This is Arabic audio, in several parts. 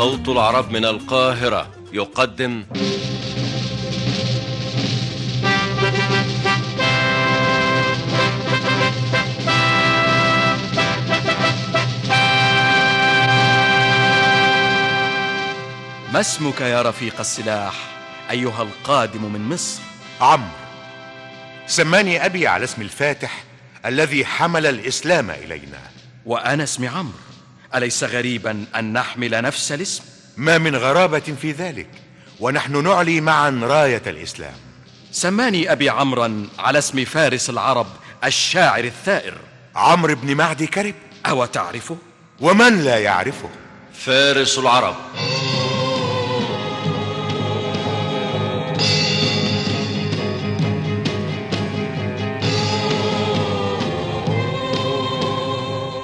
صوت العرب من القاهرة. يقدم ما اسمك يا رفيق السلاح؟ أيها القادم من مصر. عمرو. سماني أبي على اسم الفاتح الذي حمل الإسلام إلينا. وأنا اسمي عمرو. أليس غريبا أن نحمل نفس الاسم؟ ما من غرابة في ذلك ونحن نعلي معا راية الإسلام. سماني أبي عمرا على اسم فارس العرب الشاعر الثائر. عمرو بن معدي كرب. أو تعرفه؟ ومن لا يعرفه؟ فارس العرب.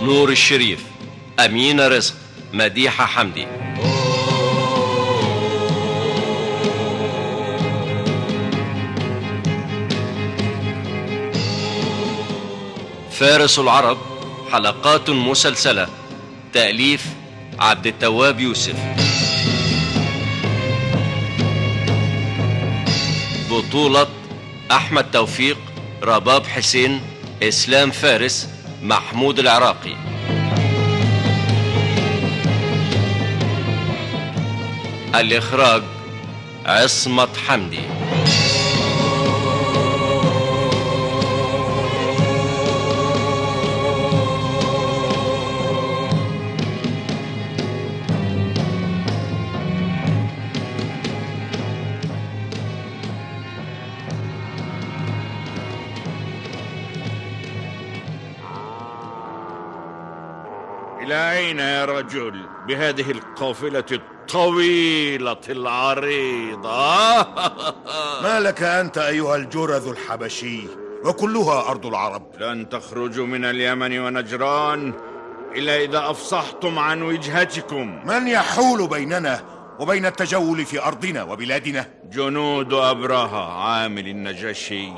نور الشريف. أمين رزق. مديحة حمدي. فارس العرب حلقات مسلسلة. تأليف عبد التواب يوسف. بطولة أحمد توفيق رباب حسين إسلام فارس محمود العراقي. الإخراج عصمت حمدي. إلى أين يا رجل؟ بهذه القافلة الطويلة العريضة. ما لك أنت أيها الجرذ الحبشي؟ وكلها أرض العرب. لن تخرجوا من اليمن ونجران إلا إذا أفصحتم عن وجهتكم. من يحول بيننا وبين التجول في أرضنا وبلادنا؟ جنود أبرهة عامل النجاشي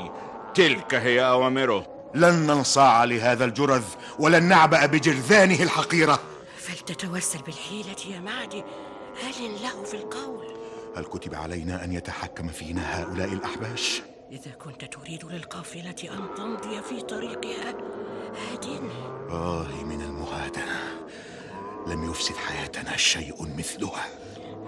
تلك هي أوامره. لن ننصاع لهذا الجرذ ولن نعبأ بجرذانه الحقيرة. فلتتوسل بالحيلة يا معدي. هل له في القول؟ هل كتب علينا أن يتحكم فينا هؤلاء الأحباش؟ إذا كنت تريد للقافلة أن تمضي في طريقها هادني آه من المهادنة لم يفسد حياتنا شيء مثلها.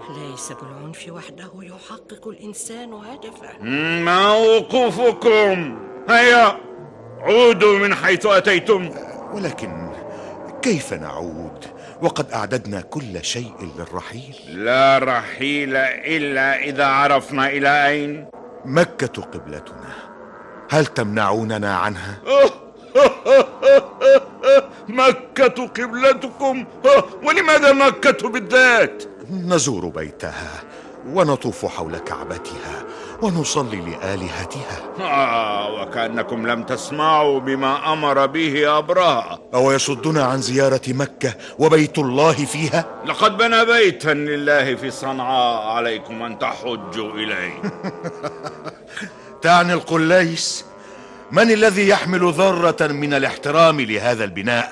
ليس بالعنف وحده يحقق الإنسان هدفه. ما وقوفكم هيا. عودوا من حيث أتيتم. ولكن كيف نعود؟ وقد أعددنا كل شيء للرحيل. لا رحيل إلا إذا عرفنا إلى أين. مكة قبلتنا. هل تمنعوننا عنها؟ مكة قبلتكم؟ ولماذا مكة بالذات؟ نزور بيتها ونطوف حول كعبتها. ونصلي لآلهتها آه وكأنكم لم تسمعوا بما أمر به أبرهة أو يصدنا عن زيارة مكة وبيت الله فيها؟ لقد بنى بيتا لله في صنعاء عليكم أن تحجوا إليه تعني القليس من الذي يحمل ذرة من الاحترام لهذا البناء؟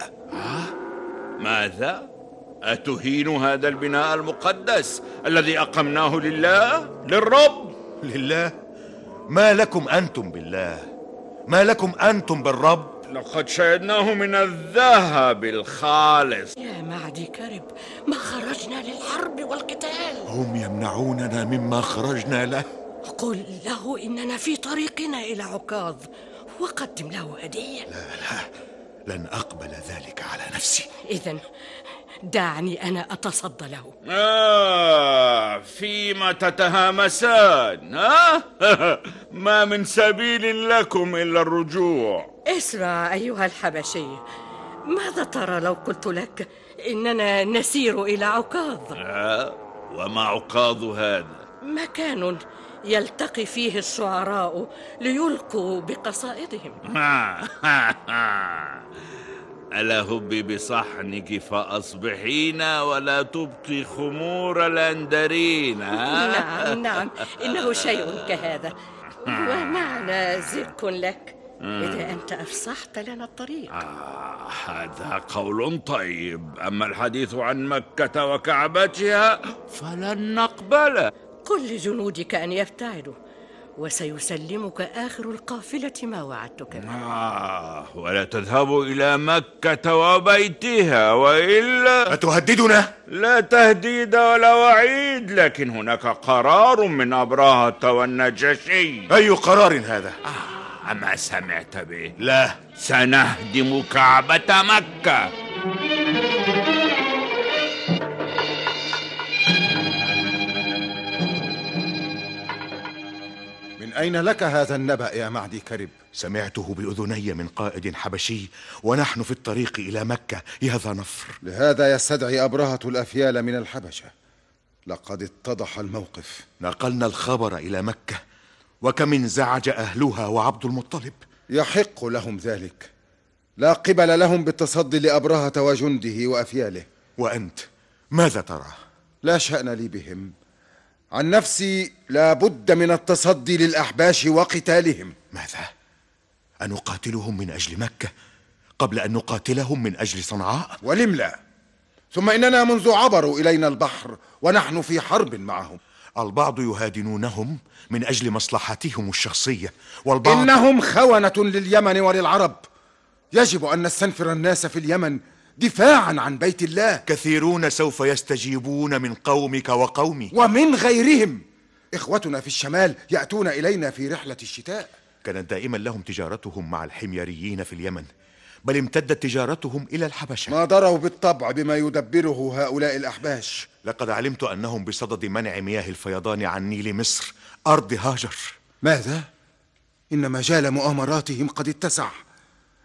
ماذا؟ أتهين هذا البناء المقدس الذي أقمناه لله؟ للرب؟ لله؟ ما لكم أنتم بالله؟ ما لكم أنتم بالرب؟ لقد شهدناه من الذهب الخالص يا معدي كرب ما خرجنا للحرب والقتال هم يمنعوننا مما خرجنا له قل له إننا في طريقنا إلى عكاظ وقدم له هدية لا لا لن أقبل ذلك على نفسي إذا دعني أنا أتصدى له. آه فيما تتهامسان ها؟ ما من سبيل لكم إلا الرجوع. اسمع أيها الحبشي ماذا ترى لو قلت لك إننا نسير إلى عكاظ؟ آه وما عقاظ هذا؟ مكان يلتقي فيه الشعراء ليلقوا بقصائدهم. ألا هبي بصحنك فأصبحين ولا تبقي خمور الأندرين؟ نعم نعم. إنه شيء كهذا. ومعنا زرك لك؟ إذا أنت أفصحت لنا الطريق. آه هذا قول طيب. أما الحديث عن مكة وكعبتها فلن نقبله. قل لجنودك أن يبتعدوا. وسيسلمك آخر القافلة ما وعدتك به. آه ولا تذهب إلى مكة وبيتها وإلا أتهددنا؟ لا تهديد ولا وعيد لكن هناك قرار من أبراهة والنجاشي أي قرار هذا؟ آه أما سمعت به. لا. سنهدم كعبة مكة. أين لك هذا النبأ يا معدي كرب؟ سمعته بأذني من قائد حبشي ونحن في الطريق إلى مكة. يا ذا نفر. لهذا يستدعي أبرهة الأفيال من الحبشة. لقد اتضح الموقف. نقلنا الخبر إلى مكة وكم انزعج أهلها وعبد المطلب. يحق لهم ذلك. لا قبل لهم بالتصدي لأبرهة وجنده وأفياله. وأنت ماذا ترى؟ لا شأن لي بهم. عن نفسي لا بد من التصدي للأحباش وقتالهم ماذا؟ أنقاتلهم من أجل مكة قبل أن نقاتلهم من أجل صنعاء؟ ولم لا ثم إننا منذ عبروا إلينا البحر ونحن في حرب معهم البعض يهادنونهم من أجل مصلحتهم الشخصية والبعض إنهم خونة لليمن وللعرب يجب أن نستنفر الناس في اليمن دفاعا عن بيت الله. كثيرون سوف يستجيبون من قومك وقومي. ومن غيرهم. إخوتنا في الشمال يأتون إلينا في رحلة الشتاء. كانت دائما لهم تجارتهم مع الحميريين في اليمن بل امتدت تجارتهم إلى الحبشة. ما دروا بالطبع بما يدبره هؤلاء الأحباش. لقد علمت أنهم بصدد منع مياه الفيضان عن نيل مصر أرض هاجر. ماذا؟ إن مجال مؤامراتهم قد اتسع.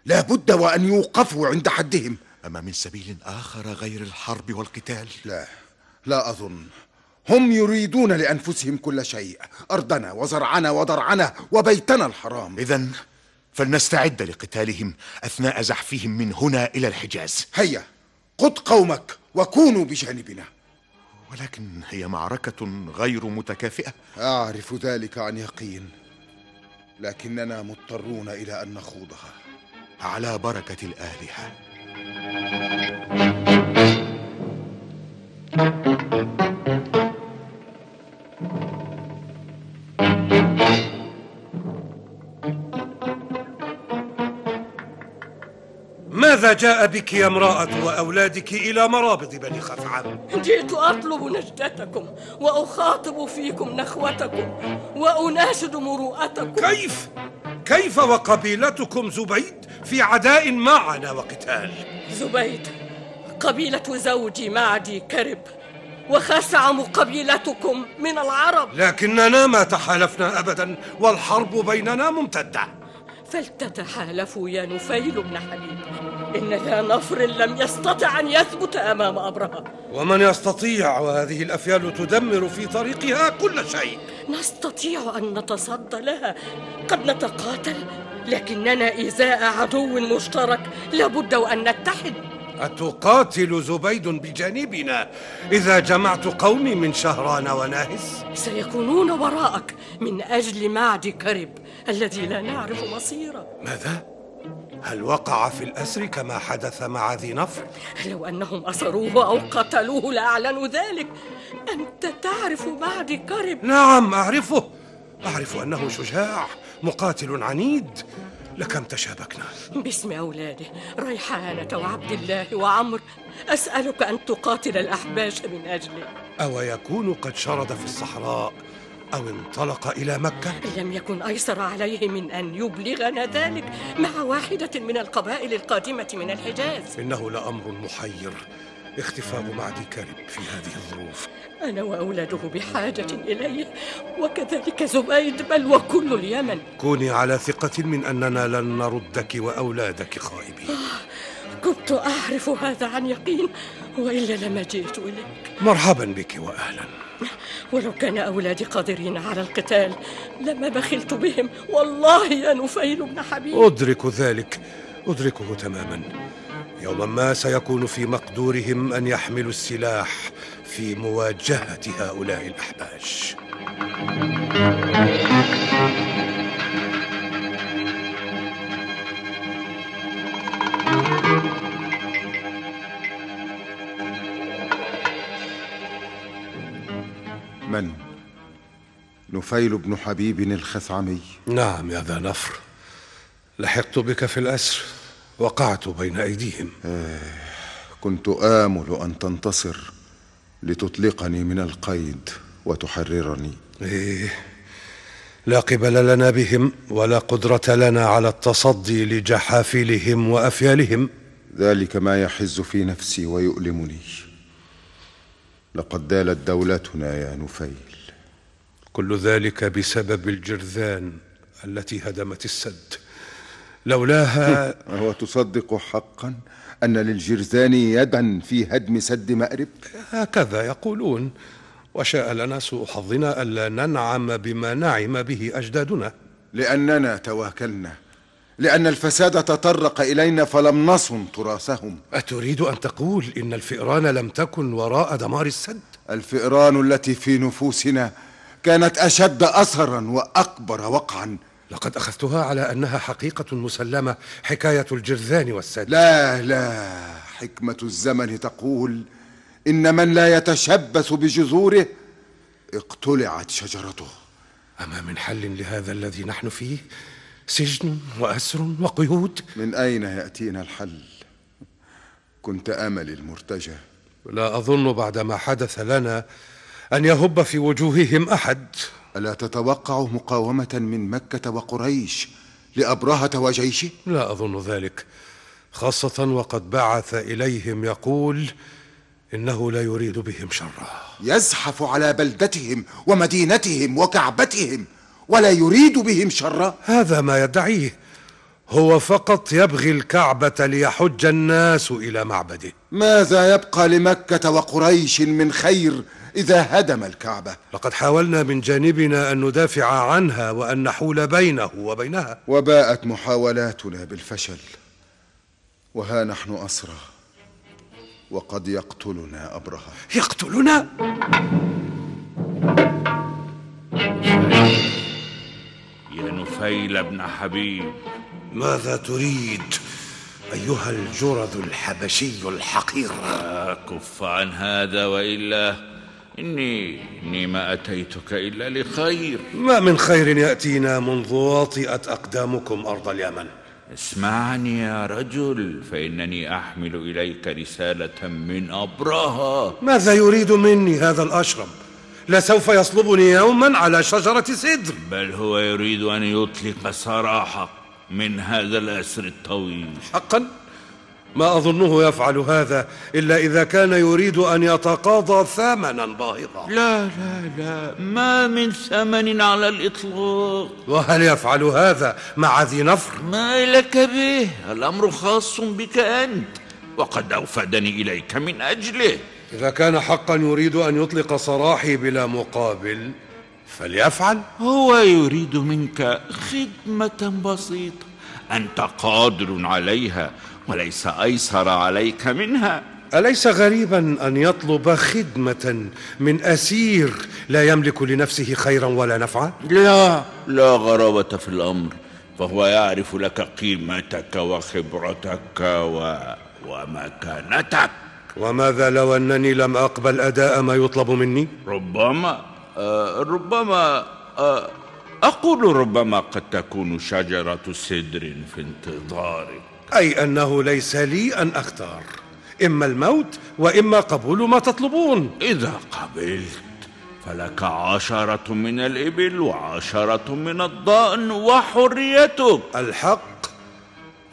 لا بد وأن يوقفوا عند حدهم. أما من سبيل آخر غير الحرب والقتال؟ لا لا أظن. هم يريدون لأنفسهم كل شيء أرضنا وزرعنا وضرعنا وبيتنا الحرام. إذا فلنستعد لقتالهم أثناء زحفهم من هنا إلى الحجاز. هيا قد قومك وكونوا بجانبنا. ولكن هي معركة غير متكافئة. أعرف ذلك عن يقين لكننا مضطرون إلى أن نخوضها. على بركة الآلهة. ماذا جاء بك يا امرأة وأولادك إلى مرابض بني خثعم؟ جئت أطلب نجدتكم وأخاطب فيكم نخوتكم وأناشد مروءتكم كيف؟ كيف وقبيلتكم زبيد في عداء معنا وقتال؟ زبيد قبيلة زوجي معدي كرب وخسعم قبيلتكم من العرب. لكننا ما تحالفنا أبدا والحرب بيننا ممتدة. فلتتحالفوا يا نفيل بن حبيب. إن ذا نفر لم يستطع أن يثبت أمام أبرهة. ومن يستطيع وهذه الأفيال تدمر في طريقها كل شيء. نستطيع أن نتصدى لها. قد نتقاتل لكننا إزاء عدو مشترك. لابد وأن نتحد. أتقاتل زبيد بجانبنا إذا جمعت قومي من شهران وناهس؟ سيكونون وراءك من أجل معد كرب الذي لا نعرف مصيره. ماذا؟ هل وقع في الأسر كما حدث مع ذي نفر؟ لو أنهم أسروه أو قتلوه لأعلنوا ذلك. أنت تعرف معد كرب نعم أعرفه. أعرف أنه شجاع مقاتل عنيد. لكم تشابكنا. باسم أولاده ريحانة وعبد الله وعمر. أسألك أن تقاتل الأحباش من أجلي. أو يكون قد شرد في الصحراء أو انطلق إلى مكة؟ لم يكن أيسر عليه من أن يبلغنا ذلك مع واحدة من القبائل القادمة من الحجاز. إنه لأمر محير. اختفاء معدي كرب في هذه الظروف. أنا وأولاده بحاجة إليه وكذلك زبيد بل وكل اليمن. كوني على ثقة من أننا لن نردك وأولادك خائبين. كنت أعرف هذا عن يقين وإلا لما جئت إليك. مرحبا بك وأهلا. ولو كان أولادي قادرين على القتال لما بخلت بهم والله يا نفيل بن حبيب. أدرك ذلك أدركه تماما. يوما ما سيكون في مقدورهم أن يحملوا السلاح في مواجهة هؤلاء الأحباش. من؟ نفيل بن حبيب الخثعمي. نعم يا ذا نفر. لحقت بك في الأسر وقعت بين أيديهم. كنت آمل أن تنتصر لتطلقني من القيد وتحررني. إيه لا قبل لنا بهم ولا قدرة لنا على التصدي لجحافلهم وأفيالهم. ذلك ما يحز في نفسي ويؤلمني. لقد دالت دولتنا يا نفيل. كل ذلك بسبب الجرذان التي هدمت السد. لولاها وهو تصدق حقا أن للجرذان يدا في هدم سد مأرب؟ هكذا يقولون. وشاء لنا سوء حظنا ألا ننعم بما نعم به أجدادنا. لأننا تواكلنا. لأن الفساد تطرق إلينا فلم نصن تراثهم. أتريد أن تقول إن الفئران لم تكن وراء دمار السد؟ الفئران التي في نفوسنا كانت أشد أثرا وأكبر وقعا. لقد أخذتها على أنها حقيقة مسلمة حكاية الجرذان والسد. لا لا حكمة الزمن تقول إن من لا يتشبث بجذوره اقتلعت شجرته. أما من حل لهذا الذي نحن فيه؟ سجن وأسر وقيود. من أين يأتينا الحل؟ كنت أملي المرتجى. لا أظن بعد ما حدث لنا أن يهب في وجوههم أحد. ألا تتوقع مقاومة من مكة وقريش لأبرهة وجيشه؟ لا أظن ذلك. خاصة وقد بعث إليهم يقول إنه لا يريد بهم شرا. يزحف على بلدتهم ومدينتهم وكعبتهم. ولا يريد بهم شرا. هذا ما يدعيه. هو فقط يبغي الكعبة ليحج الناس إلى معبده. ماذا يبقى لمكة وقريش من خير إذا هدم الكعبة؟ لقد حاولنا من جانبنا أن ندافع عنها وأن نحول بينه وبينها. وباءت محاولاتنا بالفشل وها نحن أسرى وقد يقتلنا أبرهة. يقتلنا؟ يا نفيل ابن حبيب. ماذا تريد أيها الجرذ الحبشي الحقير؟ كف عن هذا وإلا إني إني ما أتيتك إلا لخير. ما من خير يأتينا منذ وطئت أقدامكم أرض اليمن. اسمعني يا رجل فإنني أحمل إليك رسالة من أبرهة. ماذا يريد مني هذا الأشرب؟ لسوف يصلبني يوما على شجرة سدر. بل هو يريد أن يطلق سراحك من هذا الأسر الطويل. حقا؟ ما أظنه يفعل هذا إلا إذا كان يريد أن يتقاضى ثمنا باهظا. لا لا لا. ما من ثمن على الإطلاق. وهل يفعل هذا مع ذي نفر؟ ما لك به. الأمر خاص بك أنت وقد أوفدني إليك من أجله. إذا كان حقا يريد أن يطلق سراحي بلا مقابل فليفعل. هو يريد منك خدمة بسيطة. أنت قادر عليها وليس أيسر عليك منها. أليس غريبا أن يطلب خدمة من أسير لا يملك لنفسه خيرا ولا نفعا؟ لا لا غرابة في الأمر. فهو يعرف لك قيمتك وخبرتك و... ومكانتك. وماذا لو أنني لم أقبل أداء ما يطلب مني؟ ربما آه ربما آه أقول ربما قد تكون شجرة سدر في انتظارك. أي أنه ليس لي أن أختار. إما الموت وإما قبول ما تطلبون. إذا قبلت فلك عشرة من الإبل وعشرة من الضأن وحريتك. الحق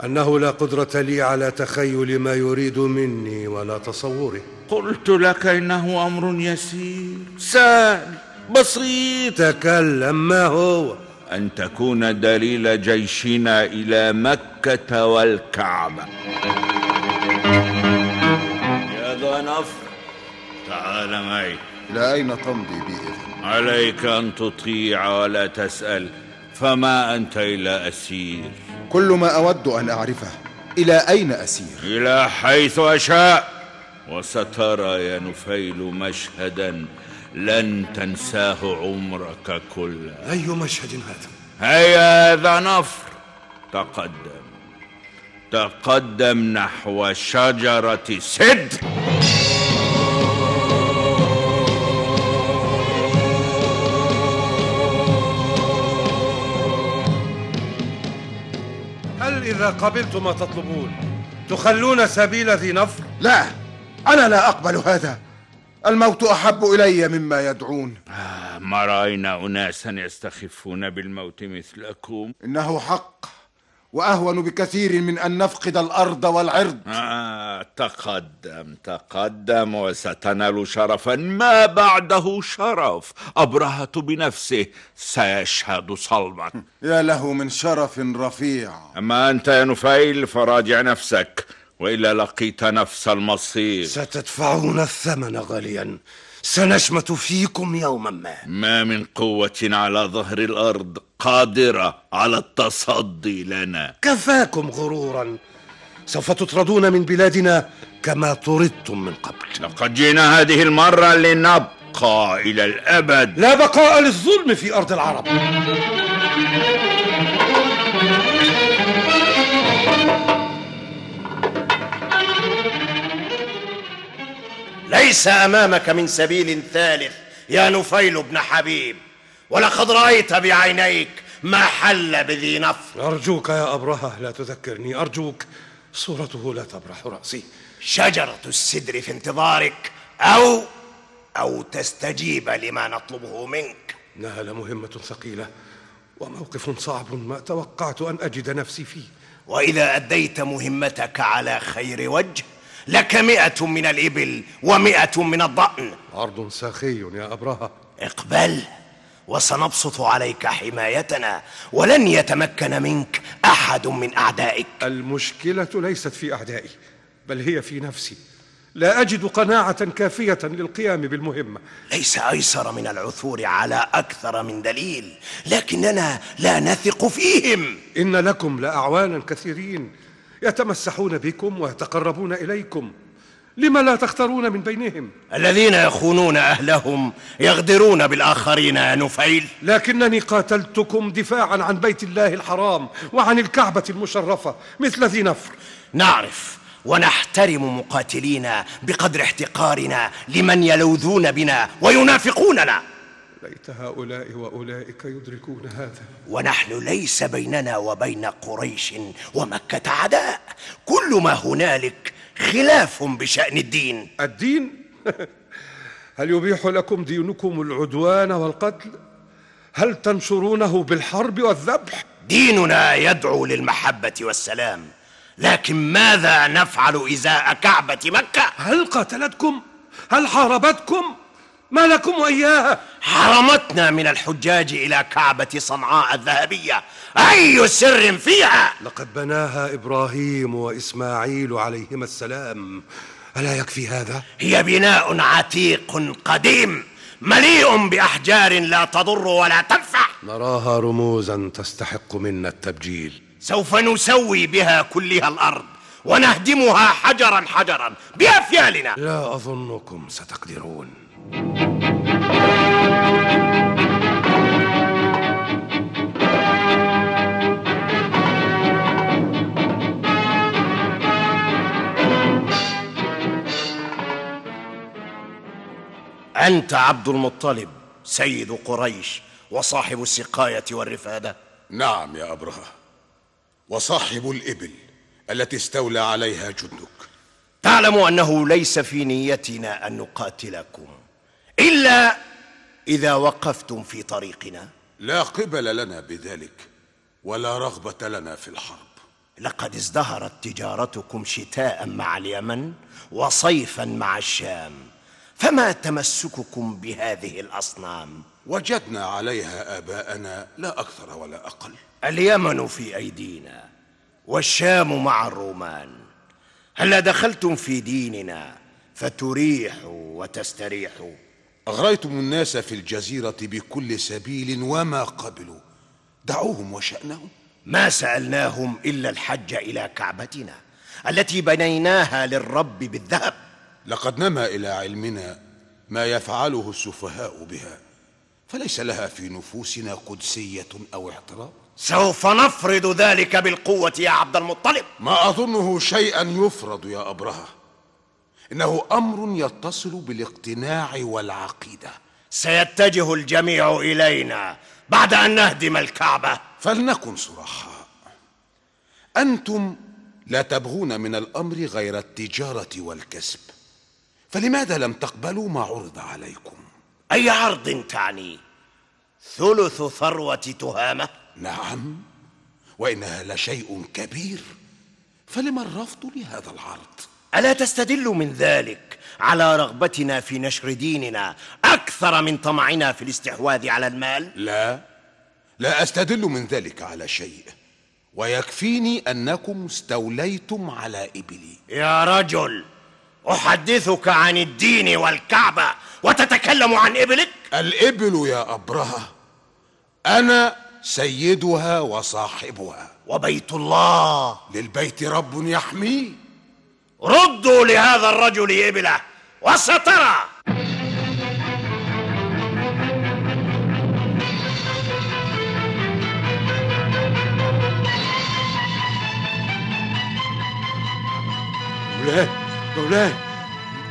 أنه لا قدرة لي على تخيل ما يريد مني ولا تصوره. قلت لك إنه أمر يسير سهل بسيط. تكلم ما هو؟ أن تكون دليل جيشنا إلى مكة والكعبة. يا ذا نفر تعال معي. إلى أين تمضي بي إذن؟ عليك أن تطيع ولا تسأل فما أنت إلا أسير. كل ما أود أن أعرفه. إلى أين أسير؟ إلى حيث أشاء. وسترى يا نفيل مشهدا لن تنساه عمرك كله. أي مشهد هذا؟ هيا ذا نفر. تقدم. تقدم نحو شجرة سدر إذا قبلت ما تطلبون. تخلون سبيل ذي نفر؟ لا أنا لا أقبل هذا. الموت أحب إلي مما يدعون. آه، ما رأينا أناسا يستخفون بالموت مثلكم؟ إنه حق. وأهون بكثير من أن نفقد الأرض والعرض. آه تقدم تقدم وستنال شرفا ما بعده شرف. أبرهة بنفسه سيشهد صلبك يا له من شرف رفيع. أما أنت يا نفيل فراجع نفسك وإلا لقيت نفس المصير. ستدفعون الثمن غاليا. سنشمت فيكم يوما ما. ما من قوة على ظهر الأرض قادرة على التصدي لنا. كفاكم غرورا. سوف تطردون من بلادنا كما طردتم من قبل. لقد جئنا هذه المرة لنبقى إلى الأبد. لا بقاء للظلم في أرض العرب. ليس أمامك من سبيل ثالث يا نفيل بن حبيب. ولقد رأيت بعينيك ما حل بذي نفر. أرجوك يا أبرهة لا تذكرني. أرجوك صورته لا تبرح رأسي. شجرة السدر في انتظارك أو أو تستجيب لما نطلبه منك. إنها لمهمة ثقيلة وموقف صعب ما توقعت أن أجد نفسي فيه. وإذا أديت مهمتك على خير وجه لك مئة من الإبل ومئة من الضأن. عرض ساخي يا أبرهة اقبل وسنبسط عليك حمايتنا ولن يتمكن منك أحد من أعدائك. المشكلة ليست في أعدائي بل هي في نفسي. لا أجد قناعة كافية للقيام بالمهمة. ليس أيسر من العثور على أكثر من دليل لكننا لا نثق فيهم. إن لكم لأعوانا كثيرين. يتمسحون بكم ويتقربون إليكم. لم لا تختارون من بينهم؟ الذين يخونون أهلهم يغدرون بالآخرين يا نفيل. لكنني قاتلتكم دفاعا عن بيت الله الحرام وعن الكعبة المشرفة مثل ذي نفر. نعرف ونحترم مقاتلينا بقدر احتقارنا لمن يلوذون بنا وينافقوننا. ليت هؤلاء وأولئك يدركون هذا. ونحن ليس بيننا وبين قريش ومكة عداء. كل ما هنالك خلاف بشأن الدين. الدين؟ هل يبيح لكم دينكم العدوان والقتل؟ هل تنشرونه بالحرب والذبح؟ ديننا يدعو للمحبة والسلام. لكن ماذا نفعل إزاء كعبة مكة؟ هل قاتلتكم؟ هل حاربتكم؟ ما لكم وإياها؟ حرمتنا من الحجاج إلى كعبة صنعاء الذهبية. أي سر فيها؟ لقد بناها إبراهيم وإسماعيل عليهما السلام. ألا يكفي هذا؟ هي بناء عتيق قديم مليء بأحجار لا تضر ولا تنفع. نراها رموزا تستحق منا التبجيل. سوف نسوي بها كلها الأرض ونهدمها حجرا حجرا بأفيالنا لا أظنكم ستقدرون. أنت عبد المطلب سيد قريش وصاحب السقاية والرفادة. نعم يا أبرهة. وصاحب الإبل التي استولى عليها جندك. تعلم أنه ليس في نيتنا أن نقاتلكم. إلا إذا وقفتم في طريقنا. لا قبل لنا بذلك ولا رغبة لنا في الحرب. لقد ازدهرت تجارتكم شتاء مع اليمن وصيفا مع الشام. فما تمسككم بهذه الأصنام؟ وجدنا عليها آباءنا لا أكثر ولا أقل. اليمن في أيدينا والشام مع الرومان. هلا دخلتم في ديننا فتريحوا وتستريحوا؟ أغريتم الناس في الجزيرة بكل سبيل وما قبلوا. دعوهم وشأنهم. ما سألناهم إلا الحج إلى كعبتنا التي بنيناها للرب بالذهب. لقد نما إلى علمنا ما يفعله السفهاء بها. فليس لها في نفوسنا قدسية أو احترام سوف نفرض ذلك بالقوة يا عبد المطلب. ما أظنه شيئا يفرض يا أبرهة. إنه أمر يتصل بالاقتناع والعقيدة. سيتجه الجميع إلينا بعد أن نهدم الكعبة. فلنكن صرحاء أنتم لا تبغون من الأمر غير التجارة والكسب. فلماذا لم تقبلوا ما عرض عليكم؟ أي عرض تعني؟ ثلث ثروة تهامة؟ نعم وإنها لشيء كبير. فلما الرفض لهذا العرض؟ ألا تستدل من ذلك على رغبتنا في نشر ديننا أكثر من طمعنا في الاستحواذ على المال؟ لا. لا أستدل من ذلك على شيء ويكفيني أنكم استوليتم على إبلي. يا رجل أحدثك عن الدين والكعبة وتتكلم عن إبلك؟ الإبل يا أبرهة أنا سيدها وصاحبها. وبيت الله. للبيت رب يحميه ردوا لهذا الرجل إبله وسترى. مولاي مولاي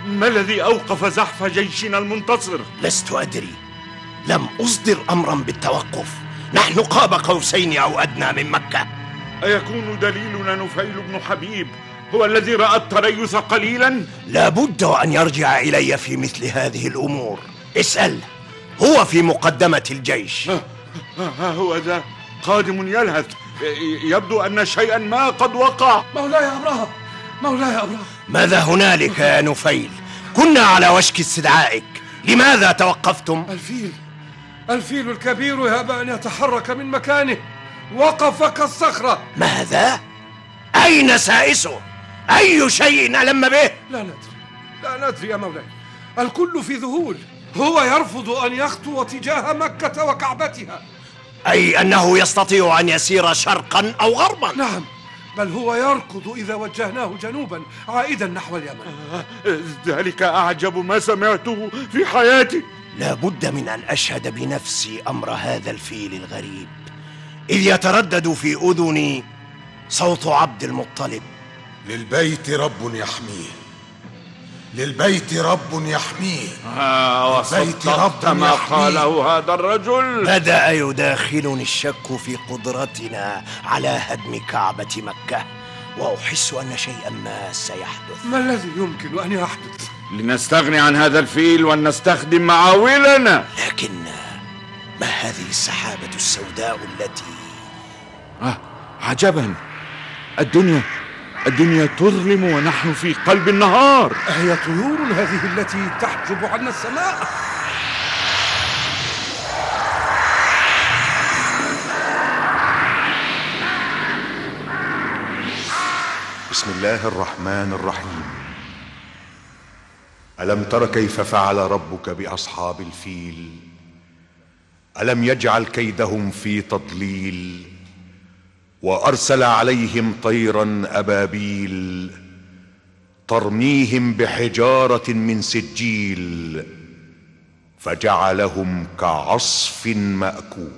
ما الذي أوقف زحف جيشنا المنتصر؟ لست أدري. لم أصدر أمرا بالتوقف. نحن قاب قوسين أو أدنى من مكة. أيكون دليلنا نفيل بن حبيب؟ هو الذي رأى التريث قليلا؟ لا بد وأن يرجع إلي في مثل هذه الأمور. اسأل. هو في مقدمة الجيش. ها هو ذا قادم يلهث. يبدو أن شيئا ما قد وقع. مولاي أبرهة مولاي أبرهة ماذا هنالك يا نفيل؟ كنا على وشك استدعائك. لماذا توقفتم؟ الفيل الفيل الكبير يأبى أن يتحرك من مكانه. وقف كالصخرة ماذا؟ أين سائسه؟ أي شيء ألم به؟ لا ندري. لا ندري يا مولاي. الكل في ذهول. هو يرفض أن يخطو تجاه مكة وكعبتها. أي أنه يستطيع أن يسير شرقا أو غربا. نعم. بل هو يركض إذا وجهناه جنوبا عائدا نحو اليمن. ذلك أعجب ما سمعته في حياتي. لا بد من أن أشهد بنفسي أمر هذا الفيل الغريب. إذ يتردد في أذني صوت عبد المطلب. للبيت رب يحميه. للبيت رب يحميه. آه بيت وصدقت رب ما يحميه. قاله هذا الرجل. بدأ يداخلني الشك في قدرتنا على هدم كعبة مكة؟ وأحس أن شيئا ما سيحدث. ما الذي يمكن أن يحدث؟ لنستغني عن هذا الفيل ونستخدم معاولنا لكن ما هذه السحابة السوداء التي آه عجبا. الدنيا الدنيا تظلم ونحن في قلب النهار. أهي طيور هذه التي تحجب عنا السماء؟ بسم الله الرحمن الرحيم. ألم تر كيف فعل ربك بأصحاب الفيل؟ ألم يجعل كيدهم في تضليل؟ وأرسل عليهم طيرا أبابيل ترميهم بحجارة من سجيل فجعلهم كعصف مأكول.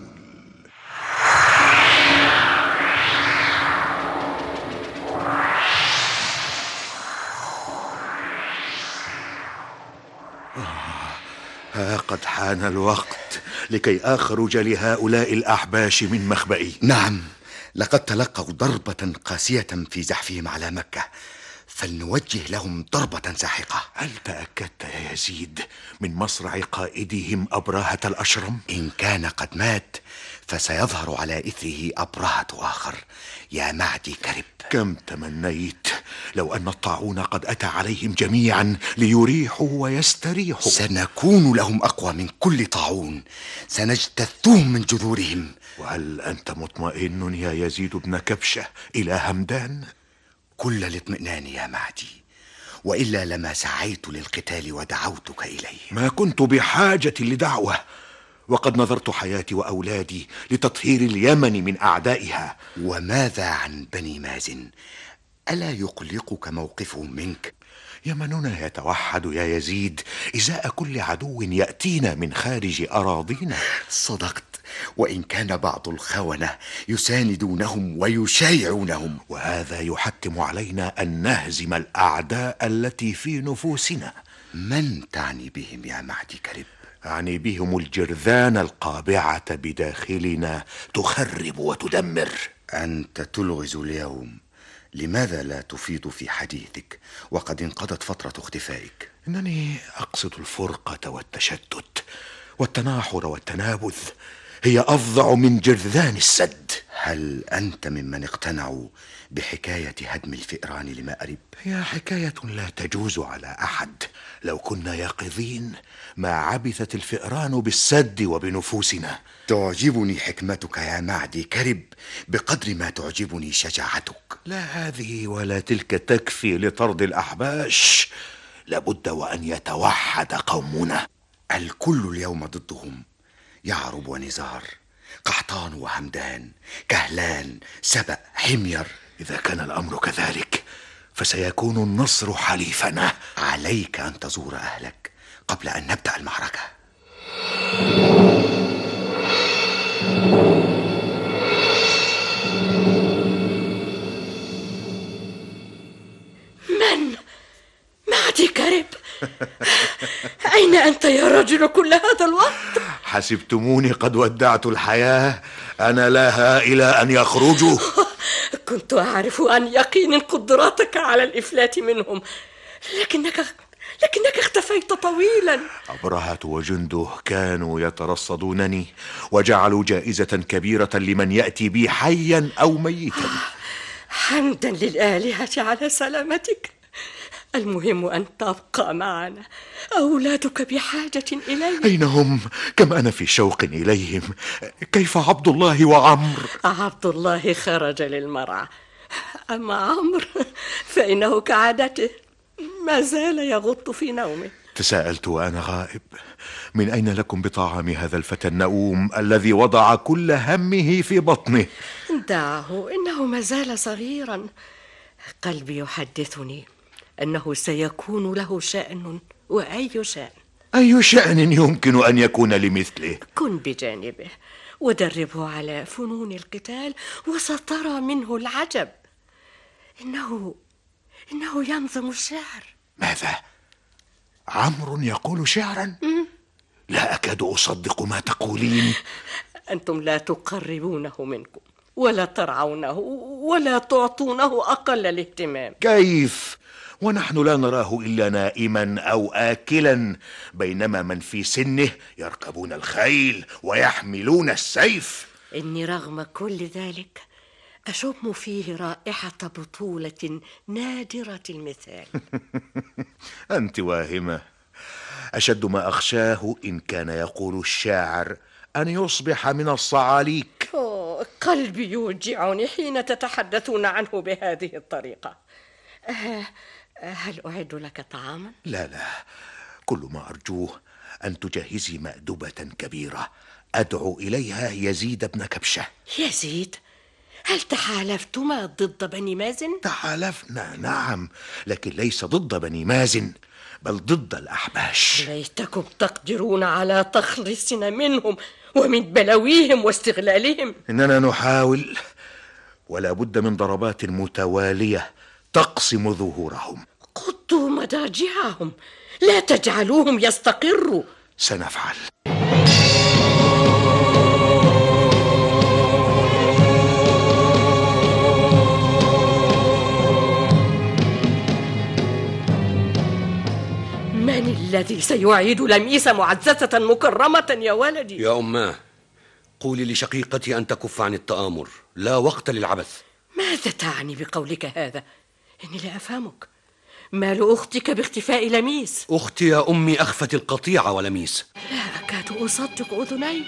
ها قد حان الوقت لكي اخرج لهؤلاء الأحباش من مخبئي. نعم. لقد تلقوا ضربة قاسية في زحفهم على مكة فلنوجه لهم ضربة ساحقة. هل تأكدت يا يزيد من مصرع قائدهم أبراهة الأشرم؟ إن كان قد مات فسيظهر على إثره أبرهة آخر. يا معدي كرب. كم تمنيت لو أن الطاعون قد أتى عليهم جميعا ليريحوا ويستريحوا. سنكون لهم أقوى من كل طاعون. سنجتثهم من جذورهم. وهل أنت مطمئن يا يزيد بن كبشة إلى همدان؟ كل الاطمئنان يا معدي وإلا لما سعيت للقتال ودعوتك إليه. ما كنت بحاجة لدعوة وقد نظرت حياتي وأولادي لتطهير اليمن من أعدائها. وماذا عن بني مازن؟ ألا يقلقك موقفهم منك؟ يمننا يتوحد يا يزيد إزاء كل عدو يأتينا من خارج أراضينا. صدقت. وإن كان بعض الخونة يساندونهم ويشايعونهم. وهذا يحتم علينا أن نهزم الأعداء التي في نفوسنا. من تعني بهم يا معدي كرب اعني بهم الجرذان القابعة بداخلنا تخرب وتدمر. أنت تلغز اليوم. لماذا لا تفيض في حديثك؟ وقد انقضت فترة اختفائك. إنني أقصد الفرقة والتشتت والتناحر والتنابذ. هي أفظع من جرذان السد. هل أنت ممن اقتنعوا بحكاية هدم الفئران لمأرب؟ هي حكاية لا تجوز على أحد. لو كنا يقظين ما عبثت الفئران بالسد وبنفوسنا. تعجبني حكمتك يا معدي كرب بقدر ما تعجبني شجاعتك. لا هذه ولا تلك تكفي لطرد الأحباش. لابد وأن يتوحد قومنا. الكل اليوم ضدهم. يعرب ونزار قحطان وهمدان كهلان سبأ حمير. إذا كان الأمر كذلك فسيكون النصر حليفنا عليك أن تزور أهلك قبل أن نبدأ المعركة. من؟ معدي كرب أين أنت يا رجل كل هذا الوقت؟ حسبتموني قد ودعت الحياة. أنا لها إلى أن يخرجوا كنت أعرف عن يقين قدراتك على الإفلات منهم لكنك لكنك اختفيت طويلا. أبرهة وجنده كانوا يترصدونني وجعلوا جائزة كبيرة لمن يأتي بي حيا أو ميتا. حمدا للآلهة على سلامتك. المهم أن تبقى معنا. أولادك بحاجة إليك. أين هم؟ كم أنا في شوق إليهم. كيف عبد الله وعمر؟ عبد الله خرج للمرعى أما عمرو فإنه كعادته ما زال يغط في نومه. تساءلت وأنا غائب. من أين لكم بطعام هذا الفتى النؤوم الذي وضع كل همه في بطنه؟ دعه إنه ما زال صغيرا. قلبي يحدثني. أنه سيكون له شأن وأي شأن. أي شأن يمكن أن يكون لمثله؟ كن بجانبه ودربه على فنون القتال وسترى منه العجب. إنه إنه ينظم الشعر. ماذا؟ عمرو يقول شعرا؟ لا أكاد أصدق ما تقولين. أنتم لا تقربونه منكم ولا ترعونه ولا تعطونه أقل الاهتمام. كيف؟ ونحن لا نراه إلا نائما أو آكلا. بينما من في سنه يركبون الخيل ويحملون السيف. إني رغم كل ذلك أشم فيه رائحة بطولة نادرة المثال. أنت واهمة. أشد ما أخشاه إن كان يقول الشاعر أن يصبح من الصعاليك. أوه، قلبي يوجعني حين تتحدثون عنه بهذه الطريقة. أه هل أعد لك طعاما؟ لا لا كل ما أرجوه أن تجهزي مأدبة كبيرة أدعو إليها يزيد بن كبشة يزيد؟ هل تحالفتما ضد بني مازن؟ تحالفنا نعم لكن ليس ضد بني مازن بل ضد الأحباش ليتكم تقدرون على تخلصنا منهم ومن بلويهم واستغلالهم إننا نحاول ولا بد من ضربات متوالية تقسم ظهورهم. قضوا مضاجعهم. لا تجعلوهم يستقروا. سنفعل. من الذي سيعيد لميس معززة مكرمة يا ولدي؟ يا أماه قولي لشقيقتي أن تكف عن التآمر. لا وقت للعبث. ماذا تعني بقولك هذا؟ إني لا أفهمك. مال أختك باختفاء لميس؟ أختي يا أمي أخفت القطيع ولميس. لا أكاد أصدق أذني.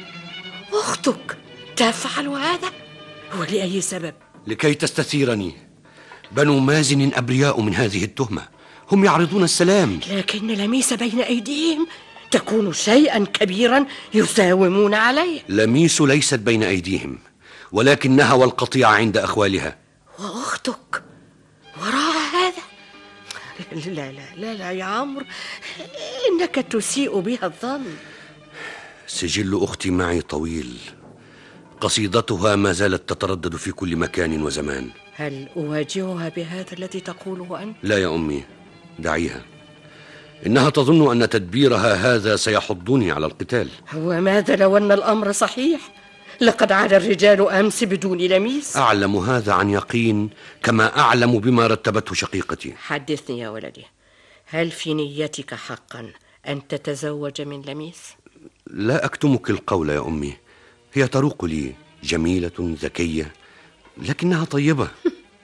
أختك تفعل هذا؟ ولأي سبب؟ لكي تستثيرني. بنو مازن أبرياء من هذه التهمة. هم يعرضون السلام. لكن لميس بين أيديهم تكون شيئا كبيرا يساومون عليه. لميس ليست بين أيديهم ولكنها والقطيع عند أخوالها. وأختك وراء هذا؟ لا لا لا لا يا عمرو. إنك تسيء بها الظن. سجل أختي معي طويل. قصيدتها ما زالت تتردد في كل مكان وزمان. هل أواجهها بهذا الذي تقوله أنت؟ لا يا أمي دعيها. إنها تظن أن تدبيرها هذا سيحضني على القتال. وماذا لو أن الأمر صحيح؟ لقد عاد الرجال أمس بدون لميس أعلم هذا عن يقين كما أعلم بما رتبته شقيقتي حدثني يا ولدي هل في نيتك حقا أن تتزوج من لميس؟ لا أكتمك القول يا أمي هي تروق لي جميلة ذكية لكنها طيبة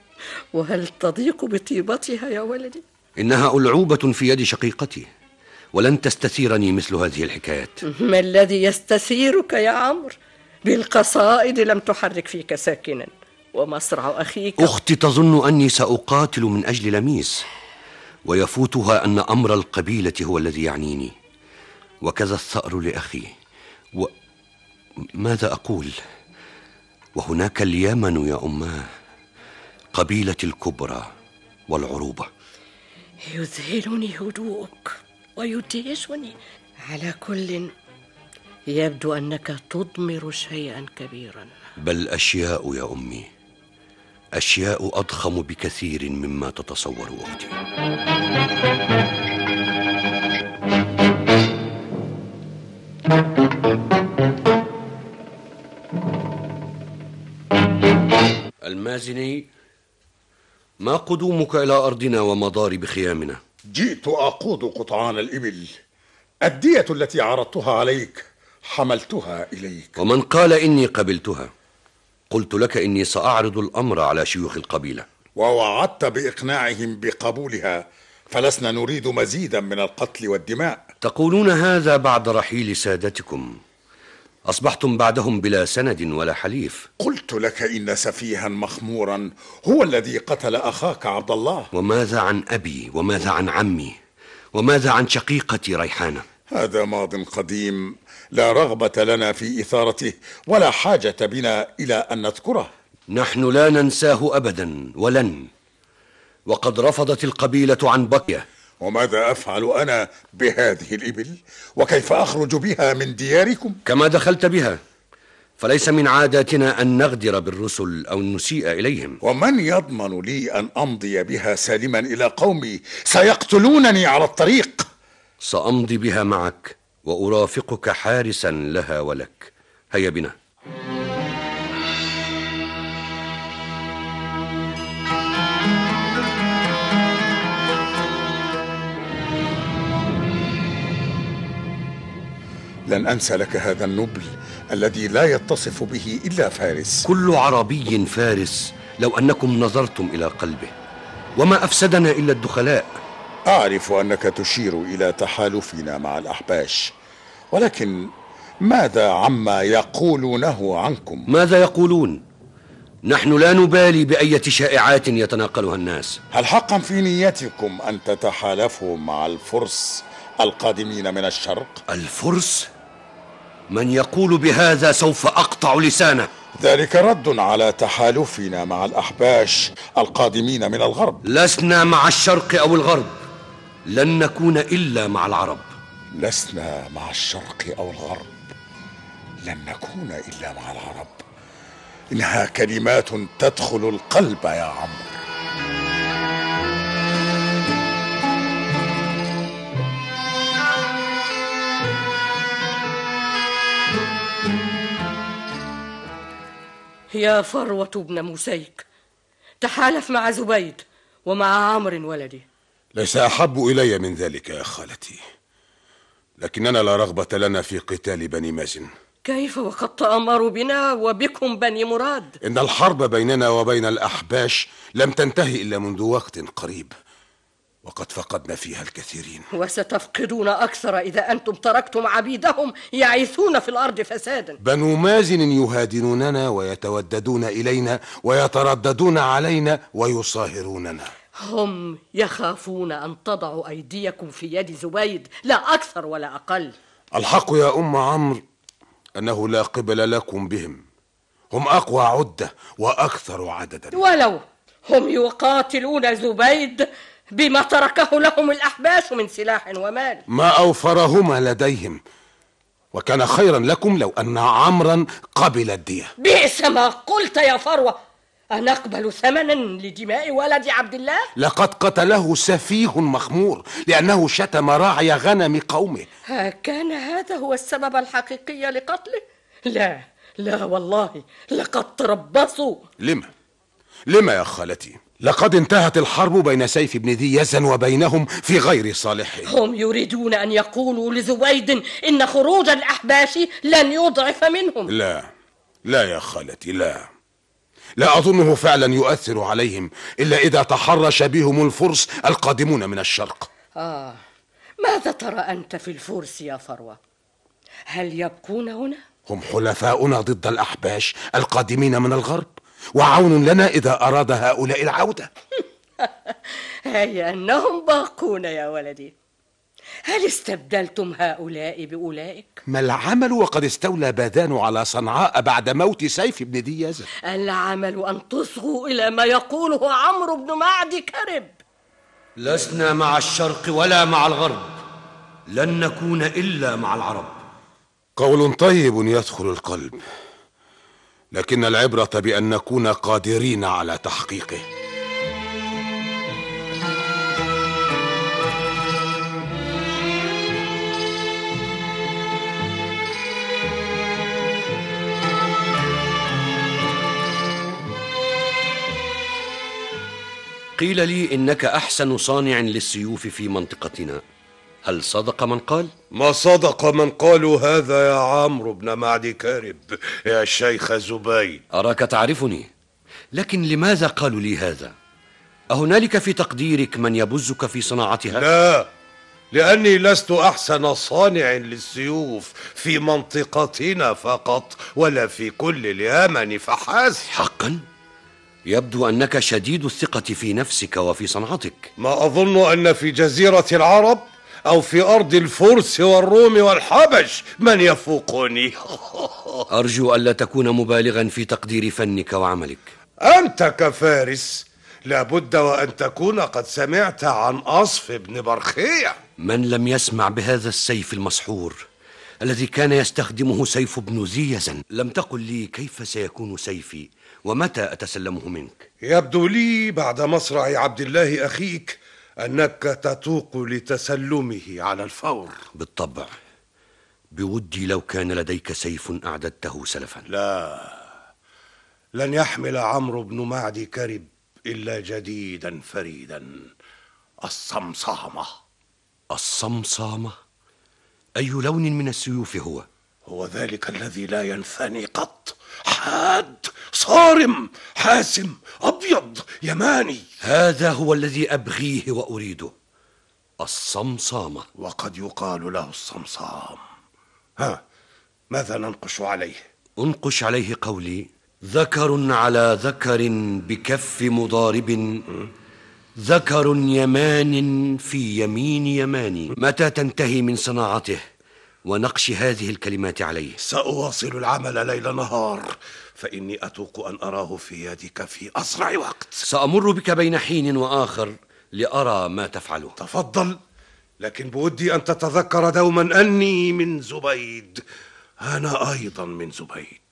وهل تضيق بطيبتها يا ولدي؟ إنها ألعوبة في يد شقيقتي ولن تستثيرني مثل هذه الحكايات ما الذي يستثيرك يا عمرو؟ بالقصائد لم تحرك فيك ساكنا. ومصرع أخيك أختي تظن أني سأقاتل من أجل لميس ويفوتها أن أمر القبيلة هو الذي يعنيني. وكذا الثأر لأخي. و... ماذا أقول؟ وهناك اليمن يا أماه قبيلة الكبرى والعروبة. يذهلني هدوءك ويدهشني على كل يبدو أنك تضمر شيئا كبيرا. بل أشياء يا أمي أشياء أضخم بكثير مما تتصور أختي. المازني ما قدومك إلى أرضنا ومضارب خيامنا؟ جئت أقود قطعان الإبل الدية التي عرضتها عليك. حملتها إليك. ومن قال إني قبلتها قلت لك إني سأعرض الأمر على شيوخ القبيلة. ووعدت بإقناعهم بقبولها فلسنا نريد مزيدا من القتل والدماء. تقولون هذا بعد رحيل سادتكم. أصبحتم بعدهم بلا سند ولا حليف. قلت لك إن سفيها مخمورا هو الذي قتل أخاك عبد الله. وماذا عن أبي؟ وماذا عن عمي؟ وماذا عن شقيقتي ريحانة؟ هذا ماض قديم لا رغبة لنا في إثارته ولا حاجة بنا إلى أن نذكره. نحن لا ننساه أبدا ولن. وقد رفضت القبيلة عن بقية. وماذا أفعل أنا بهذه الإبل؟ وكيف أخرج بها من دياركم؟ كما دخلت بها. فليس من عاداتنا أن نغدر بالرسل أو نسيء إليهم. ومن يضمن لي أن أمضي بها سالما إلى قومي؟ سيقتلونني على الطريق. سأمضي بها معك. وأرافقك حارسا لها ولك. هيا بنا. لن أنسى لك هذا النبل الذي لا يتصف به إلا فارس. كل عربي فارس لو أنكم نظرتم إلى قلبه. وما أفسدنا إلا الدخلاء. أعرف أنك تشير إلى تحالفنا مع الأحباش ولكن ماذا عما يقولونه عنكم؟ ماذا يقولون؟ نحن لا نبالي بأية شائعات يتناقلها الناس. هل حقا في نيتكم أن تتحالفوا مع الفرس القادمين من الشرق؟ الفرس؟ من يقول بهذا سوف أقطع لسانه. ذلك رد على تحالفنا مع الأحباش القادمين من الغرب. لسنا مع الشرق أو الغرب. لن نكون إلا مع العرب. لسنا مع الشرق أو الغرب. لن نكون إلا مع العرب. إنها كلمات تدخل القلب يا عمرو. يا فروة بن مسيك تحالف مع زبيد ومع عمرو ولدي. ليس أحب إلي من ذلك يا خالتي. لكننا لا رغبة لنا في قتال بني مازن كيف وقد تأمروا بنا وبكم بني مراد؟ إن الحرب بيننا وبين الأحباش لم تنتهي إلا منذ وقت قريب. وقد فقدنا فيها الكثيرين. وستفقدون أكثر إذا أنتم تركتم عبيدهم يعيثون في الأرض فسادا. بنو مازن يهادنوننا ويتوددون إلينا ويترددون علينا ويصاهروننا. هم يخافون أن تضعوا أيديكم في يد زبيد لا أكثر ولا أقل. الحق يا أم عمرو أنه لا قبل لكم بهم. هم أقوى عدة وأكثر عددا. ولو هم يقاتلون زبيد بما تركه لهم الأحباش من سلاح ومال. ما أوفرهما لديهم وكان خيرا لكم لو أن عمرا قبل الدية. بئس ما قلت يا فروة. أنقبل ثمنا لدماء ولد عبد الله؟ لقد قتله سفيه مخمور لأنه شتم راعي غنم قومه. كان هذا هو السبب الحقيقي لقتله؟ لا لا والله لقد تربصوا. لما لما يا خالتي؟ لقد انتهت الحرب بين سيف بن ذي يزن وبينهم في غير صالحهم هم يريدون أن يقولوا لزبيد إن خروج الأحباش لن يضعف منهم. لا لا يا خالتي لا. لا أظنه فعلا يؤثر عليهم إلا إذا تحرش بهم الفرس القادمون من الشرق. آه ماذا ترى أنت في الفرس يا فروة؟ هل يبقون هنا؟ هم حلفاؤنا ضد الأحباش القادمين من الغرب وعون لنا إذا أراد هؤلاء العودة. هي أنهم باقون يا ولدي. هل استبدلتم هؤلاء بأولئك؟ ما العمل وقد استولى باذان على صنعاء بعد موت سيف بن ذي يزن العمل أن تصغوا إلى ما يقوله عمرو بن معد كرب. لسنا مع الشرق ولا مع الغرب. لن نكون إلا مع العرب. قول طيب يدخل القلب لكن العبرة بأن نكون قادرين على تحقيقه. قيل لي إنك أحسن صانع للسيوف في منطقتنا هل صدق من قال؟ ما صدق من قالوا هذا يا عمرو بن معد كارب يا شيخ زبيد أراك تعرفني لكن لماذا قالوا لي هذا؟ أهنالك في تقديرك من يبزك في صناعتها؟ لا لأني لست أحسن صانع للسيوف في منطقتنا فقط ولا في كل اليمن فحسب حقا؟ يبدو أنك شديد الثقة في نفسك وفي صنعتك. ما أظن أن في جزيرة العرب أو في أرض الفرس والروم والحبش من يفوقني. أرجو ألا تكون مبالغا في تقدير فنك وعملك. أنت كفارس لابد وأن تكون قد سمعت عن أصف بن برخية من لم يسمع بهذا السيف المسحور الذي كان يستخدمه سيف بن ذي يزن لم تقل لي كيف سيكون سيفي. ومتى أتسلمه منك؟ يبدو لي بعد مصرع عبد الله أخيك أنك تتوق لتسلمه على الفور. بالطبع. بودي لو كان لديك سيف أعددته سلفا. لا. لن يحمل عمرو بن معد كرب إلا جديدا فريدا. الصمصامة. الصمصامة؟ أي لون من السيوف هو؟ هو ذلك الذي لا ينثني قط. حاد صارم حاسم أبيض يماني. هذا هو الذي أبغيه وأريده الصمصامة وقد يقال له الصمصام. ها ماذا ننقش عليه؟ أنقش عليه قولي ذكر على ذكر بكف مضارب ذكر يمان في يمين يماني. متى تنتهي من صناعته؟ ونقش هذه الكلمات عليه. سأواصل العمل ليل نهار فإني أتوق أن أراه في يدك في أسرع وقت. سأمر بك بين حين وآخر لأرى ما تفعله. تفضل لكن بودي أن تتذكر دوما أني من زبيد. أنا أيضا من زبيد.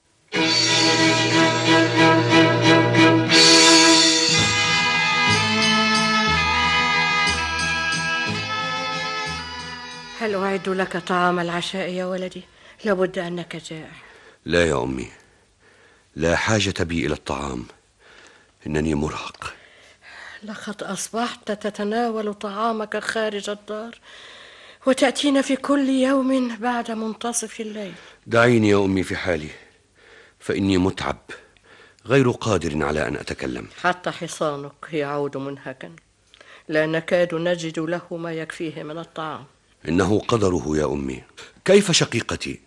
هل أعد لك طعام العشاء يا ولدي؟ لابد أنك جائع. لا يا أمي لا حاجة بي إلى الطعام. إنني مرهق لقد أصبحت تتناول طعامك خارج الدار وتأتينا في كل يوم بعد منتصف الليل. دعيني يا أمي في حالي فإني متعب غير قادر على أن أتكلم. حتى حصانك يعود منهكا لا نكاد نجد له ما يكفيه من الطعام. إنه قدره يا أمي. كيف شقيقتي؟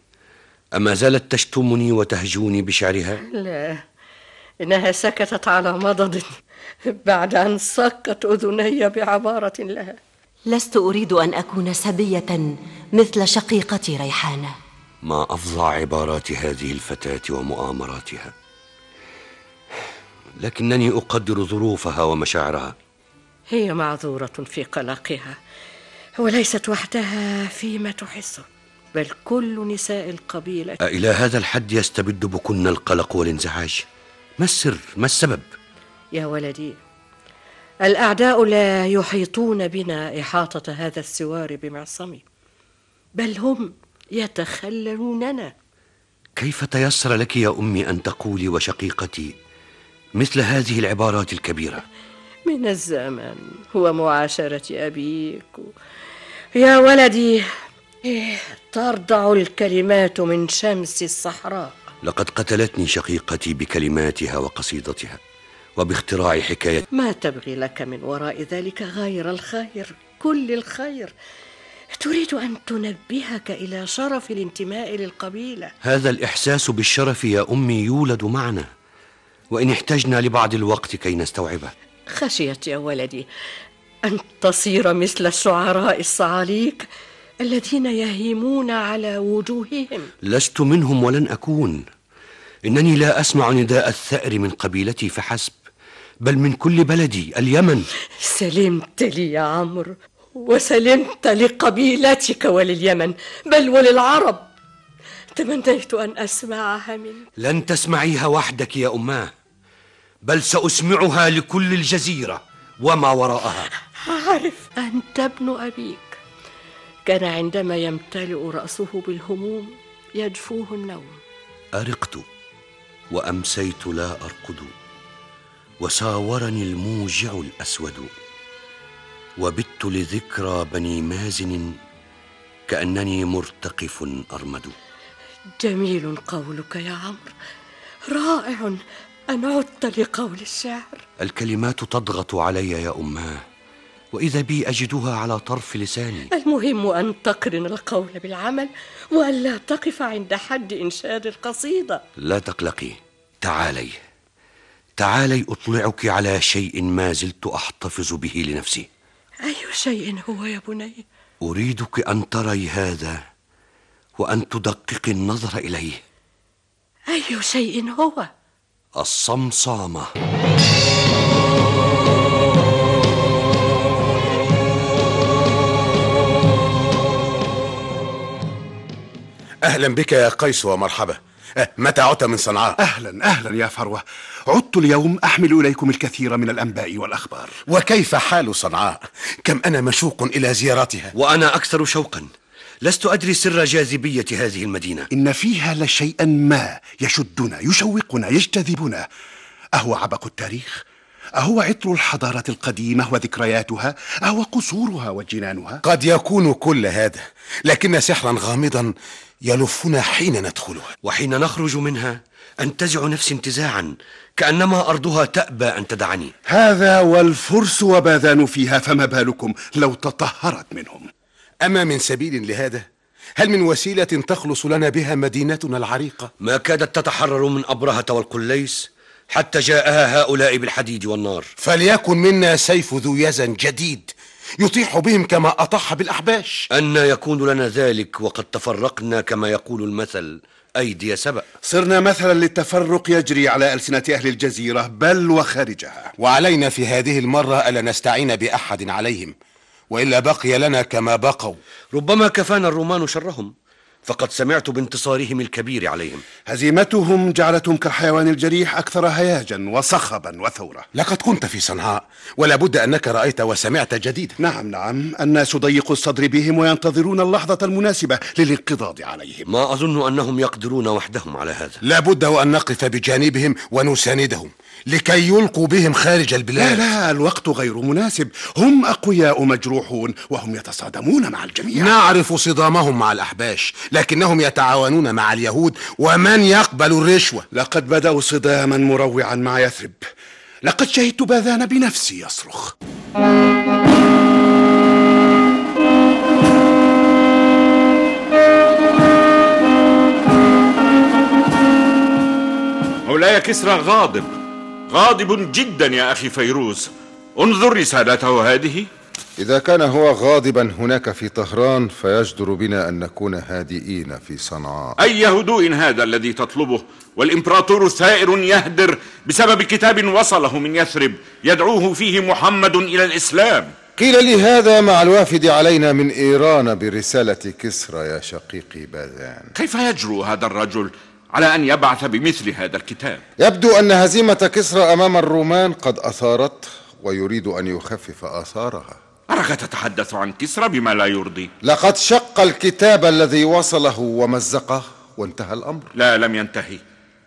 أما زالت تشتمني وتهجوني بشعرها؟ لا إنها سكتت على مضض بعد أن صكت أذني بعبارة لها. لست أريد أن أكون سبية مثل شقيقتي ريحانة. ما أفظع عبارات هذه الفتاة ومؤامراتها. لكنني أقدر ظروفها ومشاعرها. هي معذورة في قلقها. وليست وحدها فيما تحسه بل كل نساء القبيلة. أإلى هذا الحد يستبد بكن القلق والانزعاج. ما السر؟ ما السبب؟ يا ولدي الأعداء لا يحيطون بنا إحاطة هذا السوار بمعصم بل هم يتخللوننا. كيف تيسر لك يا أمي أن تقولي وشقيقتي مثل هذه العبارات الكبيرة؟ من الزمن ومعاشرة أبيك يا ولدي ترضع الكلمات من شمس الصحراء. لقد قتلتني شقيقتي بكلماتها وقصيدتها وباختراع حكاية. ما تبغي لك من وراء ذلك غير الخير كل الخير. تريد أن تنبهك إلى شرف الانتماء للقبيلة. هذا الإحساس بالشرف يا أمي يولد معنا وإن احتجنا لبعض الوقت كي نستوعبه. خشيت يا ولدي أن تصير مثل الشعراء الصعاليك الذين يهيمون على وجوههم. لست منهم ولن أكون. إنني لا أسمع نداء الثأر من قبيلتي فحسب بل من كل بلدي اليمن. سلمت لي يا عمرو وسلمت لقبيلتك ولليمن بل وللعرب. تمنيت أن أسمعها منك. لن تسمعيها وحدك يا أماه بل سأسمعها لكل الجزيرة وما وراءها. عارف. أنت ابن أبيك. كان عندما يمتلئ رأسه بالهموم يجفوه النوم. أرقت وأمسيت لا أرقد وساورني الموجع الأسود وبت لذكرى بني مازن كأنني مرتقف أرمد. جميل قولك يا عمرو رائع أن عدت لقول الشعر الكلمات تضغط علي يا أماه وإذا بي أجدها على طرف لساني. المهم أن تقرن القول بالعمل وألا تقف عند حد إنشاد القصيدة. لا تقلقي تعالي. تعالي أطلعك على شيء ما زلت أحتفظ به لنفسي. أي شيء هو يا بني؟ أريدك أن تري هذا وأن تدققي النظر إليه. أي شيء هو؟ الصمصامة. أهلا بك يا قيس ومرحبا أه، متى عدت من صنعاء؟ أهلا أهلا يا فروة عدت اليوم أحمل إليكم الكثير من الأنباء والأخبار وكيف حال صنعاء؟ كم أنا مشوق إلى زيارتها وأنا أكثر شوقا لست أدري سر جاذبية هذه المدينة إن فيها لشيئا ما يشدنا يشوقنا يجتذبنا أهو عبق التاريخ؟ أهو عطر الحضارة القديمة وذكرياتها أهو قصورها وجنانها؟ قد يكون كل هذا لكن سحرا غامضا يلفنا حين ندخلها وحين نخرج منها أنتزع نفسي انتزاعا كأنما أرضها تأبى أن تدعني. هذا والفرس وباذان فيها فما بالكم لو تطهرت منهم؟ أما من سبيل لهذا هل من وسيلة تخلص لنا بها مدينتنا العريقة؟ ما كادت تتحرر من أبرهة والقليس حتى جاءها هؤلاء بالحديد والنار. فليكن منا سيف ذو يزن جديد. يطيح بهم كما أطاح بالأحباش. أن يكون لنا ذلك وقد تفرقنا كما يقول المثل أيدي سبأ. صرنا مثلا للتفرق يجري على ألسنة أهل الجزيرة بل وخارجها. وعلينا في هذه المرة ألا نستعين بأحد عليهم وإلا بقي لنا كما بقوا. ربما كفانا الرومان شرهم. فقد سمعت بانتصارهم الكبير عليهم. هزيمتهم جعلتهم كالحيوان الجريح أكثر هياجا وصخبا وثورة. لقد كنت في صنعاء ولا بد أنك رأيت وسمعت جديدا نعم نعم. الناس ضيق الصدر بهم وينتظرون اللحظة المناسبة للانقضاض عليهم. ما أظن أنهم يقدرون وحدهم على هذا. لا بد وأن نقف بجانبهم ونساندهم. لكي يلقوا بهم خارج البلاد. لا لا الوقت غير مناسب. هم أقوياء مجروحون وهم يتصادمون مع الجميع. نعرف صدامهم مع الأحباش لكنهم يتعاونون مع اليهود ومن يقبل الرشوة؟ لقد بدأوا صداما مروعا مع يثرب. لقد شهدت باذان بنفسي يصرخ. مولاي كسرى غاضب. غاضب جدا يا أخي فيروز. انظر رسالته هذه. إذا كان هو غاضبا هناك في طهران فيجدر بنا أن نكون هادئين في صنعاء. أي هدوء هذا الذي تطلبه؟ والإمبراطور ثائر يهدر بسبب كتاب وصله من يثرب يدعوه فيه محمد إلى الإسلام. قيل لي هذا مع الوافد علينا من إيران برسالة كسرى يا شقيقي باذان. كيف يجرؤ هذا الرجل؟ على أن يبعث بمثل هذا الكتاب. يبدو أن هزيمة كسرى أمام الرومان قد أثارت ويريد أن يخفف آثارها. أراك تتحدث عن كسرى بما لا يرضي. لقد شق الكتاب الذي وصله ومزقه وانتهى الأمر. لا لم ينتهي.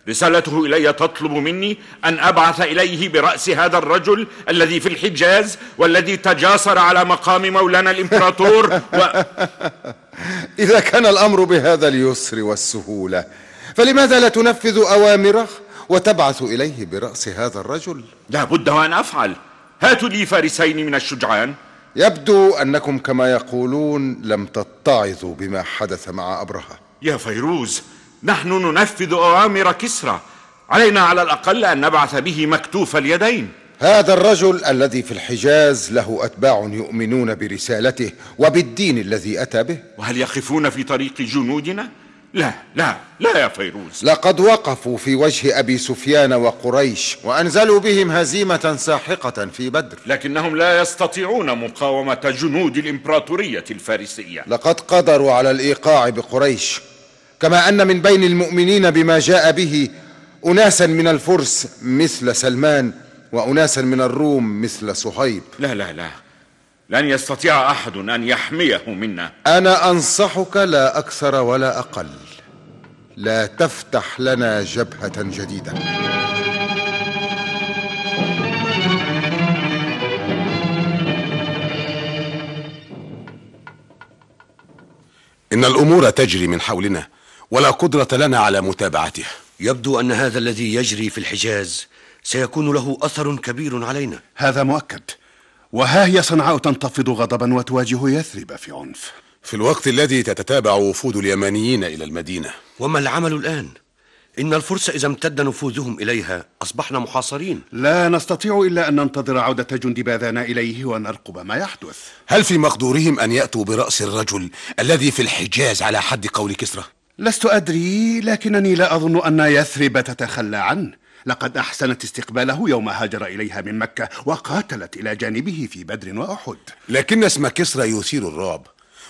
رسالته إلي تطلب مني أن أبعث إليه برأس هذا الرجل الذي في الحجاز والذي تجاسر على مقام مولانا الإمبراطور و... إذا كان الأمر بهذا اليسر والسهولة فلماذا لا تنفذ أوامره وتبعث إليه برأس هذا الرجل؟ لا بد وأن أفعل. هاتوا لي فارسين من الشجعان. يبدو أنكم كما يقولون لم تتعظوا بما حدث مع أبرهة. يا فيروز نحن ننفذ أوامر كسرى. علينا على الأقل أن نبعث به مكتوف اليدين. هذا الرجل الذي في الحجاز له أتباع يؤمنون برسالته وبالدين الذي أتى به. وهل يقفون في طريق جنودنا؟ لا لا لا يا فيروز. لقد وقفوا في وجه أبي سفيان وقريش وأنزلوا بهم هزيمة ساحقة في بدر. لكنهم لا يستطيعون مقاومة جنود الإمبراطورية الفارسية. لقد قدروا على الإيقاع بقريش كما أن من بين المؤمنين بما جاء به أناسا من الفرس مثل سلمان وأناسا من الروم مثل صهيب. لا لا لا. لن يستطيع أحد أن يحميه منا. أنا أنصحك لا أكثر ولا أقل. لا تفتح لنا جبهة جديدة. إن الأمور تجري من حولنا ولا قدرة لنا على متابعتها يبدو أن هذا الذي يجري في الحجاز سيكون له أثر كبير علينا. هذا مؤكد. وها هي صنعاء تنتفض غضبا وتواجه يثرب في عنف. في الوقت الذي تتتابع وفود اليمانيين إلى المدينة. وما العمل الآن؟ إن الفرس إذا امتد نفوذهم إليها أصبحنا محاصرين. لا نستطيع إلا أن ننتظر عودة جند باذان إليه ونرقب ما يحدث. هل في مقدورهم أن يأتوا برأس الرجل الذي في الحجاز على حد قول كسرى؟ لست أدري لكنني لا أظن أن يثرب تتخلى عنه. لقد أحسنت استقباله يوم هاجر إليها من مكة وقاتلت إلى جانبه في بدر وأحد لكن اسم كسرى يثير الرعب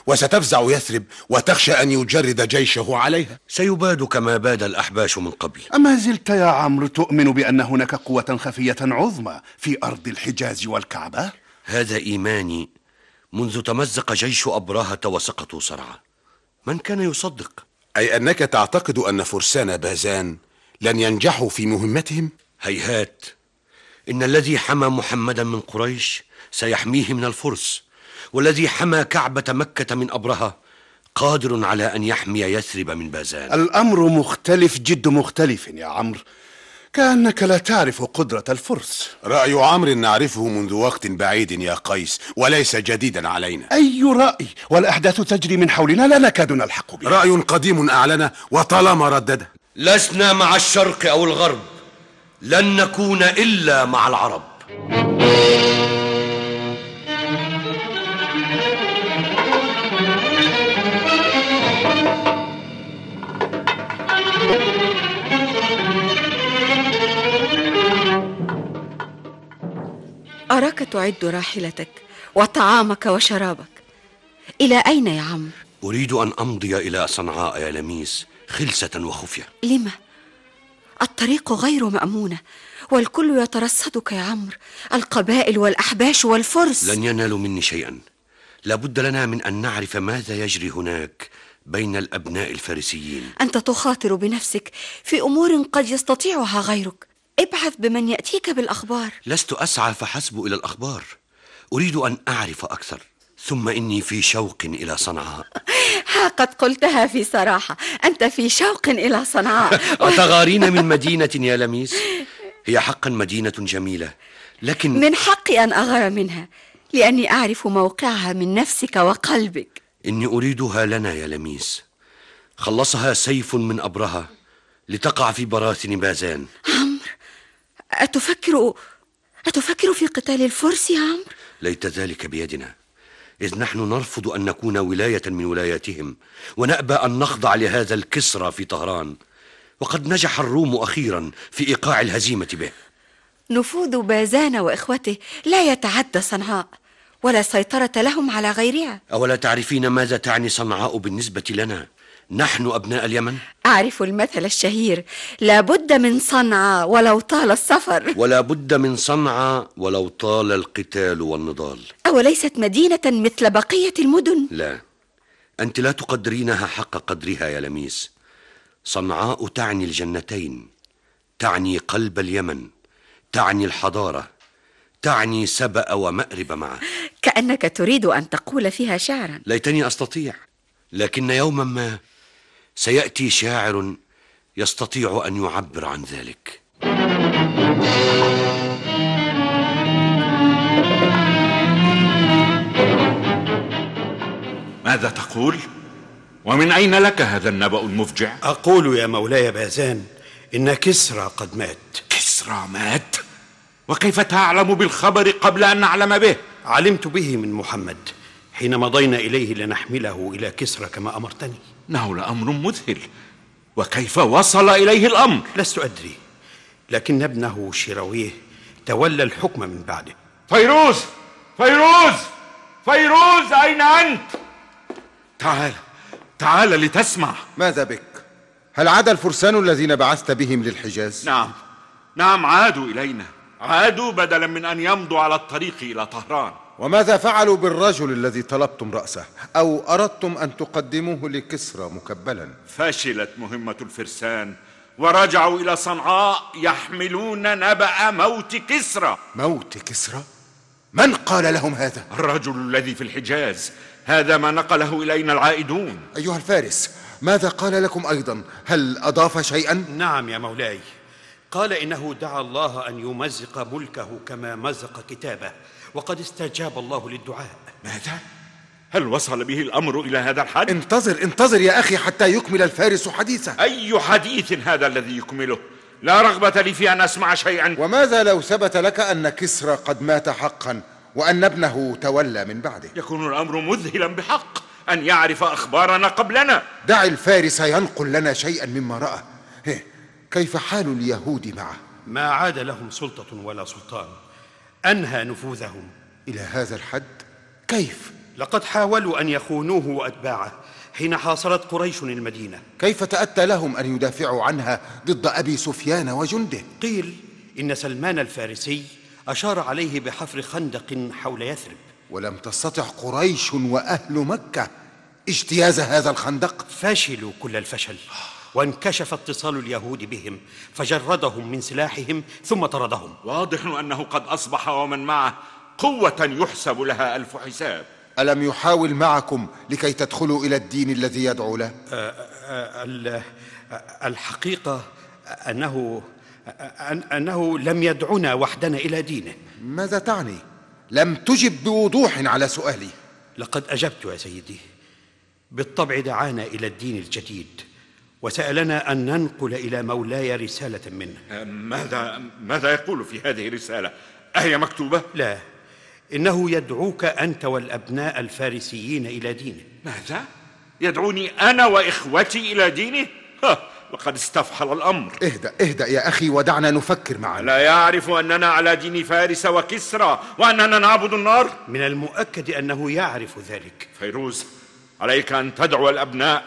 وستفزع يثرب وتخشى أن يجرد جيشه عليها سيباد كما باد الأحباش من قبل أما زلت يا عمرو تؤمن بأن هناك قوة خفية عظمى في أرض الحجاز والكعبة؟ هذا إيماني منذ تمزق جيش أبراهة وسقطوا صرعى من كان يصدق؟ أي أنك تعتقد أن فرسان بازان لن ينجحوا في مهمتهم؟ هيهات. إن الذي حمى محمدا من قريش سيحميه من الفرس والذي حمى كعبة مكة من أبرهة قادر على أن يحمي يثرب من بازان. الأمر مختلف جد مختلف يا عمرو. كأنك لا تعرف قدرة الفرس. رأي عمرو نعرفه منذ وقت بعيد يا قيس وليس جديدا علينا. أي رأي؟ والأحداث تجري من حولنا لا نكاد نلحق بها. رأي قديم أعلن وطالما ردده لسنا مع الشرق أو الغرب لن نكون إلا مع العرب. أراك تعد راحلتك وطعامك وشرابك. إلى أين يا عمرو؟ أريد أن أمضي إلى صنعاء يا لميس. خلسة وخفية. لما؟ الطريق غير مأمونة والكل يترصدك يا عمرو. القبائل والأحباش والفرس. لن ينالوا مني شيئا. لابد لنا من أن نعرف ماذا يجري هناك بين الأبناء الفارسيين. أنت تخاطر بنفسك في أمور قد يستطيعها غيرك. ابحث بمن يأتيك بالأخبار. لست أسعى فحسب إلى الأخبار. أريد أن أعرف أكثر. ثم إني في شوق إلى صنعاء. ها قد قلتها في صراحة. أنت في شوق إلى صنعاء. أتغارين من مدينة يا لميس؟ هي حقا مدينة جميلة لكن من حقي أن أغار منها لأني أعرف موقعها من نفسك وقلبك. إني أريدها لنا يا لميس. خلصها سيف من أبرهة لتقع في براثن بازان. عمرو أتفكر أتفكر في قتال الفرس يا عمرو؟ ليت ذلك بيدنا. إذ نحن نرفض أن نكون ولاية من ولاياتهم ونأبى أن نخضع لهذا الكسرى في طهران. وقد نجح الروم أخيرا في إيقاع الهزيمة به. نفوذ بازان وإخوته لا يتعدى صنعاء ولا سيطرة لهم على غيرها. أولا تعرفين ماذا تعني صنعاء بالنسبة لنا؟ نحن أبناء اليمن؟ أعرف المثل الشهير. لا بد من صنعاء ولو طال السفر. ولا بد من صنعاء ولو طال القتال والنضال. أوليست مدينة مثل بقية المدن؟ لا. أنت لا تقدرينها حق قدرها يا لميس. صنعاء تعني الجنتين تعني قلب اليمن تعني الحضارة تعني سبأ ومأرب معا كأنك تريد أن تقول فيها شعرا. ليتني أستطيع لكن يوما ما سيأتي شاعر يستطيع أن يعبر عن ذلك. ماذا تقول؟ ومن أين لك هذا النبأ المفجع؟ أقول يا مولاي بازان إن كسرى قد مات. كسرى مات؟ وكيف تعلم بالخبر قبل أن نعلم به؟ علمت به من محمد حين مضينا إليه لنحمله إلى كسرى كما أمرتني. أنه لأمر مذهل وكيف وصل إليه الأمر؟ لست أدري لكن ابنه شيرويه تولى الحكم من بعده. فيروز! فيروز! فيروز أين أنت؟ تعال تعال لتسمع. ماذا بك؟ هل عاد الفرسان الذين بعثت بهم للحجاز؟ نعم نعم عادوا إلينا. عادوا بدلا من أن يمضوا على الطريق إلى طهران. وماذا فعلوا بالرجل الذي طلبتم رأسه؟ أو أردتم أن تقدموه لكسرى مكبلا؟ فشلت مهمة الفرسان ورجعوا إلى صنعاء يحملون نبأ موت كسرى. موت كسرى؟ من قال لهم هذا؟ الرجل الذي في الحجاز. هذا ما نقله إلينا العائدون. أيها الفارس ماذا قال لكم أيضا؟ هل أضاف شيئا؟ نعم يا مولاي. قال إنه دعا الله أن يمزق ملكه كما مزق كتابه. وقد استجاب الله للدعاء. ماذا؟ هل وصل به الأمر إلى هذا الحد؟ انتظر انتظر يا أخي حتى يكمل الفارس حديثه. أي حديث هذا الذي يكمله؟ لا رغبة لي في أن أسمع شيئا. وماذا لو ثبت لك أن كسرى قد مات حقا وأن ابنه تولى من بعده. يكون الأمر مذهلا بحق أن يعرف أخبارنا قبلنا. دع الفارس ينقل لنا شيئا مما رأى. كيف حال اليهود معه؟ ما عاد لهم سلطة ولا سلطان. أنهى نفوذهم. إلى هذا الحد؟ كيف؟ لقد حاولوا أن يخونوه وأتباعه حين حاصرت قريش المدينة. كيف تأتى لهم أن يدافعوا عنها ضد أبي سفيان وجنده؟ قيل إن سلمان الفارسي أشار عليه بحفر خندق حول يثرب. ولم تستطع قريش وأهل مكة اجتياز هذا الخندق؟ فشلوا كل الفشل. وانكشف اتصال اليهود بهم فجردهم من سلاحهم ثم طردهم. واضح أنه قد أصبح ومن معه قوة يحسب لها ألف حساب. ألم يحاول معكم لكي تدخلوا إلى الدين الذي يدعو له؟ آه، ال- آه، الحقيقة أنه أن- أنه لم يدعنا وحدنا إلى دينه. ماذا تعني؟ لم تجب بوضوح على سؤالي. لقد أجبت يا سيدي. بالطبع دعانا إلى الدين الجديد. وسألنا أن ننقل إلى مولاي رسالة منه آه، ماذا ماذا يقول في هذه الرسالة؟ أهي مكتوبة؟ لا إنه يدعوك أنت والأبناء الفارسيين إلى دينه ماذا؟ يدعوني أنا وإخوتي إلى دينه؟ ها، لقد استفحل الأمر اهدأ اهدأ يا أخي ودعنا نفكر معا لا يعرف أننا على دين فارس وكسرى وأننا نعبد النار من المؤكد أنه يعرف ذلك فيروز عليك أن تدعو الأبناء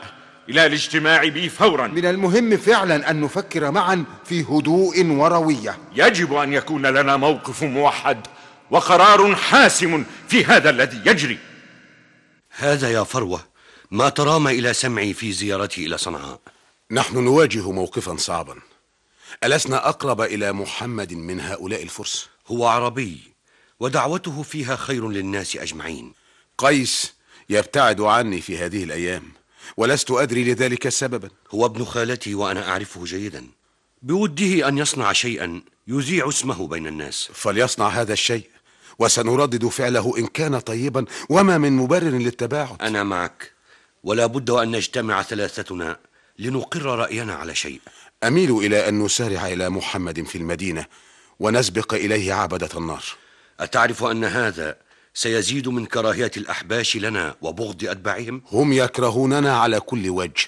إلى الاجتماع بي فورا. من المهم فعلا أن نفكر معا في هدوء وروية. يجب أن يكون لنا موقف موحد وقرار حاسم في هذا الذي يجري. هذا يا فروة ما ترام إلى سمعي في زيارتي إلى صنعاء. نحن نواجه موقفا صعبا. ألسنا أقرب إلى محمد من هؤلاء الفرس؟ هو عربي ودعوته فيها خير للناس أجمعين. قيس يبتعد عني في هذه الأيام. ولست أدري لذلك سببا. هو ابن خالتي وأنا أعرفه جيدا. بوده أن يصنع شيئا يذيع اسمه بين الناس. فليصنع هذا الشيء وسنردد فعله إن كان طيبا وما من مبرر للتباعد. أنا معك ولا بد أن نجتمع ثلاثتنا لنقر رأينا على شيء. أميل إلى أن نسارع إلى محمد في المدينة ونسبق إليه عبدة النار. أتعرف أن هذا سيزيد من كراهية الأحباش لنا وبغض أتباعهم؟ هم يكرهوننا على كل وجه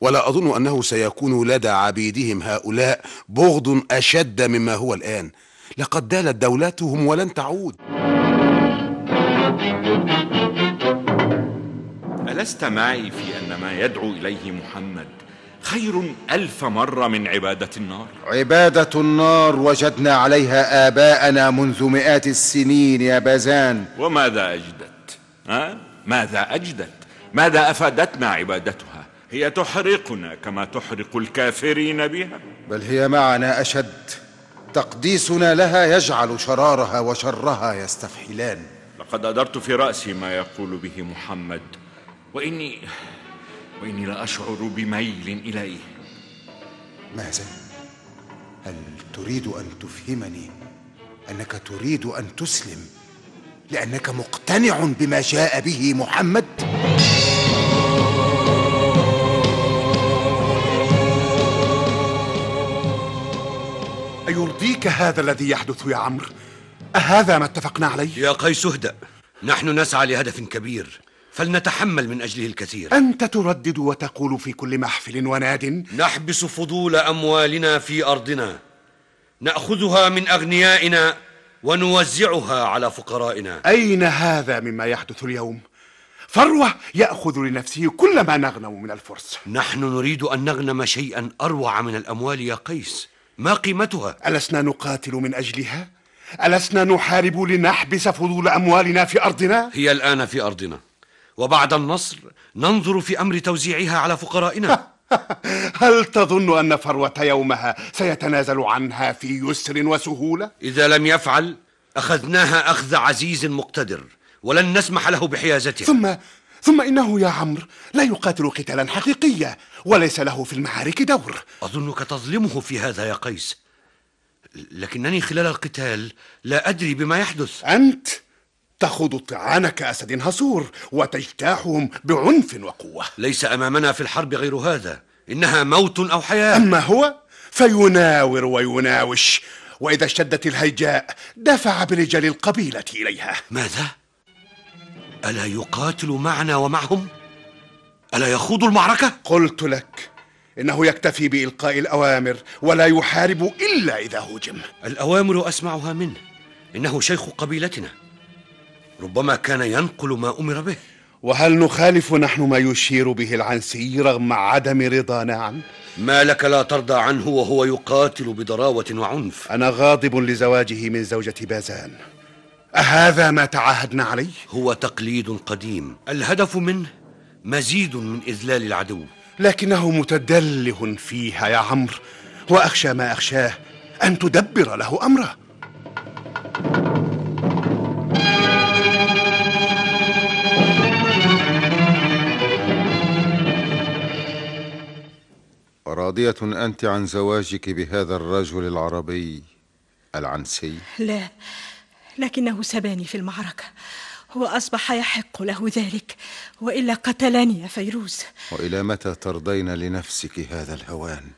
ولا أظن أنه سيكون لدى عبيدهم هؤلاء بغض أشد مما هو الآن. لقد دالت دولتهم ولن تعود. ألست معي في أن ما يدعو إليه محمد؟ خير ألف مرة من عبادة النار عبادة النار وجدنا عليها آباءنا منذ مئات السنين يا بازان وماذا أجدت؟ ها؟ ماذا أجدت؟ ماذا أفادتنا عبادتها؟ هي تحرقنا كما تحرق الكافرين بها بل هي معنا أشد تقديسنا لها يجعل شرارها وشرها يستفحلان لقد أدرت في رأسي ما يقول به محمد وإني وإني لا أشعر بميل إليه ماذا؟ هل تريد أن تفهمني أنك تريد أن تسلم لأنك مقتنع بما جاء به محمد؟ أيرضيك هذا الذي يحدث يا عمرو؟ أهذا ما اتفقنا عليه؟ يا قيس اهدأ نحن نسعى لهدف كبير فلنتحمل من أجله الكثير أنت تردد وتقول في كل محفل وناد نحبس فضول أموالنا في أرضنا نأخذها من أغنيائنا ونوزعها على فقرائنا أين هذا مما يحدث اليوم؟ فروة يأخذ لنفسه كل ما نغنم من الفرس نحن نريد أن نغنم شيئا أروع من الأموال يا قيس ما قيمتها؟ ألسنا نقاتل من أجلها؟ ألسنا نحارب لنحبس فضول أموالنا في أرضنا؟ هي الآن في أرضنا وبعد النصر ننظر في أمر توزيعها على فقرائنا. هل تظن أن فروة يومها سيتنازل عنها في يسر وسهولة؟ إذا لم يفعل أخذناها أخذ عزيز مقتدر ولن نسمح له بحيازتها. ثم ثم إنه يا عمرو لا يقاتل قتالا حقيقيا وليس له في المعارك دور. أظنك تظلمه في هذا يا قيس لكنني خلال القتال لا أدري بما يحدث. أنت؟ تخوض الطعان كأسد هصور وتجتاحهم بعنف وقوة. ليس أمامنا في الحرب غير هذا. إنها موت أو حياة. أما هو فيناور ويناوش وإذا اشتدت الهيجاء دفع برجال القبيلة إليها. ماذا؟ ألا يقاتل معنا ومعهم؟ ألا يخوض المعركة؟ قلت لك إنه يكتفي بإلقاء الأوامر ولا يحارب إلا إذا هجم. الأوامر أسمعها منه. إنه شيخ قبيلتنا. ربما كان ينقل ما أمر به. وهل نخالف نحن ما يشير به العنسي رغم عدم رضانا عنه؟ ما لك لا ترضى عنه وهو يقاتل بضراوة وعنف. أنا غاضب لزواجه من زوجة بازان. أهذا ما تعاهدنا عليه؟ هو تقليد قديم. الهدف منه مزيد من إذلال العدو. لكنه متدله فيها يا عمرو وأخشى ما أخشاه أن تدبر له أمره. راضية أنت عن زواجك بهذا الرجل العربي العنسي؟ لا لكنه سباني في المعركة. وأصبح يحق له ذلك وإلا قتلني يا فيروز. وإلى متى ترضين لنفسك هذا الهوان؟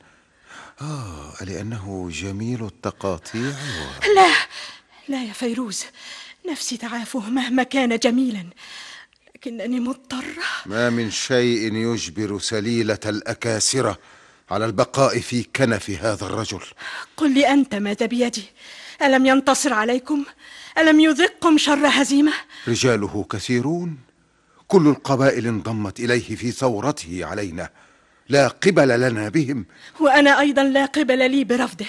آه لأنه جميل التقاطيع و... لا لا يا فيروز. نفسي تعافه مهما كان جميلا. لكنني مضطرة. ما من شيء يجبر سليلة الأكاسرة. على البقاء في كنف هذا الرجل. قل لي أنت ماذا بيدي؟ ألم ينتصر عليكم؟ ألم يذقكم شر هزيمة؟ رجاله كثيرون. كل القبائل انضمت إليه في ثورته علينا. لا قبل لنا بهم. وأنا أيضا لا قبل لي برفضه.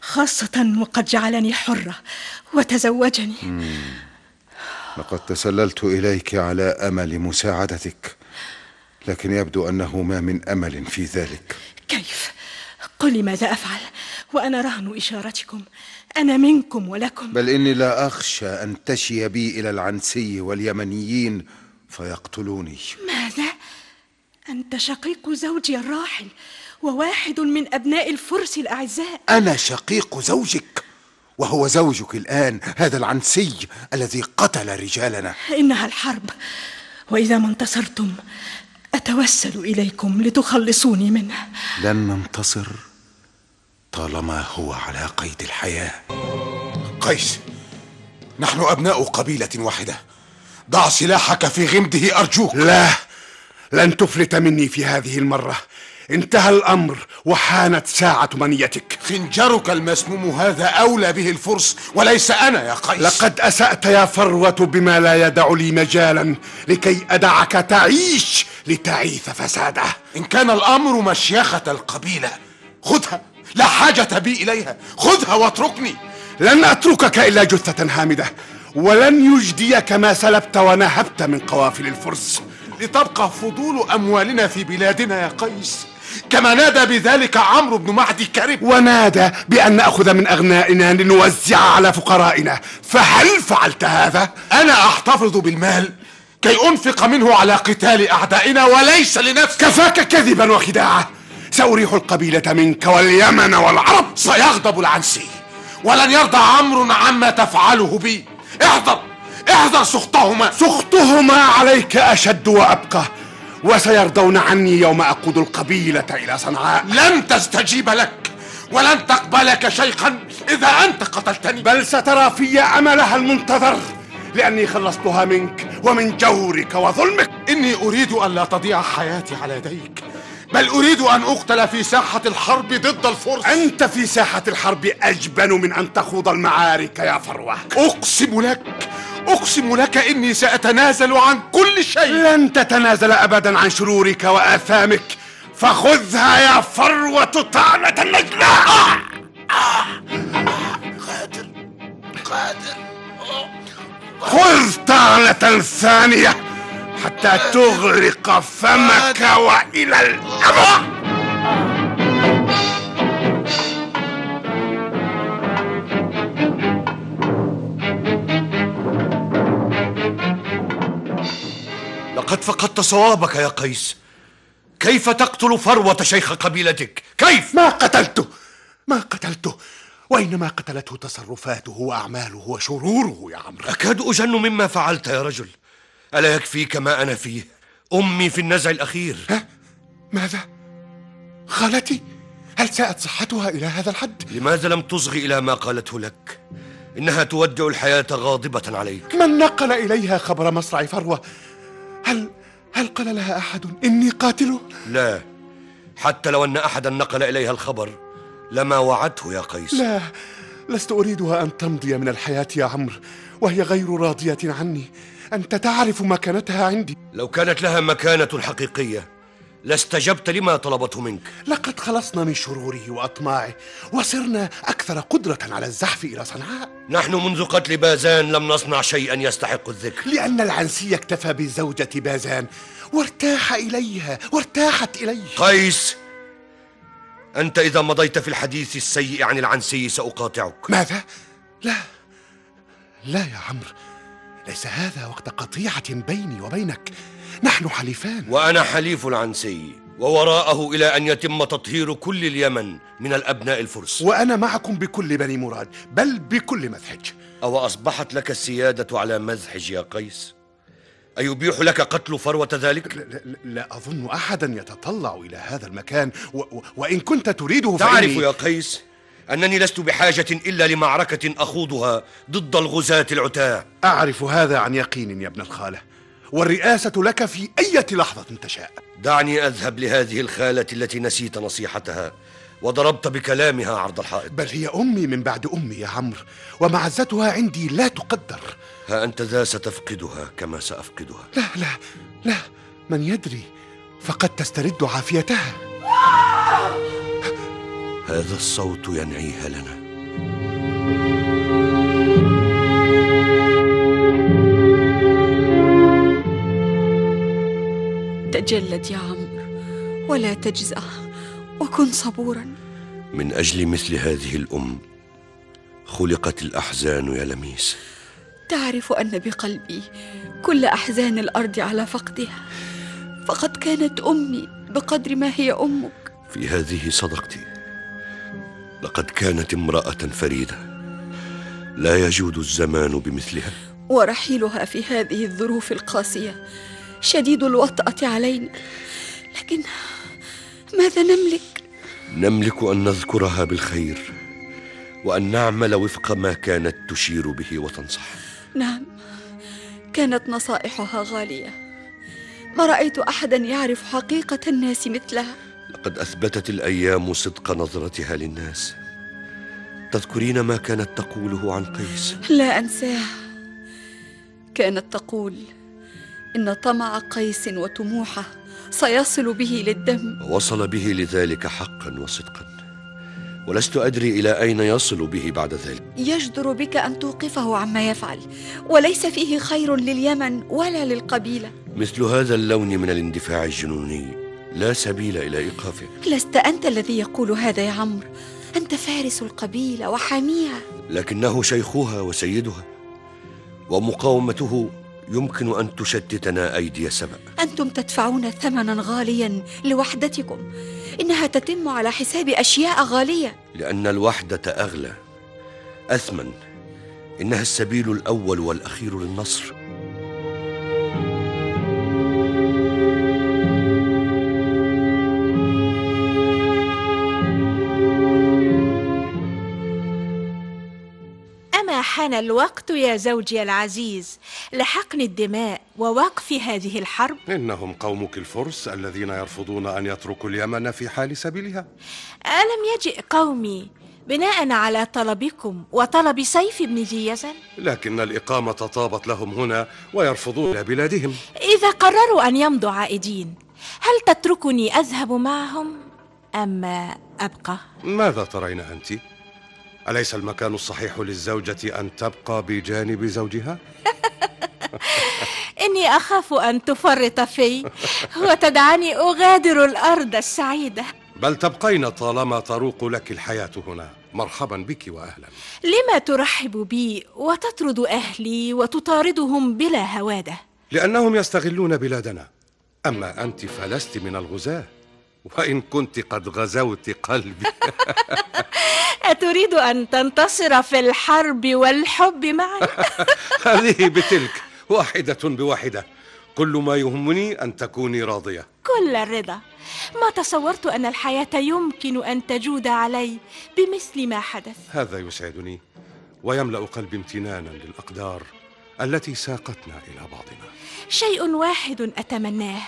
خاصة وقد جعلني حرة وتزوجني. مم. لقد تسللت إليك على أمل مساعدتك. لكن يبدو أنه ما من أمل في ذلك. كيف؟ قل لي ماذا أفعل؟ وأنا رهن إشارتكم. أنا منكم ولكم. بل إني لا أخشى أن تشي بي إلى العنسي واليمنيين فيقتلوني. ماذا؟ أنت شقيق زوجي الراحل وواحد من أبناء الفرس الأعزاء. أنا شقيق زوجك وهو زوجك الآن هذا العنسي الذي قتل رجالنا. إنها الحرب. وإذا ما انتصرتم أتوسل إليكم لتخلصوني منه. لن ننتصر طالما هو على قيد الحياة. قيس نحن أبناء قبيلة واحدة. ضع سلاحك في غمده أرجوك. لا لن تفلت مني في هذه المرة. انتهى الأمر وحانت ساعة منيتك. خنجرك المسموم هذا أولى به الفرس وليس أنا يا قيس. لقد أسأت يا فروة بما لا يدع لي مجالا لكي أدعك تعيش لتعيث فساده. إن كان الأمر مشيخة القبيلة خذها. لا حاجة بي إليها. خذها واتركني. لن أتركك إلا جثة هامدة. ولن يجديك ما سلبت ونهبت من قوافل الفرس. لتبقى فضول أموالنا في بلادنا يا قيس. كما نادى بذلك عمرو بن معدي كرب ونادى بأن نأخذ من أغنائنا لنوزع على فقرائنا. فهل فعلت هذا؟ أنا أحتفظ بالمال. كي أنفق منه على قتال أعدائنا وليس لنفسي. كفاك كذبا وخداعة. سأريح القبيلة منك واليمن والعرب. سيغضب العنسي. ولن يرضى عمرو عما تفعله بي. احذر احذر سخطهما. سخطهما عليك أشد وأبقى. وسيرضون عني يوم أقود القبيلة إلى صنعاء. لن تستجيب لك ولن تقبلك شيخا إذا أنت قتلتني. بل سترى في أملها المنتظر. لأني خلصتها منك ومن جورك وظلمك. إني أريد أن لا تضيع حياتي على يديك بل أريد أن أقتل في ساحة الحرب ضد الفرس. أنت في ساحة الحرب أجبن من أن تخوض المعارك يا فروة. أقسم لك أقسم لك إني سأتنازل عن كل شيء. لن تتنازل أبدا عن شرورك وآثامك. فخذها يا فروة طعنة النجلاء. قادر قادر. خذ طعنة ثانية حتى تغرق فمك وإلى الأبد لقد فقدت صوابك يا قيس. كيف تقتل فروة شيخ قبيلتك؟ كيف؟ ما قتلته ما قتلته. وإنما قتلته تصرفاته وأعماله وشروره يا عمرو أكاد أجن مما فعلت يا رجل ألا يكفيك ما أنا فيه أمي في النزع الأخير ها؟ ماذا؟ خالتي؟ هل ساءت صحتها إلى هذا الحد؟ لماذا لم تصغي إلى ما قالته لك إنها تودع الحياة غاضبة عليك من نقل إليها خبر مصرع فروة هل هل قال لها أحد إني قاتله؟ لا حتى لو أن أحدا نقل إليها الخبر لما وعدته يا قيس. لا لست أريدها أن تمضي من الحياة يا عمرو وهي غير راضية عني. أنت تعرف مكانتها عندي. لو كانت لها مكانة حقيقية لاستجبت لما طلبته منك. لقد خلصنا من شروره وأطماعه وصرنا أكثر قدرة على الزحف إلى صنعاء. نحن منذ قتل بازان لم نصنع شيئا يستحق الذكر. لأن العنسي اكتفى بزوجة بازان وارتاح إليها وارتاحت إليه. قيس! أنت إذا مضيت في الحديث السيء عن العنسي سأقاطعك. ماذا؟ لا. لا يا عمرو. ليس هذا وقت قطيعة بيني وبينك. نحن حليفان. وأنا حليف العنسي ووراءه إلى أن يتم تطهير كل اليمن من الأبناء الفرس. وأنا معكم بكل بني مراد بل بكل مذحج أو أصبحت لك السيادة على مذحج يا قيس؟ أيبيح لك قتل فروة ذلك؟ لا, لا, لا أظن أحدا يتطلع إلى هذا المكان و و وإن كنت تريده تعرف فإني... يا قيس أنني لست بحاجة إلا لمعركة أخوضها ضد الغزاة العتاة. أعرف هذا عن يقين يا ابن الخالة والرئاسة لك في أي لحظة تشاء. دعني أذهب لهذه الخالة التي نسيت نصيحتها وضربت بكلامها عرض الحائط. بل هي أمي من بعد أمي يا عمرو ومعزتها عندي لا تقدر. ها أنت ذا ستفقدها كما سأفقدها. لا لا لا من يدري فقد تسترد عافيتها. هذا الصوت ينعيها لنا. تجلد يا عمرو ولا تجزع وكن صبورا. من أجل مثل هذه الأم خلقت الأحزان يا لميس. تعرف أن بقلبي كل أحزان الأرض على فقدها. فقد كانت أمي بقدر ما هي أمك. في هذه صدقتي لقد كانت امرأة فريدة. لا يجود الزمان بمثلها. ورحيلها في هذه الظروف القاسية. شديد الوطأة علينا. لكن ماذا نملك؟ نملك أن نذكرها بالخير وأن نعمل وفق ما كانت تشير به وتنصح. نعم. كانت نصائحها غالية. ما رأيت أحدا يعرف حقيقة الناس مثلها. لقد أثبتت الأيام صدق نظرتها للناس. تذكرين ما كانت تقوله عن قيس؟ لا أنساه. كانت تقول إن طمع قيس وطموحه سيصل به للدم. وصل به لذلك حقا وصدقا. ولست أدري إلى أين يصل به بعد ذلك. يجدر بك أن توقفه عما يفعل وليس فيه خير لليمن ولا للقبيلة. مثل هذا اللون من الاندفاع الجنوني. لا سبيل إلى إيقافه. لست أنت الذي يقول هذا يا عمرو. أنت فارس القبيلة وحاميها. لكنه شيخها وسيدها ومقاومته يمكن أن تشتتنا أيدي سبأ. أنتم تدفعون ثمنا غاليا لوحدتكم. إنها تتم على حساب أشياء غالية. لأن الوحدة أغلى. أثمن إنها السبيل الأول والأخير للنصر. حان الوقت يا زوجي العزيز لحقن الدماء ووقف هذه الحرب إنهم قومك الفرس الذين يرفضون أن يتركوا اليمن في حال سبيلها ألم يجئ قومي بناء على طلبكم وطلب سيف بن ذي يزن لكن الإقامة طابت لهم هنا ويرفضون بلادهم إذا قرروا أن يمضوا عائدين هل تتركني أذهب معهم أم أبقى؟ ماذا ترين أنت؟ أليس المكان الصحيح للزوجة أن تبقى بجانب زوجها؟ إني أخاف أن تفرط في وتدعني أغادر الأرض السعيدة. بل تبقين طالما تروق لك الحياة هنا. مرحبا بك وأهلا. لما ترحب بي وتطرد أهلي وتطاردهم بلا هوادة؟ لأنهم يستغلون بلادنا. أما أنت فلست من الغزاة. وإن كنت قد غزوت قلبي. أتريد أن تنتصر في الحرب والحب معي؟ هذه بتلك واحدة بواحدة. كل ما يهمني أن تكوني راضية. كل الرضا. ما تصورت أن الحياة يمكن أن تجود علي بمثل ما حدث. هذا يسعدني ويملأ قلبي امتنانا للأقدار التي ساقتنا إلى بعضنا. شيء واحد أتمناه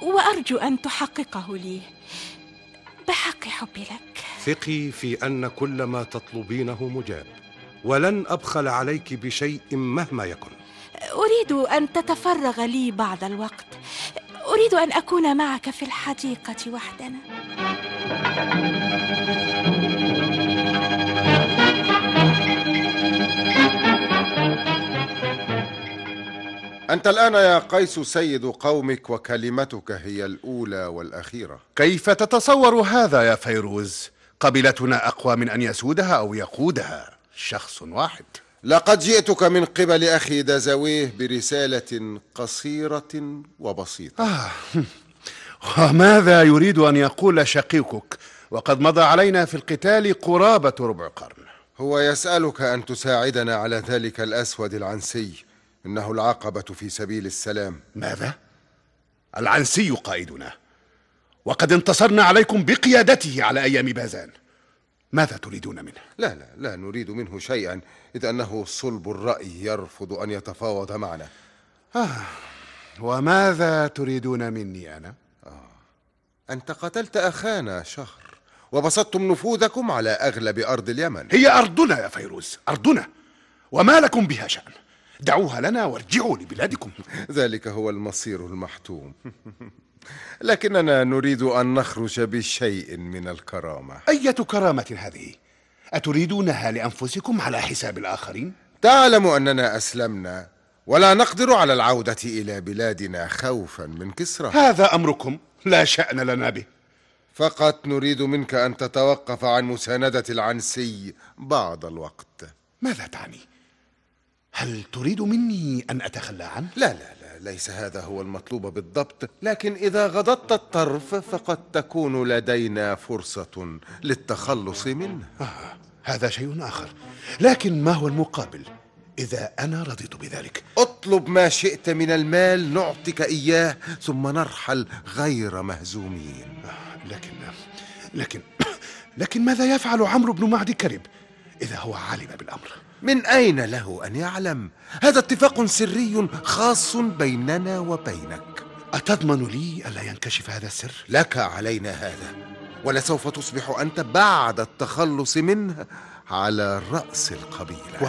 وأرجو أن تحققه لي. بحق حبي لك. ثقي في أن كل ما تطلبينه مجاب. ولن أبخل عليك بشيء مهما يكن. أريد أن تتفرغ لي بعض الوقت. أريد أن أكون معك في الحديقة وحدنا. أنت الآن يا قيس سيد قومك وكلمتك هي الأولى والأخيرة. كيف تتصور هذا يا فيروز؟ قبيلتنا أقوى من أن يسودها أو يقودها. شخص واحد. لقد جئتك من قبل أخي دازويه برسالة قصيرة وبسيطة. آه. وماذا يريد أن يقول شقيقك؟ وقد مضى علينا في القتال قرابة ربع قرن. هو يسألك أن تساعدنا على ذلك الأسود العنسي. إنه العقبة في سبيل السلام ماذا؟ العنسي قائدنا وقد انتصرنا عليكم بقيادته على أيام بازان ماذا تريدون منه؟ لا لا لا نريد منه شيئا إذ أنه صلب الرأي يرفض أن يتفاوض معنا آه. وماذا تريدون مني أنا؟ آه. أنت قتلت أخانا شهر وبسطتم نفوذكم على أغلب أرض اليمن هي أرضنا يا فيروز أرضنا وما لكم بها شأن دعوها لنا وارجعوا لبلادكم ذلك هو المصير المحتوم لكننا نريد أن نخرج بشيء من الكرامة أية كرامة هذه؟ أتريدونها لأنفسكم على حساب الآخرين؟ تعلم أننا أسلمنا ولا نقدر على العودة إلى بلادنا خوفا من كسرى هذا أمركم لا شأن لنا به فقط نريد منك أن تتوقف عن مساندة العنسي بعض الوقت ماذا تعني؟ هل تريد مني أن أتخلى عنه؟ لا لا لا ليس هذا هو المطلوب بالضبط. لكن إذا غضضت الطرف فقد تكون لدينا فرصة للتخلص منه. آه هذا شيء آخر. لكن ما هو المقابل إذا أنا رضيت بذلك؟ اطلب ما شئت من المال نعطيك إياه ثم نرحل غير مهزومين. آه لكن لكن لكن ماذا يفعل عمرو بن معدي كرب إذا هو علم بالأمر؟ من أين له أن يعلم؟ هذا اتفاق سري خاص بيننا وبينك. أتضمن لي ألا ينكشف هذا السر؟ لك علينا هذا ولسوف تصبح أنت بعد التخلص منه على رأس القبيلة. و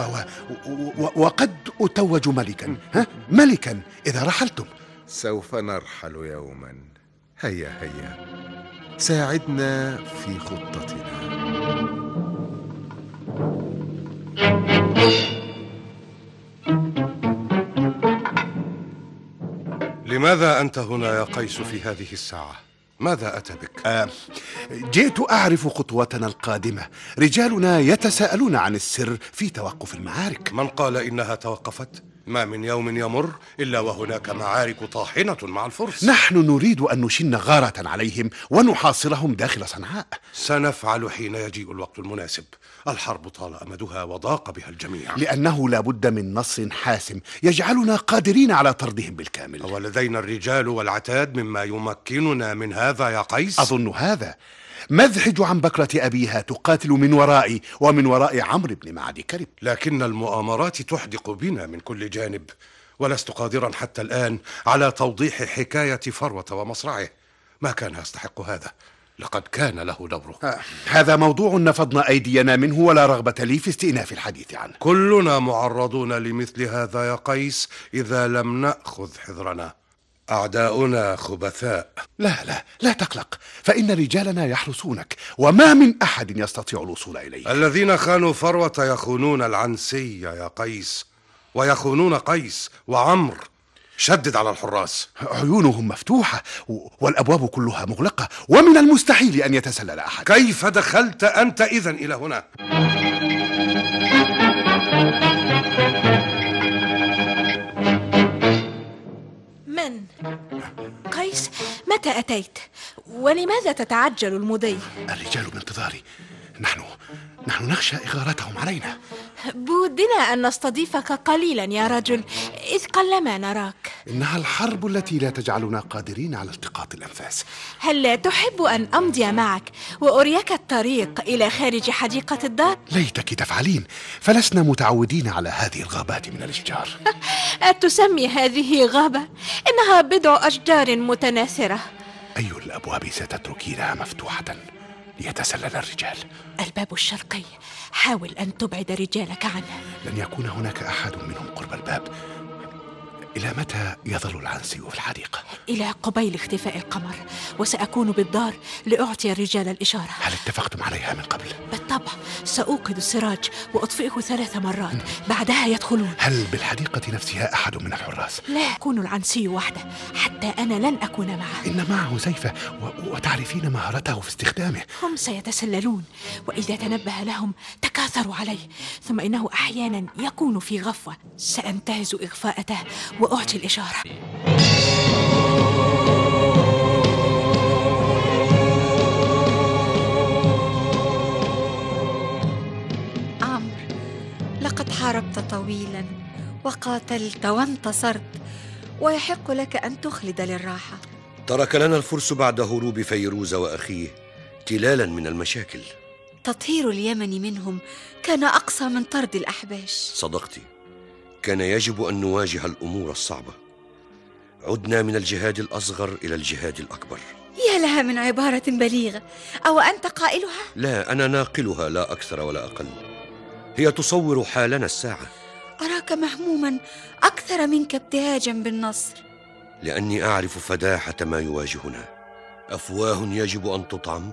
و و وقد أتوج ملكا. ها؟ ملكا إذا رحلتم. سوف نرحل يوما. هيا هيا. ساعدنا في خطتنا. لماذا أنت هنا يا قيس في هذه الساعة؟ ماذا أتى بك؟ آه جئت أعرف خطوتنا القادمة رجالنا يتساءلون عن السر في توقف المعارك من قال إنها توقفت؟ ما من يوم يمر إلا وهناك معارك طاحنة مع الفرس نحن نريد أن نشن غارة عليهم ونحاصرهم داخل صنعاء سنفعل حين يجيء الوقت المناسب الحرب طال أمدها وضاق بها الجميع. لأنه لا بد من نصر حاسم يجعلنا قادرين على طردهم بالكامل. ولدينا الرجال والعتاد مما يمكننا من هذا يا قيس؟ أظن هذا. مذحج عن بكرة أبيها تقاتل من ورائي ومن وراء عمرو بن معد كرب. لكن المؤامرات تحدق بنا من كل جانب ولست قادرا حتى الآن على توضيح حكاية فروة ومصرعه. ما كان يستحق هذا؟ لقد كان له دوره آه. هذا موضوع نفضنا أيدينا منه ولا رغبة لي في استئناف الحديث عنه. كلنا معرضون لمثل هذا يا قيس إذا لم نأخذ حذرنا. أعداؤنا خبثاء. لا لا لا تقلق فإن رجالنا يحرسونك وما من أحد يستطيع الوصول إليك. الذين خانوا فروة يخونون العنسية يا قيس ويخونون قيس وعمر. شدد على الحراس عيونهم مفتوحة والأبواب كلها مغلقة ومن المستحيل أن يتسلل أحد كيف دخلت أنت إذا إلى هنا؟ من؟ قيس متى أتيت؟ ولماذا تتعجل المضي؟ الرجال بانتظاري نحن. نحن نخشى إغارتهم علينا. بودنا أن نستضيفك قليلا يا رجل. إذ قلما نراك. إنها الحرب التي لا تجعلنا قادرين على التقاط الأنفاس. هل لا تحب أن أمضي معك وأريك الطريق إلى خارج حديقة الدار؟ ليتك تفعلين. فلسنا متعودين على هذه الغابات من الأشجار. أتسمي هذه غابة؟ إنها بضع أشجار متناثرة. أي الأبواب ستتركينها مفتوحة؟ ليتسلل الرجال. الباب الشرقي. حاول أن تبعد رجالك عنه. لن يكون هناك أحد منهم قرب الباب. إلى متى يظل العنسي في الحديقة؟ إلى قبيل اختفاء القمر وسأكون بالدار لأعطي الرجال الإشارة. هل اتفقتم عليها من قبل؟ بالطبع سأوقد السراج وأطفئه ثلاث مرات. بعدها يدخلون. هل بالحديقة نفسها أحد من الحراس؟ لا يكون العنسي وحده حتى أنا لن أكون معه. إن معه سيفه و... وتعرفين مهارته في استخدامه. هم سيتسللون وإذا تنبه لهم تكاثروا عليه ثم إنه أحيانا يكون في غفوة. سأنتهز إغفاءته وأعطي الإشارة. عمرو لقد حاربت طويلا وقاتلت وانتصرت ويحق لك أن تخلد للراحة. ترك لنا الفرس بعد هروب فيروز وأخيه تلالا من المشاكل. تطهير اليمن منهم كان أقصى من طرد الأحباش. صدقت كان يجب أن نواجه الأمور الصعبة. عدنا من الجهاد الأصغر إلى الجهاد الأكبر. يا لها من عبارة بليغة. أو أنت قائلها؟ لا أنا ناقلها لا أكثر ولا أقل. هي تصور حالنا الساعة. أراك مهموما أكثر منك ابتهاجا بالنصر. لأني أعرف فداحة ما يواجهنا. أفواه يجب أن تطعم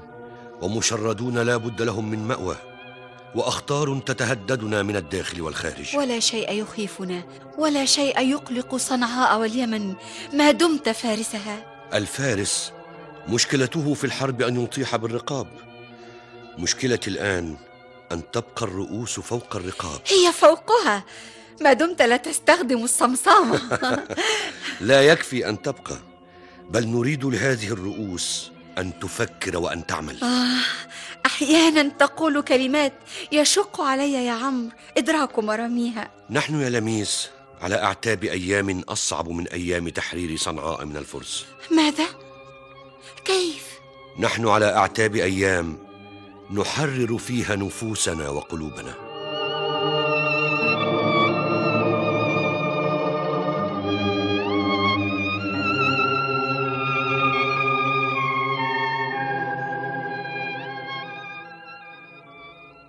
ومشردون لا بد لهم من مأوى. وأخطار تتهددنا من الداخل والخارج. ولا شيء يخيفنا ولا شيء يقلق صنعاء واليمن. ما دمت فارسها. الفارس مشكلته في الحرب أن يطيح بالرقاب. مشكلتي الآن أن تبقى الرؤوس فوق الرقاب. هي فوقها. ما دمت لا تستخدم الصمصامة لا يكفي أن تبقى بل نريد لهذه الرؤوس أن تفكر وأن تعمل. آه أحيانا تقول كلمات يشق علي يا عمرو إدراك مراميها نحن يا لميس على أعتاب أيام أصعب من أيام تحرير صنعاء من الفرس ماذا؟ كيف؟ نحن على أعتاب أيام نحرر فيها نفوسنا وقلوبنا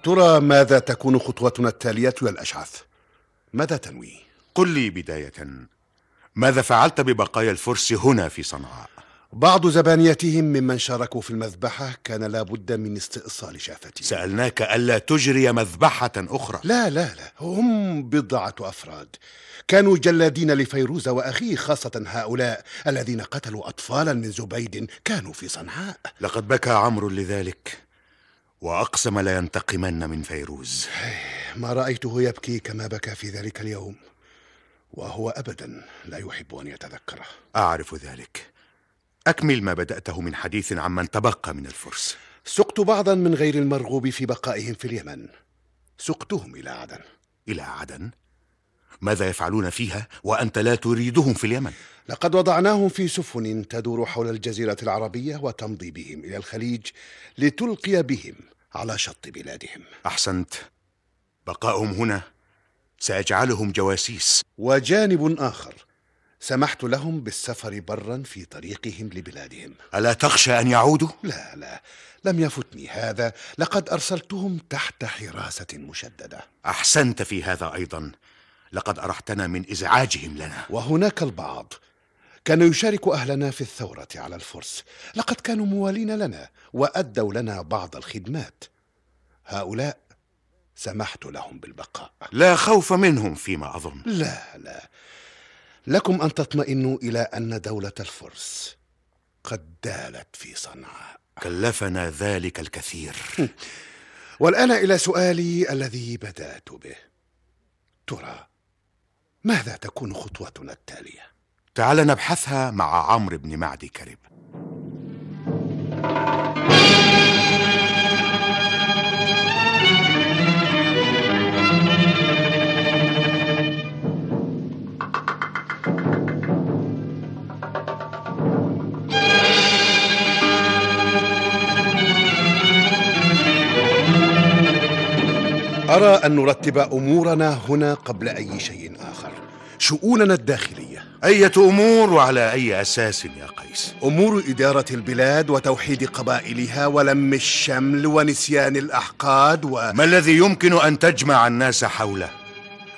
ترى ماذا تكون خطوتنا التالية يا الأشعث؟ ماذا تنوي؟ قل لي بداية. ماذا فعلت ببقايا الفرس هنا في صنعاء؟ بعض زبانيتهم ممن شاركوا في المذبحة كان لابد من استئصال شافتهم سألناك ألا تجري مذبحة أخرى. لا لا لا. هم بضعة أفراد. كانوا جلادين لفيروز وأخيه خاصة هؤلاء الذين قتلوا أطفالا من زبيد كانوا في صنعاء. لقد بكى عمرو لذلك. وأقسم لا ينتقمن من فيروز. ما رأيته يبكي كما بكى في ذلك اليوم وهو أبدا لا يحب أن يتذكره. أعرف ذلك. أكمل ما بدأته من حديث عمن تبقى من الفرس. سقت بعضا من غير المرغوب في بقائهم في اليمن. سقتهم إلى عدن. إلى عدن؟ ماذا يفعلون فيها وأنت لا تريدهم في اليمن؟ لقد وضعناهم في سفن تدور حول الجزيرة العربية وتمضي بهم إلى الخليج لتلقي بهم على شط بلادهم. أحسنت. بقاؤهم هنا سيجعلهم جواسيس. وجانب آخر سمحت لهم بالسفر برا في طريقهم لبلادهم. ألا تخشى أن يعودوا؟ لا لا لم يفتني هذا. لقد أرسلتهم تحت حراسة مشددة. أحسنت في هذا أيضا. لقد أرحتنا من إزعاجهم لنا. وهناك البعض كان يشارك أهلنا في الثورة على الفرس. لقد كانوا موالين لنا وأدوا لنا بعض الخدمات. هؤلاء سمحت لهم بالبقاء. لا خوف منهم فيما أظن. لا لا. لكم أن تطمئنوا إلى أن دولة الفرس قد دالت في صنعاء. كلفنا ذلك الكثير. والآن إلى سؤالي الذي بدأت به. ترى ماذا تكون خطوتنا التالية؟ تعال نبحثها مع عمرو بن معدي كرب أرى أن نرتب أمورنا هنا قبل أي شيء آخر شؤوننا الداخلية. أية أمور وعلى أي أساس يا قيس؟ أمور إدارة البلاد وتوحيد قبائلها ولم الشمل ونسيان الأحقاد و... ما الذي يمكن أن تجمع الناس حوله؟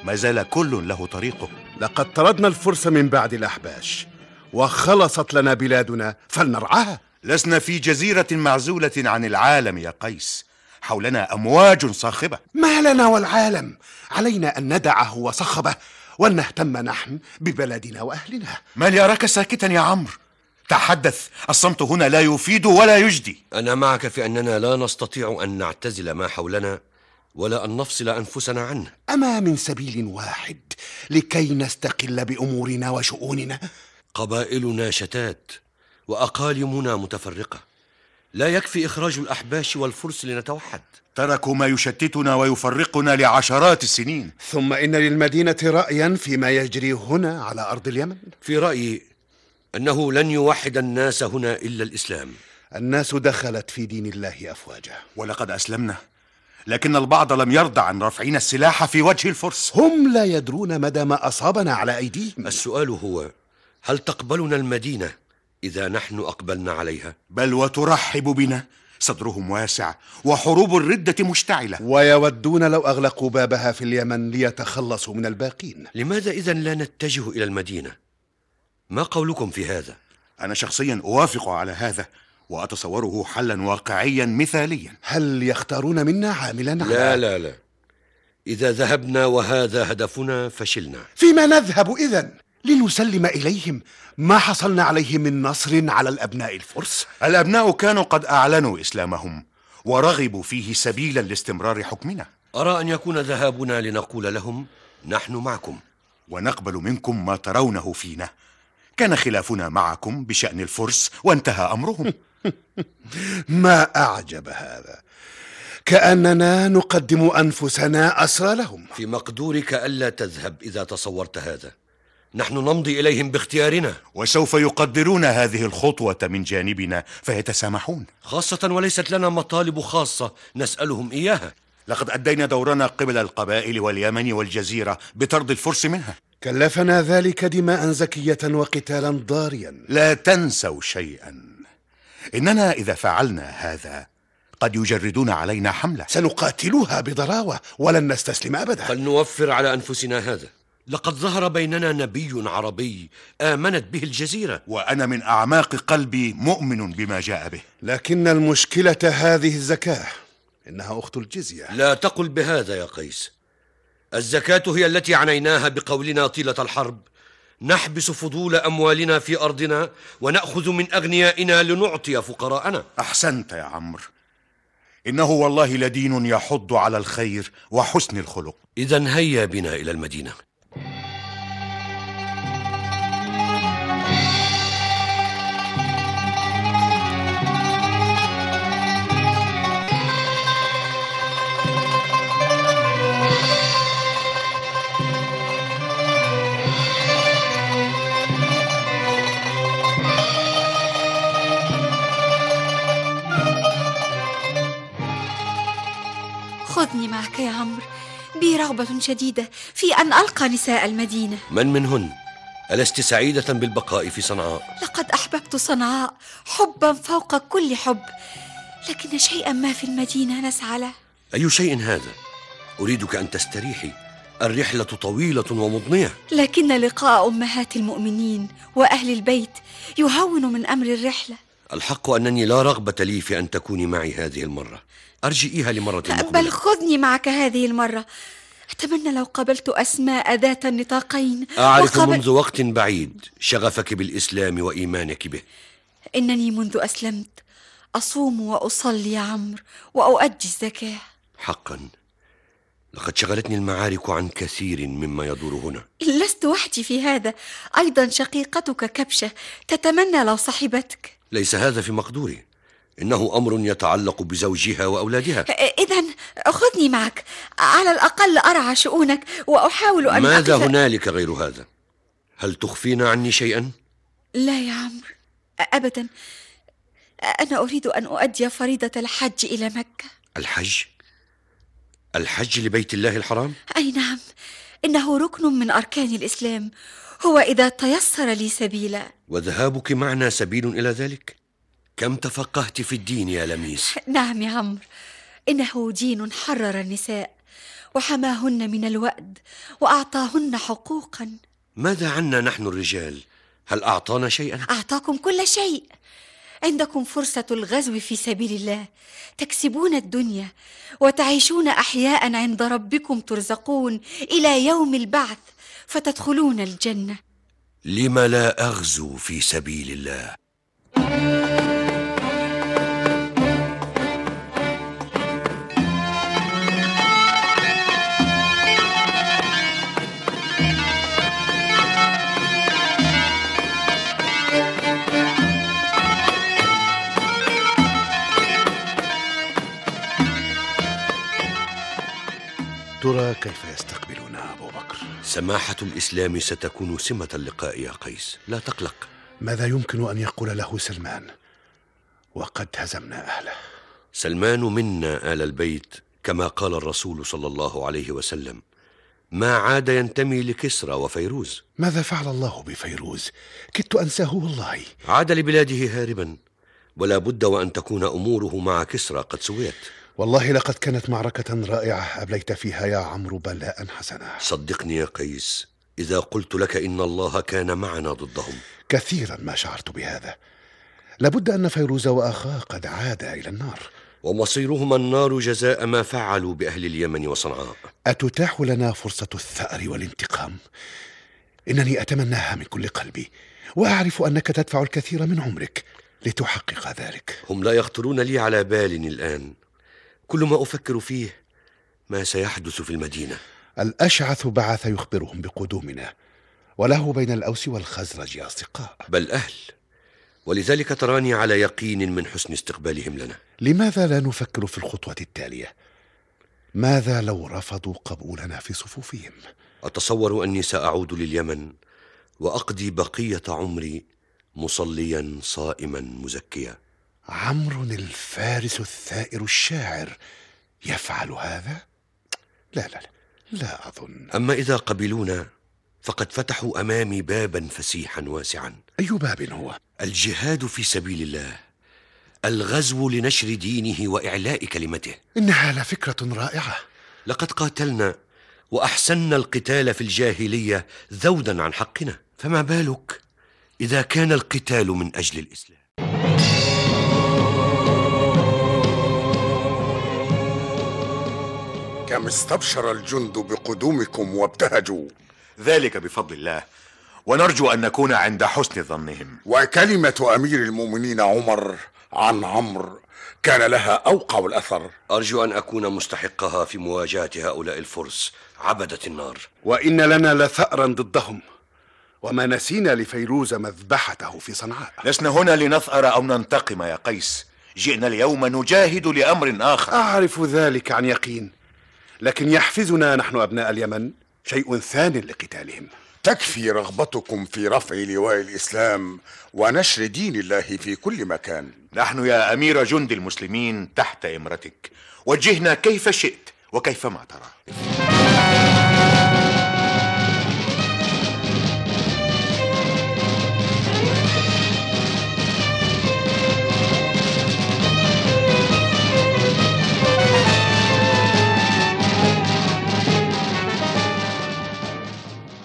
ما زال كل له طريقه. لقد طردنا الفرس من بعد الأحباش وخلصت لنا بلادنا فلنرعاها. لسنا في جزيرة معزولة عن العالم يا قيس. حولنا أمواج صاخبة. ما لنا والعالم؟ علينا أن ندعه وصخبه. وأن نهتم نحن ببلدنا وأهلنا. من يراك ساكتا يا عمرو؟ تحدث الصمت هنا لا يفيد ولا يجدي. أنا معك في أننا لا نستطيع أن نعتزل ما حولنا ولا أن نفصل أنفسنا عنه. أما من سبيل واحد لكي نستقل بأمورنا وشؤوننا. قبائلنا شتات وأقاليمنا متفرقة. لا يكفي إخراج الأحباش والفرس لنتوحد. تركوا ما يشتتنا ويفرقنا لعشرات السنين. ثم إن للمدينة رأيا فيما يجري هنا على أرض اليمن. في رأيي أنه لن يوحد الناس هنا إلا الإسلام. الناس دخلت في دين الله أفواجا. ولقد أسلمنا لكن البعض لم يرضى عن رفعنا السلاح في وجه الفرس. هم لا يدرون مدى ما أصابنا على أيديهم. السؤال هو هل تقبلنا المدينة؟ إذا نحن أقبلنا عليها. بل وترحب بنا. صدرهم واسع وحروب الردة مشتعلة. ويودون لو أغلقوا بابها في اليمن ليتخلصوا من الباقين. لماذا إذا لا نتجه إلى المدينة؟ ما قولكم في هذا؟ أنا شخصيا أوافق على هذا وأتصوره حلا واقعيا مثاليا. هل يختارون منا عاملا لا لا لا. إذا ذهبنا وهذا هدفنا فشلنا. فيما نذهب إذن؟ لنسلم إليهم ما حصلنا عليه من نصر على الأبناء الفرس. الأبناء كانوا قد أعلنوا إسلامهم ورغبوا فيه سبيلا لاستمرار حكمنا. أرى أن يكون ذهابنا لنقول لهم نحن معكم. ونقبل منكم ما ترونه فينا. كان خلافنا معكم بشأن الفرس وانتهى أمرهم. ما أعجب هذا. كأننا نقدم أنفسنا أسرى لهم. في مقدورك ألا تذهب إذا تصورت هذا. نحن نمضي إليهم باختيارنا. وسوف يقدرون هذه الخطوة من جانبنا فيتسامحون. خاصة وليست لنا مطالب خاصة نسألهم إياها. لقد أدينا دورنا قبل القبائل واليمن والجزيرة بطرد الفرس منها. كلفنا ذلك دماء زكية وقتالا ضاريا. لا تنسوا شيئا. إننا إذا فعلنا هذا قد يجردون علينا حملة. سنقاتلها بضراوة ولن نستسلم أبدا. فلنوفر على أنفسنا هذا. لقد ظهر بيننا نبي عربي آمنت به الجزيرة. وأنا من أعماق قلبي مؤمن بما جاء به. لكن المشكلة هذه الزكاة. إنها أخت الجزية. لا تقل بهذا يا قيس. الزكاة هي التي عنيناها بقولنا طيلة الحرب. نحبس فضول أموالنا في أرضنا ونأخذ من أغنيائنا لنعطي فقراءنا. أحسنت يا عمرو. إنه والله لدين يحض على الخير وحسن الخلق. إذا هيا بنا إلى المدينة. خذني معك يا عمرو. بي رغبة شديدة في أن ألقى نساء المدينة. من منهن؟ ألست سعيدة بالبقاء في صنعاء؟ لقد أحببت صنعاء حبا فوق كل حب. لكن شيئا ما في المدينة نسعى له. أي شيء هذا؟ أريدك أن تستريحي. الرحلة طويلة ومضنية. لكن لقاء أمهات المؤمنين وأهل البيت يهون من أمر الرحلة. الحق أنني لا رغبة لي في أن تكوني معي هذه المرة. أرجئيها لمرة بل مقبلة خذني معك هذه المرة. أتمنى لو قابلت أسماء ذات النطاقين. أعرف وقابل- منذ وقت بعيد شغفك بالإسلام وإيمانك به. إنني منذ أسلمت أصوم وأصلي يا عمرو وأؤدي الزكاة. حقا. لقد شغلتني المعارك عن كثير مما يدور هنا. لست وحدي في هذا. أيضا شقيقتك كبشة تتمنى لو صحبتك ليس هذا في مقدوري. إنه أمر يتعلق بزوجها وأولادها إذا خذني معك على الأقل أرعى شؤونك وأحاول أن ماذا أقف... هنالك غير هذا؟ هل تخفين عني شيئا؟ لا يا عمرو أبدا أنا أريد أن أؤدي فريضة الحج إلى مكة الحج؟ الحج لبيت الله الحرام؟ أي نعم إنه ركن من أركان الإسلام هو إذا تيسر لي سبيلا وذهابك معنا سبيل إلى ذلك؟ كم تفقهت في الدين يا لميس؟ نعم يا عمرو إنه دين حرر النساء وحماهن من الوأد وأعطاهن حقوقا ماذا عنا نحن الرجال؟ هل أعطانا شيئا؟ أعطاكم كل شيء عندكم فرصة الغزو في سبيل الله تكسبون الدنيا وتعيشون أحياء عند ربكم ترزقون إلى يوم البعث فتدخلون الجنة لم لا أغزو في سبيل الله؟ ترى كيف يستقبلنا أبو بكر؟ سماحة الإسلام ستكون سمة اللقاء يا قيس. لا تقلق. ماذا يمكن أن يقول له سلمان؟ وقد هزمنا أهله. سلمان منا آل البيت كما قال الرسول صلى الله عليه وسلم. ما عاد ينتمي لكسرى وفيروز. ماذا فعل الله بفيروز؟ كدت أنساه والله. عاد لبلاده هاربا. ولا بد وأن تكون أموره مع كسرى قد سويت. والله لقد كانت معركة رائعة أبليت فيها يا عمرو بلاء حسنا. صدقني يا قيس إذا قلت لك إن الله كان معنا ضدهم. كثيرا ما شعرت بهذا. لابد أن فيروز وأخاه قد عادا إلى النار. ومصيرهما النار جزاء ما فعلوا بأهل اليمن وصنعاء. أتتاح لنا فرصة الثأر والانتقام؟ إنني أتمناها من كل قلبي وأعرف أنك تدفع الكثير من عمرك لتحقق ذلك. هم لا يخطرون لي على بال الآن. كل ما أفكر فيه ما سيحدث في المدينة الأشعث بعث يخبرهم بقدومنا وله بين الأوس والخزرج أصدقاء بل أهل ولذلك تراني على يقين من حسن استقبالهم لنا لماذا لا نفكر في الخطوة التالية؟ ماذا لو رفضوا قبولنا في صفوفهم؟ أتصور أني سأعود لليمن وأقضي بقية عمري مصليا صائما مزكيا عمرو الفارس الثائر الشاعر يفعل هذا؟ لا لا لا لا أظن. أما إذا قبلونا فقد فتحوا أمامي بابا فسيحا واسعا. أي باب هو؟ الجهاد في سبيل الله الغزو لنشر دينه وإعلاء كلمته. إنها لفكرة رائعة. لقد قاتلنا وأحسنا القتال في الجاهلية ذودا عن حقنا. فما بالك إذا كان القتال من أجل الإسلام؟ كم استبشر الجند بقدومكم وابتهجوا. ذلك بفضل الله. ونرجو أن نكون عند حسن ظنهم. وكلمة أمير المؤمنين عمر عن عمرو كان لها أوقع الأثر. أرجو أن أكون مستحقها في مواجهة هؤلاء الفرس عبدة النار. وإن لنا لثأرا ضدهم وما نسينا لفيروز مذبحته في صنعاء. لسنا هنا لنثأر أو ننتقم يا قيس. جئنا اليوم نجاهد لأمر آخر. أعرف ذلك عن يقين. لكن يحفزنا نحن أبناء اليمن شيء ثان لقتالهم. تكفي رغبتكم في رفع لواء الإسلام ونشر دين الله في كل مكان. نحن يا أمير جند المسلمين تحت إمرتك. وجهنا كيف شئت وكيفما ترى.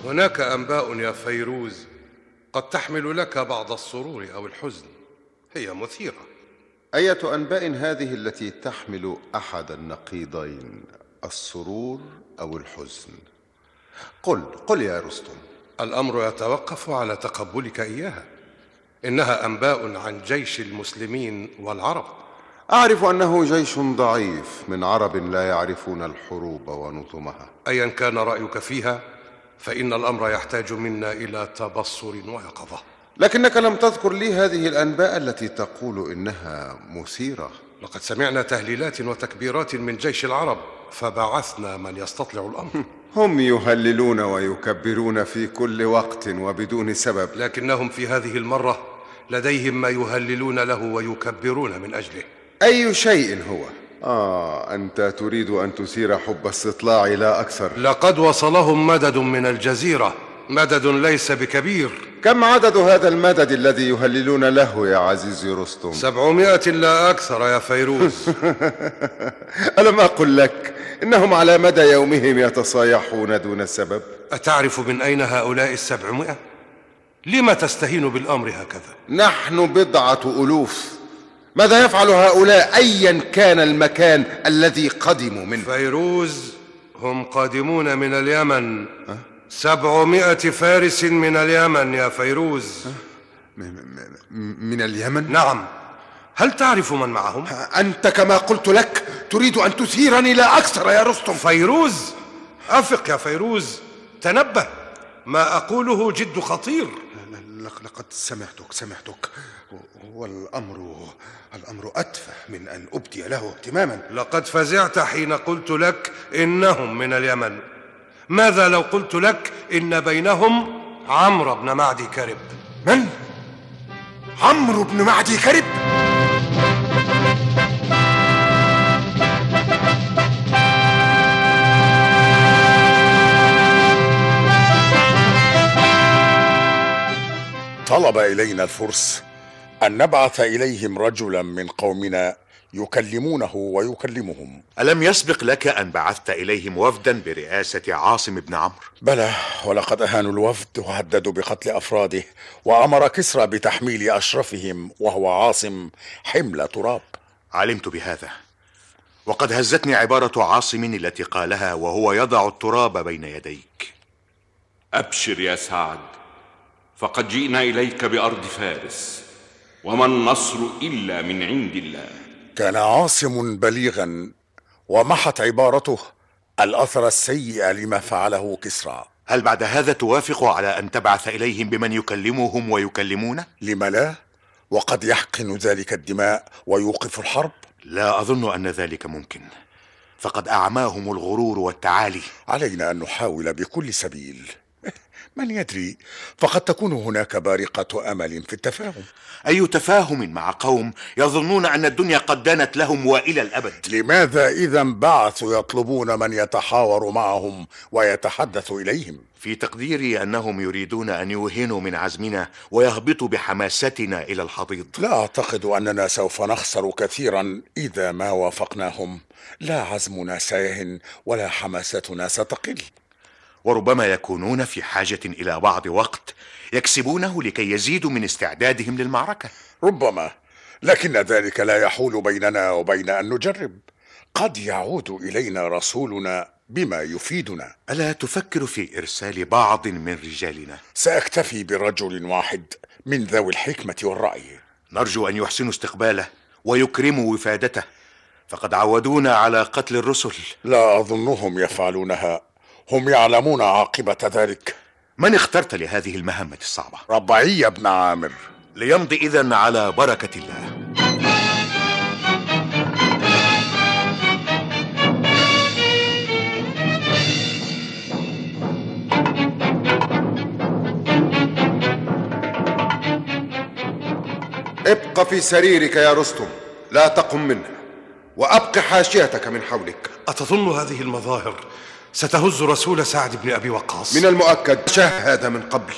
هناك أنباء يا فيروز قد تحمل لك بعض السرور أو الحزن. هي مثيرة. أية أنباء هذه التي تحمل أحد النقيضين السرور أو الحزن؟ قل قل يا رستم الأمر يتوقف على تقبلك إياها. إنها أنباء عن جيش المسلمين والعرب. أعرف أنه جيش ضعيف من عرب لا يعرفون الحروب ونظمها. أيا كان رأيك فيها؟ فإن الأمر يحتاج منا إلى تبصر ويقظة. لكنك لم تذكر لي هذه الأنباء التي تقول إنها مثيرة. لقد سمعنا تهليلات وتكبيرات من جيش العرب فبعثنا من يستطلع الأمر. هم يهللون ويكبرون في كل وقت وبدون سبب. لكنهم في هذه المرة لديهم ما يهللون له ويكبرون من أجله. أي شيء هو؟ آه أنت تريد أن تثير حب استطلاع لا أكثر لقد وصلهم مدد من الجزيرة مدد ليس بكبير كم عدد هذا المدد الذي يهللون له يا عزيزي رستم؟ سبعمائة لا أكثر يا فيروز ألم أقل لك إنهم على مدى يومهم يتصايحون دون سبب أتعرف من أين هؤلاء السبعمائة؟ لم تستهين بالأمر هكذا؟ نحن بضعة ألوف ماذا يفعل هؤلاء؟ أيا كان المكان الذي قدموا منه؟ فيروز هم قادمون من اليمن. سبعمائة فارس من اليمن يا فيروز. من اليمن؟ نعم. هل تعرف من معهم؟ أنت كما قلت لك تريد أن تثيرني لا أكثر يا رستم. فيروز أفق يا فيروز. تنبه. ما أقوله جد خطير. لقد سمعتك سمعتك. والأمر الأمر أتفه من أن أبدي له اهتماما لقد فزعت حين قلت لك إنهم من اليمن ماذا لو قلت لك إن بينهم عمرو بن معدي كرب من؟ عمرو بن معدي كرب؟ طلب إلينا الفرس أن نبعث إليهم رجلا من قومنا يكلمونه ويكلمهم. ألم يسبق لك أن بعثت إليهم وفدا برئاسة عاصم بن عمرو؟ بلى ولقد أهانوا الوفد وهددوا بقتل أفراده وأمر كسرى بتحميل أشرفهم وهو عاصم حمل تراب. علمت بهذا. وقد هزتني عبارة عاصم التي قالها وهو يضع التراب بين يديك. أبشر يا سعد فقد جئنا إليك بأرض فارس. وما النصر إلا من عند الله. كان عاصم بليغا ومحت عبارته الأثر السيء لما فعله كسرى. هل بعد هذا توافق على أن تبعث إليهم بمن يكلمهم ويكلمونه؟ لم لا وقد يحقن ذلك الدماء ويوقف الحرب. لا أظن أن ذلك ممكن. فقد أعماهم الغرور والتعالي. علينا أن نحاول بكل سبيل. من يدري؟ فقد تكون هناك بارقة أمل في التفاهم. أي تفاهم مع قوم يظنون أن الدنيا قد دانت لهم وإلى الأبد؟ لماذا إذا بعثوا يطلبون من يتحاور معهم ويتحدث إليهم؟ في تقديري أنهم يريدون أن يوهنوا من عزمنا ويهبطوا بحماستنا إلى الحضيض. لا أعتقد أننا سوف نخسر كثيرا إذا ما وافقناهم. لا عزمنا سيهن ولا حماستنا ستقل. وربما يكونون في حاجة إلى بعض وقت يكسبونه لكي يزيدوا من استعدادهم للمعركة. ربما. لكن ذلك لا يحول بيننا وبين أن نجرب. قد يعود إلينا رسولنا بما يفيدنا. ألا تفكر في إرسال بعض من رجالنا؟ سأكتفي برجل واحد من ذوي الحكمة والرأي. نرجو أن يحسنوا استقباله ويكرموا وفادته. فقد عودونا على قتل الرسل. لا أظنهم يفعلونها. هم يعلمون عاقبة ذلك. من اخترت لهذه المهمة الصعبة؟ ربعي بن عامر. ليمضي إذن على بركة الله. ابق في سريرك يا رستم لا تقم منه وأبق حاشيتك من حولك. أتظن هذه المظاهر؟ ستهز رسول سعد بن أبي وقاص. من المؤكد شاهد من قبل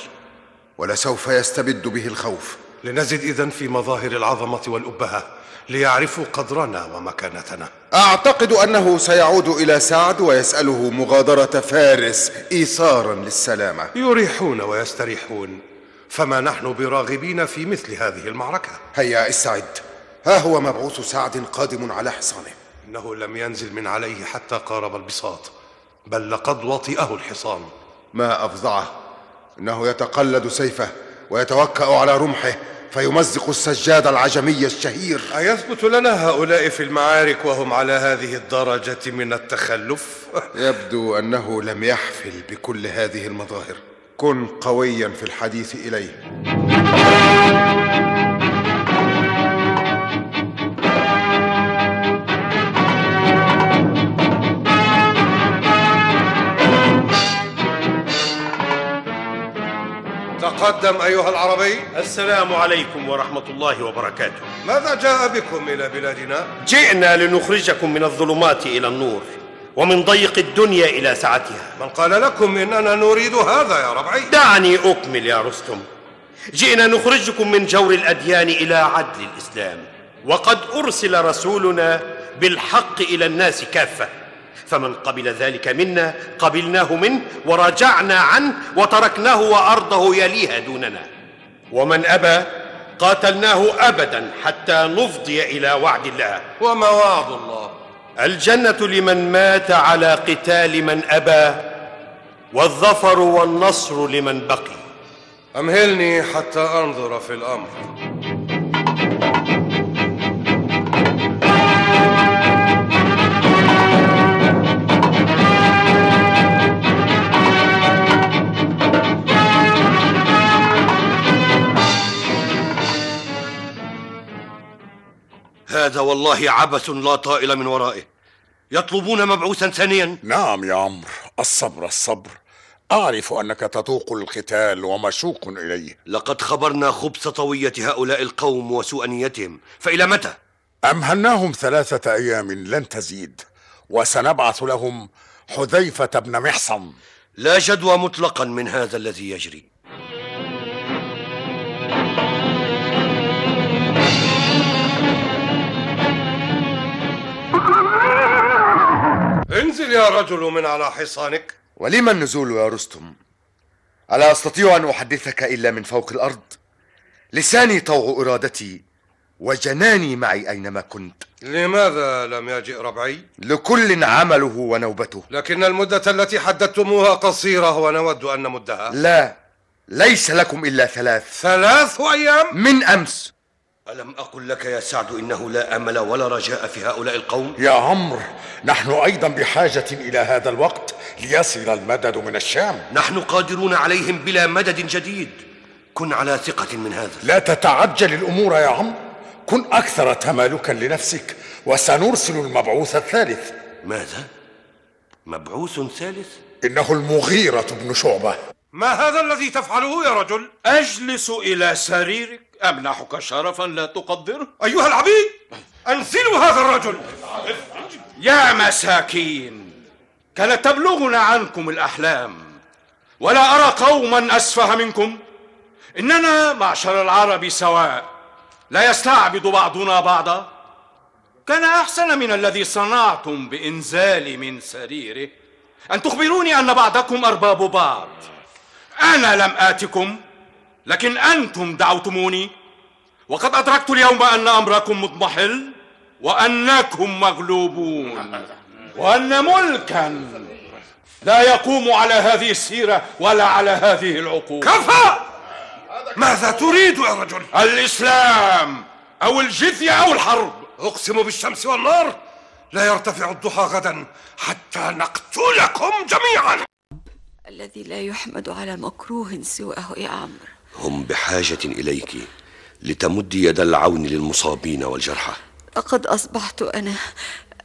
ولسوف يستبد به الخوف. لنزد إذن في مظاهر العظمة والأبهة ليعرفوا قدرنا ومكانتنا. أعتقد أنه سيعود إلى سعد ويسأله مغادرة فارس إيثارا للسلامة. يريحون ويستريحون فما نحن براغبين في مثل هذه المعركة. هيا استعد ها هو مبعوث سعد قادم على حصانه. إنه لم ينزل من عليه حتى قارب البساط. بل لقد وطئه الحصان. ما أفظعه إنه يتقلد سيفه ويتوكأ على رمحه فيمزق السجاد العجمي الشهير. أيثبت لنا هؤلاء في المعارك وهم على هذه الدرجة من التخلف؟ يبدو أنه لم يحفل بكل هذه المظاهر. كن قويا في الحديث إليه. تقدم أيها العربي. السلام عليكم ورحمة الله وبركاته. ماذا جاء بكم إلى بلادنا؟ جئنا لنخرجكم من الظلمات إلى النور ومن ضيق الدنيا إلى سعتها من قال لكم إننا نريد هذا يا ربعي؟ دعني أكمل يا رستم. جئنا نخرجكم من جور الأديان إلى عدل الإسلام. وقد أرسل رسولنا بالحق إلى الناس كافة. فمن قبل ذلك منا قبلناه منه ورجعنا عنه وتركناه وأرضه يليها دوننا. ومن أبى قاتلناه أبدا حتى نفضي إلى وعد الله. وما وعد الله. الجنة لمن مات على قتال من أبى والظفر والنصر لمن بقي. أمهلني حتى أنظر في الأمر. هذا والله عبث لا طائل من ورائه. يطلبون مبعوثا ثانيا. نعم يا عمرو الصبر الصبر. أعرف أنك تذوق القتال ومشوق إليه. لقد خبرنا خبث طوية هؤلاء القوم وسوء نيتهم. فإلى متى؟ أمهلناهم ثلاثة أيام لن تزيد وسنبعث لهم حذيفة بن محصن. لا جدوى مطلقا من هذا الذي يجري. انزل يا رجل من على حصانك. ولما النزول يا رستم؟ ألا أستطيع أن أحدثك إلا من فوق الأرض؟ لساني طوع إرادتي وجناني معي أينما كنت. لماذا لم يجئ ربعي؟ لكل عمله ونوبته. لكن المدة التي حددتموها قصيرة ونود أن نمدها. لا ليس لكم إلا ثلاث. ثلاث أيام؟ من أمس. ألم أقل لك يا سعد إنه لا أمل ولا رجاء في هؤلاء القوم؟ يا عمرو نحن أيضا بحاجة إلى هذا الوقت ليصل المدد من الشام. نحن قادرون عليهم بلا مدد جديد. كن على ثقة من هذا. لا تتعجل الأمور يا عمرو. كن أكثر تمالكا لنفسك وسنرسل المبعوث الثالث. ماذا؟ مبعوث ثالث؟ إنه المغيرة بن شعبة. ما هذا الذي تفعله يا رجل؟ أجلس إلى سريرك. أمنحك شرفا لا تقدره؟ أيها العبيد أنزلوا هذا الرجل. يا مساكين كانت تبلغنا عنكم الأحلام ولا أرى قوما أسفه منكم. إننا معشر العرب سواء لا يستعبد بعضنا بعضا. كان أحسن من الذي صنعتم بإنزالي من سريره. أن تخبروني أن بعضكم أرباب بعض. أنا لم آتكم. لكن أنتم دعوتموني. وقد أدركت اليوم أن أمركم مضمحل وأنكم مغلوبون. وأن ملكا لا يقوم على هذه السيرة ولا على هذه العقول. كفى! ماذا تريد يا رجل؟ الإسلام أو الجزية أو الحرب. أقسم بالشمس والنار لا يرتفع الضحى غدا حتى نقتلكم جميعا. الذي لا يحمد على مكروه سواه يا عمرو. هم بحاجة إليك لتمد يد العون للمصابين والجرحى لقد أصبحت أنا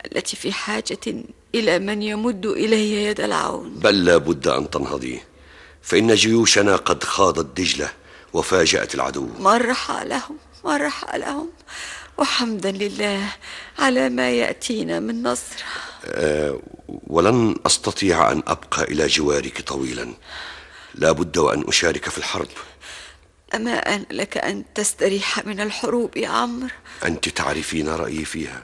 التي في حاجة إلى من يمد إلي يد العون. بل لا بد أن تنهضي فإن جيوشنا قد خاضت دجلة وفاجأت العدو. مرح لهم؟ مرح لهم؟ وحمدا لله على ما يأتينا من نصر. أه ولن أستطيع أن أبقى إلى جوارك طويلا. لا بد وأن أشارك في الحرب. أما أن لك أن تستريح من الحروب يا عمرو. أنت تعرفين رأيي فيها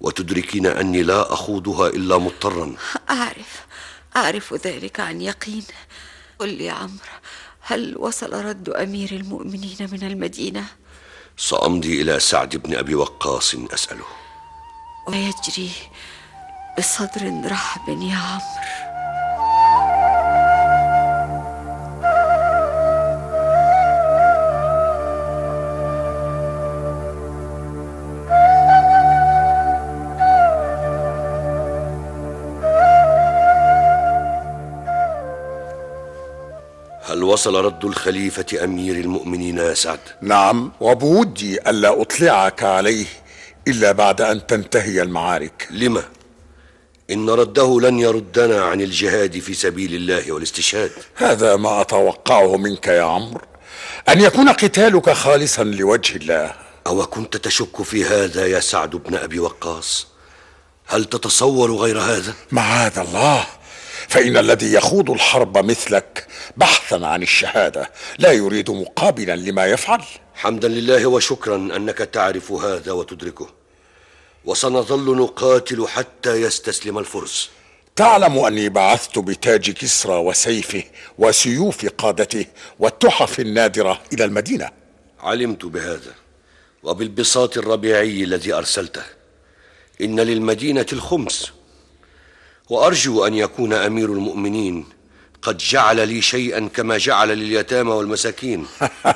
وتدركين أني لا أخوضها إلا مضطرا. أعرف أعرف ذلك عن يقين. قل لي يا عمرو هل وصل رد أمير المؤمنين من المدينة؟ سأمضي إلى سعد بن أبي وقاص أسأله. ويجري بصدر رحب يا عمرو. وصل رد الخليفة أمير المؤمنين يا سعد؟ نعم وبودي ألا أطلعك عليه إلا بعد أن تنتهي المعارك لما؟ إن رده لن يردنا عن الجهاد في سبيل الله والاستشهاد هذا ما أتوقعه منك يا عمرو أن يكون قتالك خالصا لوجه الله أو كنت تشك في هذا يا سعد بن أبي وقاص؟ هل تتصور غير هذا؟ معاذ الله فإن الذي يخوض الحرب مثلك بحثا عن الشهادة لا يريد مقابلا لما يفعل. حمدا لله وشكرا أنك تعرف هذا وتدركه وسنظل نقاتل حتى يستسلم الفرس. تعلم أني بعثت بتاج كسرى وسيفه وسيوف قادته والتحف النادرة إلى المدينة. علمت بهذا وبالبساط الربيعي الذي أرسلته. إن للمدينة الخمس. وأرجو أن يكون أمير المؤمنين. قد جعل لي شيئا كما جعل لليتامى والمساكين.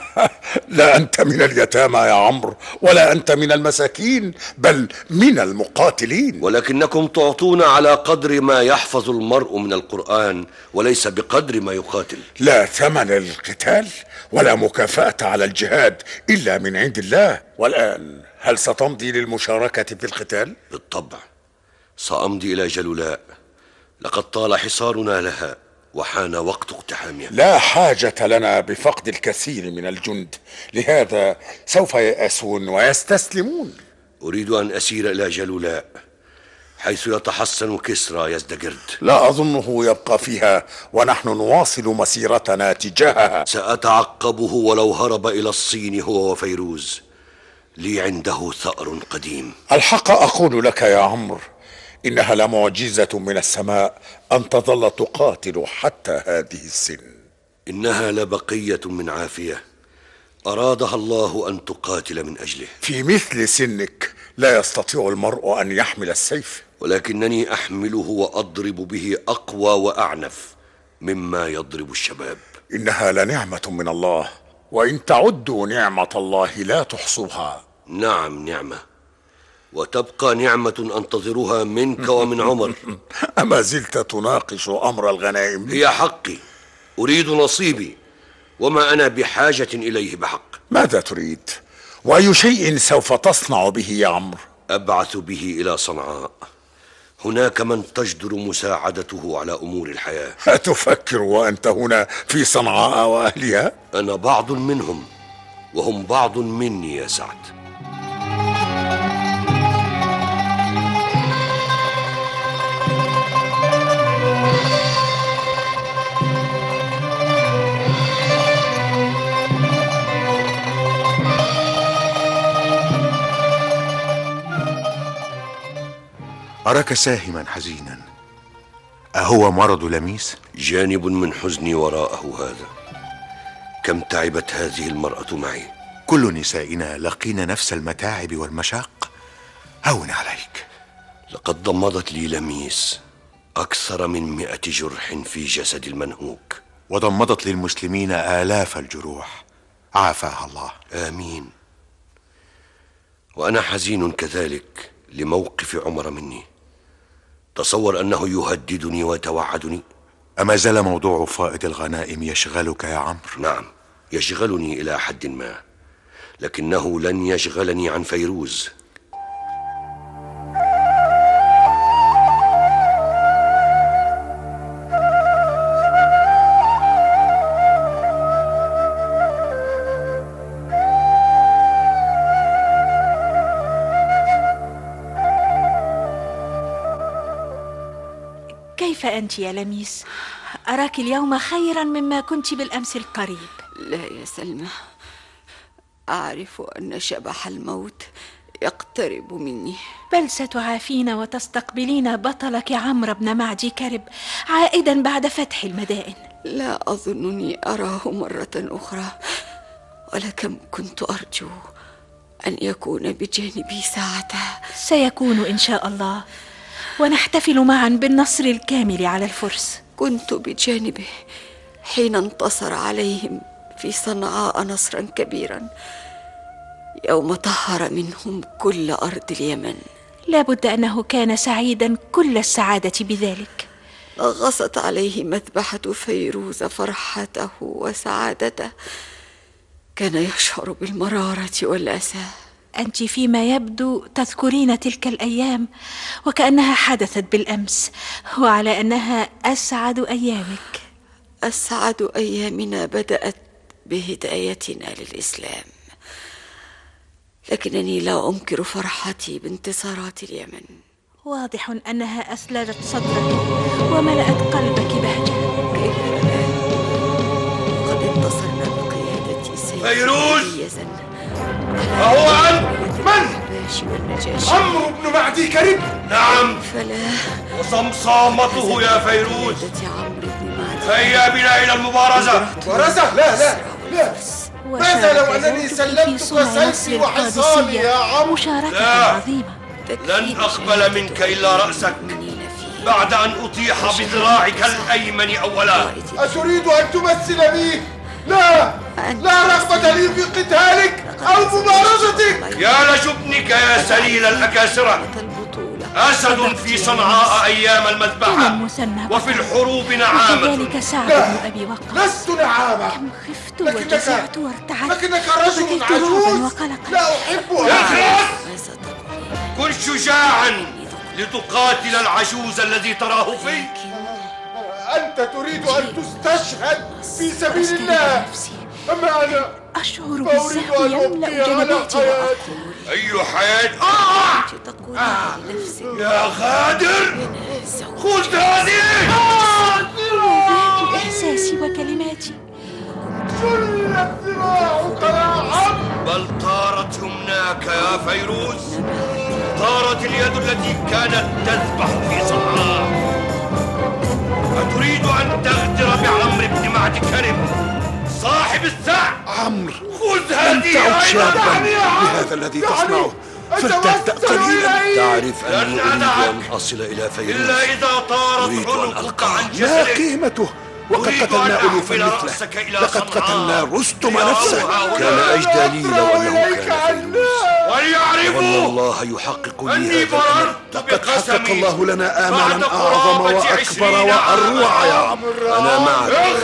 لا أنت من اليتامى يا عمرو ولا أنت من المساكين بل من المقاتلين. ولكنكم تعطون على قدر ما يحفظ المرء من القرآن وليس بقدر ما يقاتل. لا ثمن للقتال ولا مكافأة على الجهاد إلا من عند الله. والآن هل ستمضي للمشاركة في القتال؟ بالطبع. سأمضي إلى جلولاء. لقد طال حصارنا لها وحان وقت اقتحامها. لا حاجة لنا بفقد الكثير من الجند. لهذا سوف ييأسون ويستسلمون. أريد أن أسير إلى جلولاء حيث يتحصن كسرى يزدجرد. لا أظنه يبقى فيها ونحن نواصل مسيرتنا تجاهها. سأتعقبه ولو هرب إلى الصين هو وفيروز. لي عنده ثأر قديم. الحق أقول لك يا عمرو إنها لمعجزة من السماء أن تظل تقاتل حتى هذه السن. إنها لبقية من عافية. أرادها الله أن تقاتل من أجله. في مثل سنك لا يستطيع المرء أن يحمل السيف. ولكنني أحمله وأضرب به أقوى وأعنف مما يضرب الشباب. إنها لنعمة من الله وإن تعدوا نعمة الله لا تحصوها. نعم نعمة. وتبقى نعمة أنتظرها منك ومن عمر أما زلت تناقش أمر الغنائم هي حقي أريد نصيبي وما أنا بحاجة إليه بحق ماذا تريد؟ وأي شيء سوف تصنع به يا عمرو؟ أبعث به إلى صنعاء هناك من تجدر مساعدته على أمور الحياة أتفكر وأنت هنا في صنعاء وأهلها؟ أنا بعض منهم وهم بعض مني يا سعد أراك ساهما حزينا. أهو مرض لميس؟ جانب من حزني وراءه هذا. كم تعبت هذه المرأة معي؟ كل نسائنا لقين نفس المتاعب والمشاق. هون عليك. لقد ضمدت لي لميس أكثر من مئة جرح في جسد المنهوك. وضمدت للمسلمين آلاف الجروح. عافاها الله. آمين. وأنا حزين كذلك لموقف عمر مني. تصور أنه يهددني ويتوعدني؟ أما زال موضوع فائض الغنائم يشغلك يا عمرو؟ نعم يشغلني إلى حد ما لكنه لن يشغلني عن فيروز. أنت يا لميس؟ أراك اليوم خيرا مما كنت بالأمس القريب. لا يا سلمى أعرف أن شبح الموت يقترب مني. بل ستعافين وتستقبلين بطلك عمرو بن معدي كرب عائدا بعد فتح المدائن. لا أظنني أراه مرة أخرى ولكم كنت أرجو أن يكون بجانبي ساعتها سيكون إن شاء الله. ونحتفل معا بالنصر الكامل على الفرس. كنت بجانبه حين انتصر عليهم في صنعاء نصرا كبيرا. يوم طهر منهم كل أرض اليمن. لابد أنه كان سعيدا كل السعادة بذلك. غصت عليه مذبحة فيروز فرحته وسعادته. كان يشعر بالمرارة والأسى. أنت فيما يبدو تذكرين تلك الأيام وكأنها حدثت بالأمس وعلى أنها أسعد أيامك. أسعد أيامنا بدأت بهدايتنا للإسلام. لكنني لا أنكر فرحتي بانتصارات اليمن. واضح أنها أثلجت صدرك وملأت قلبك بهجة. كيف الآن قد انتصرنا بقيادة سيد فيروز! أهو أنت من؟ والنجاشي عمرو بن معدي كرب نعم. فلا. وصمصامته يا فيروز. قيادة عمرو بن معدي. هيا بنا إلى المبارزة. مبارزة لا لا. لا. ماذا لو أنني سلمتك سيفي وحصاني يا عمرو مشاركة لا. عظيمة. لن أقبل منك إلا رأسك. بعد أن أطيح بذراعك الأيمن أولا. أتريد أن تمثل بي؟ لا! لا رغبة لي في قتالك أو مبارزتك! يا لجبنك يا سليل الأكاسرة. أسد في صنعاء أيام المذبحة. وفي الحروب نعامة وكذلك سعد لا. بن أبي وقاص. لست نعامة خفت وجزعت وارتعدت لكنك رجل عجوز. لا أحبها. اخرس كن شجاعا لتقاتل العجوز الذي تراه فيك أنت تريد أن تستشهد في سبيل الله. أما أنا أشعر فأريد بالزهو أن يملأ جنباتي حياتي. أي حياة؟ آه! يا غادر خذ هذه! ذاك إحساسي وكلماتي. جلت ذراعك يا عم بل طارت يمناك يا فيروز. طارت اليد التي كانت تذبح في صنعاء أتريد أن تغدر بعمرو بن معد كرب صاحب الساع عمرو خذ هذه شابا دعني يا عم. بهذا الذي تصنعه. فلتهدأ قليلا. تعرف أني لن أريد. أن أصل إلى فيروز. إلا إذا طارت عنقك. عن ما جسدك قيمته. وقد قتلنا ألوفا مثله. لقد قتلنا رستم نفسه. كان أجدى لي لو أنه كان وليعرفوا. وأن الله يحقق لي أني بررت لقد حقق الله لنا بعد آمالا أعظم وأكبر وأروع يا. عمرو أنا معك.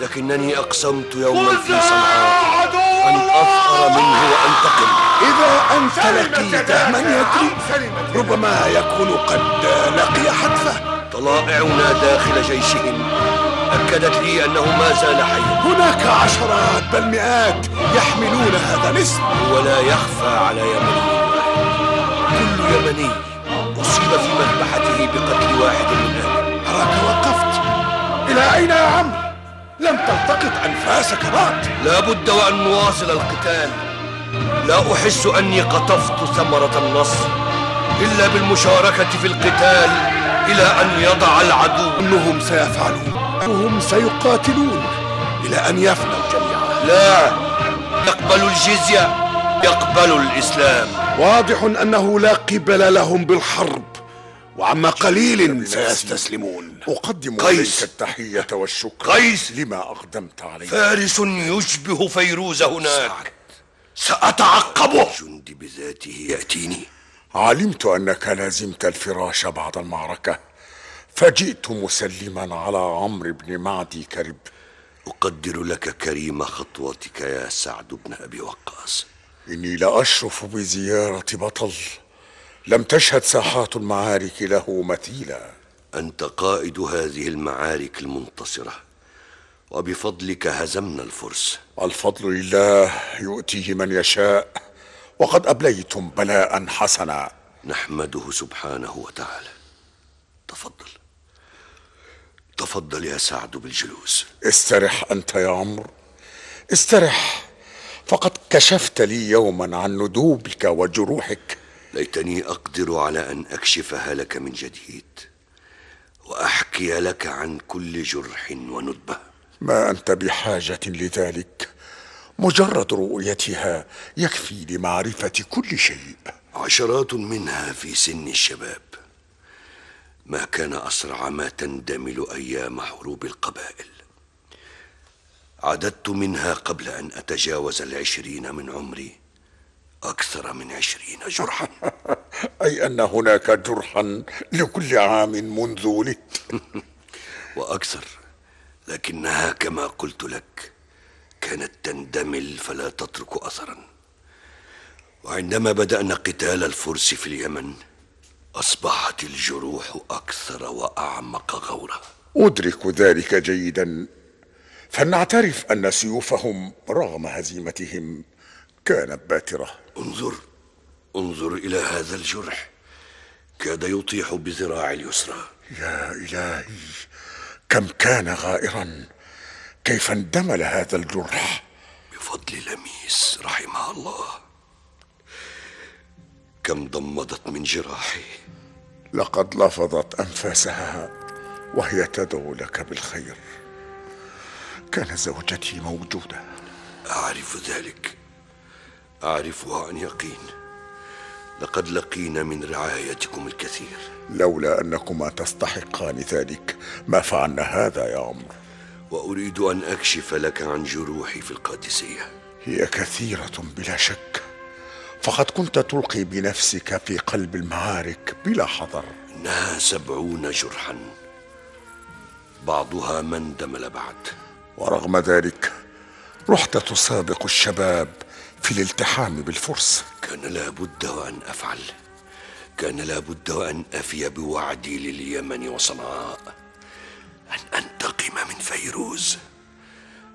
لكنني أقسمت يوما في صنعاء أن أثأر منه وأنتقم. إذا أنت لقيت من يدري. ربما يكون قد لقي حتفه. طلائعنا داخل جيشهم. أكدت لي أنه ما زال حيا هناك عشرات بل مئات يحملون هذا الاسم. ولا يخفى على يمني كل يمني أصيب في مذبحته بقتل واحد من أهله. أراك وقفت. إلى أين يا عم؟ لم تلتقط أنفاسك بعد لا بد وأن نواصل القتال. لا أحس أني قطفت ثمرة النصر إلا بالمشاركة في القتال إلى أن يضع العدو. أنهم سيفعلون. وهم سيقاتلون إلى أن يفنوا جميعا لا يقبل الجزية يقبل الإسلام. واضح أنه لا قبل لهم بالحرب وعما قليل سيستسلمون. أقدم قيس. إليك التحية والشكر قيس. لما أقدمت علي فارس يشبه فيروز هناك. سأتعقبه جندي بذاته يأتيني. علمت أنك لازمت الفراش بعد المعركة. فجئت مسلما على عمرو بن معدي كرب. أقدر لك كريم خطوتك يا سعد بن أبي وقاص. إني لأشرف بزيارة بطل. لم تشهد ساحات المعارك له مثيلا. أنت قائد هذه المعارك المنتصرة وبفضلك هزمنا الفرس. الفضل لله يؤتيه من يشاء وقد أبليتم بلاء حسنا. نحمده سبحانه وتعالى. تفضل. تفضل يا سعد بالجلوس. استرح أنت يا عمرو. استرح. فقد كشفت لي يوما عن ندوبك وجروحك. ليتني أقدر على أن أكشفها لك من جديد وأحكي لك عن كل جرح وندبة. ما أنت بحاجة لذلك. مجرد رؤيتها يكفي لمعرفة كل شيء. عشرات منها في سن الشباب. ما كان أسرع ما تندمل أيام حروب القبائل. عددت منها قبل أن أتجاوز العشرين من عمري أكثر من عشرين جرحا. أي أن هناك جرحا لكل عام منذ ولدت. وأكثر لكنها كما قلت لك كانت تندمل فلا تترك أثرا. وعندما بدأنا قتال الفرس في اليمن أصبحت الجروح أكثر وأعمق غورا. أدرك ذلك جيدا. فلنعترف أن سيوفهم رغم هزيمتهم كانت باترة. انظر انظر إلى هذا الجرح. كاد يطيح بذراع اليسرى. يا إلهي كم كان غائرا. كيف اندمل هذا الجرح؟ بفضل لميس رحمها الله. كم ضمدت من جراحي لقد لفظت أنفاسها وهي تدعو لك بالخير. كان زوجتي موجودة. أعرف ذلك. أعرفها عن يقين. لقد لقينا من رعايتكم الكثير. لولا أنكما تستحقان ذلك ما فعلنا هذا يا عمرو. وأريد أن أكشف لك عن جروحي في القادسية. هي كثيرة بلا شك. فقد كنت تلقي بنفسك في قلب المعارك بلا حذر إنها سبعون جرحا. بعضها ما اندمل بعد ورغم ذلك رحت تسابق الشباب في الالتحام بالفرس. كان لابد وأن أفعل. كان لابد وأن أفي بوعدي لليمن وصنعاء. أن أنتقم من فيروز.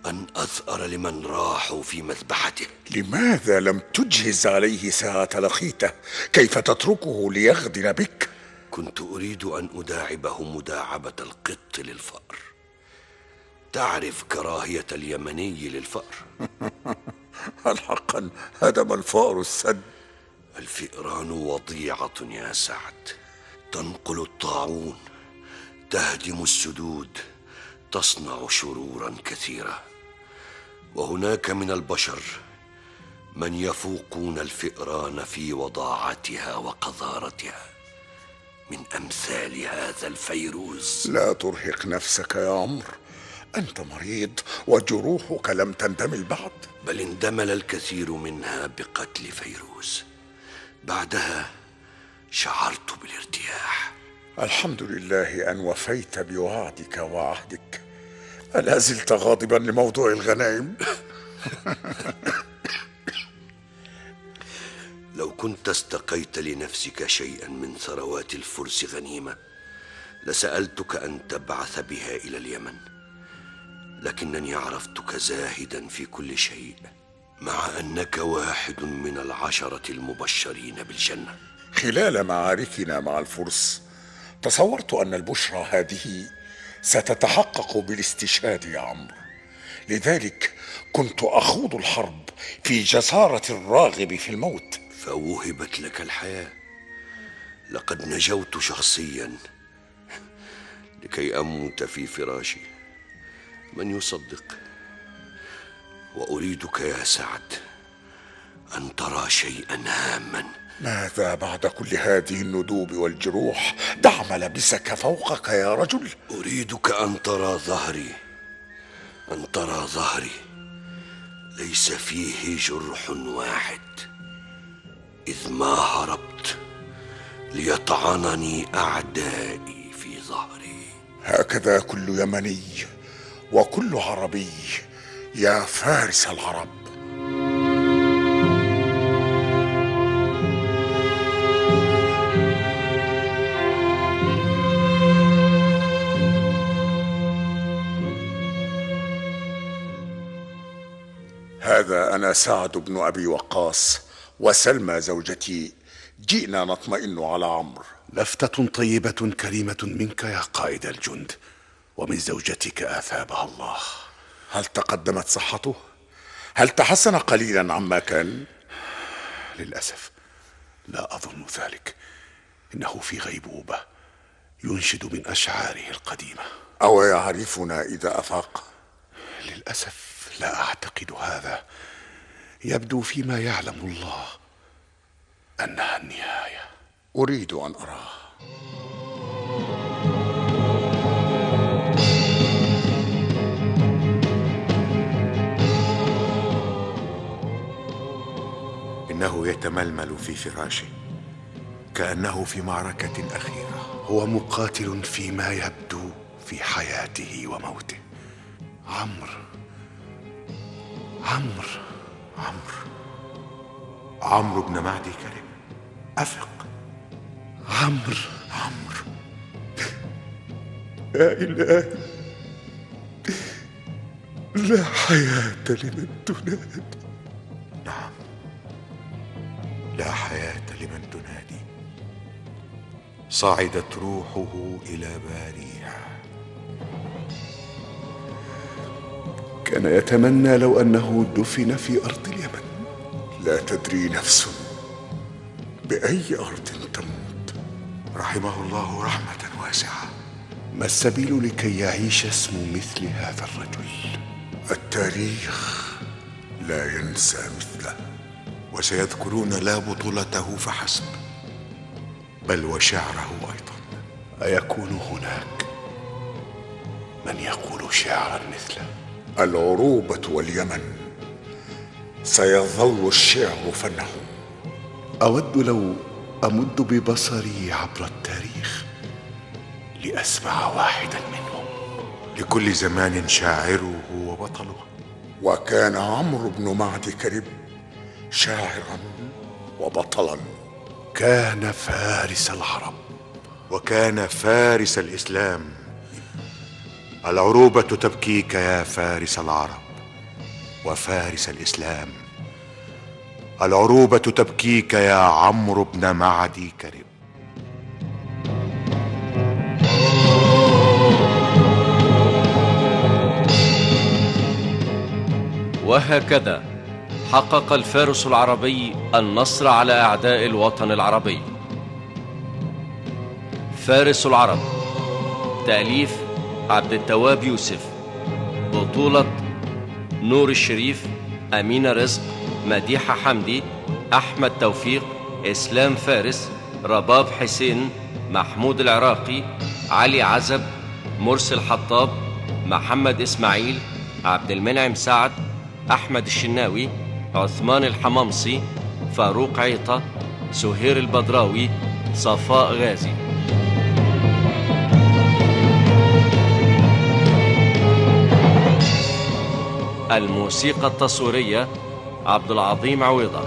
أن أثأر لمن راحوا في مذبحته. لماذا لم تجهز عليه ساعة لقيته كيف تتركه ليغدر بك؟ كنت أريد أن أداعبه مداعبة القط للفأر. تعرف كراهية اليمني للفأر. هل حقا هدم الفأر السد. الفئران وضيعة يا سعد. تنقل الطاعون تهدم السدود تصنع شرورا كثيرة وهناك من البشر من يفوقون الفئران في وضاعتها وقذارتها من أمثال هذا الفيروز. لا ترهق نفسك يا عمرو. أنت مريض وجروحك لم تندمل بعد بل اندمل الكثير منها بقتل فيروز. بعدها شعرت بالارتياح. الحمد لله أن وفيت بوعدك وعهدك. ألا زلت غاضبا لموضوع الغنائم؟ كنت استقيت لنفسك شيئا من ثروات الفرس غنيمة لسألتك أن تبعث بها إلى اليمن لكنني عرفتك زاهدا في كل شيء مع أنك واحد من العشرة المبشرين بالجنة. خلال معاركنا مع الفرس تصورت أن البشرى هذه ستتحقق بالاستشهاد يا عمرو. لذلك كنت أخوض الحرب في جسارة الراغب في الموت. فوهبت لك الحياة. لقد نجوت شخصيا لكي أموت في فراشي. من يصدق؟ وأريدك يا سعد أن ترى شيئا هاما. ماذا بعد كل هذه الندوب والجروح؟ دع ملابسك فوقك يا رجل. أريدك أن ترى ظهري. أن ترى ظهري. ليس فيه جرح واحد. إذ ما هربت ليطعنني أعدائي في ظهري. هكذا كل يمني وكل عربي. يا فارس العرب. هذا أنا سعد بن أبي وقاص وسلمى زوجتي. جئنا نطمئن على عمرو. لفتة طيبة كريمة منك يا قائد الجند ومن زوجتك آثابها الله. هل تقدمت صحته؟ هل تحسن قليلا عما كان؟ للأسف لا أظن ذلك. إنه في غيبوبة ينشد من أشعاره القديمة. أو يعرفنا إذا أفاق؟ للأسف لا أعتقد هذا. يبدو فيما يعلم الله أنها النهاية. أريد أن أراه. إنه يتململ في فراشه كأنه في معركة أخيرة. هو مقاتل فيما يبدو في حياته وموته. عمرو. عمرو عمرو. عمرو بن معدي كريم. أفق عمرو. عمرو. يا إلهي لا حياة لمن تنادي. نعم. لا حياة لمن تنادي. صعدت روحه إلى باريها. كان يتمنى لو أنه دفن في أرض اليمن. لا تدري نفس بأي أرض تموت. رحمه الله رحمة واسعة. ما السبيل لكي يعيش اسم مثل هذا الرجل؟ التاريخ لا ينسى مثله وسيذكرون لا بطولته فحسب بل وشعره أيضا. أيكون هناك من يقول شعرا مثله؟ العروبة واليمن. سيظل الشعر فنهم أود لو أمد ببصري عبر التاريخ لأسمع واحدا منهم لكل زمان شاعره وبطله. وكان عمرو بن معد كرب شاعرا وبطلا. كان فارس العرب. وكان فارس الإسلام. العروبة تبكيك يا فارس العرب وفارس الإسلام. العروبة تبكيك يا عمرو بن معدي كرب وهكذا حقق الفارس العربي النصر على أعداء الوطن العربي. فارس العرب تأليف عبد التواب يوسف بطولة نور الشريف أمينة رزق مديحة حمدي أحمد توفيق إسلام فارس رباب حسين محمود العراقي علي عزب مرسل حطاب محمد إسماعيل عبد المنعم سعد أحمد الشناوي عثمان الحمامصي فاروق عيطة سهير البدراوي صفاء غازي. الموسيقى التصويرية عبد العظيم عويضة.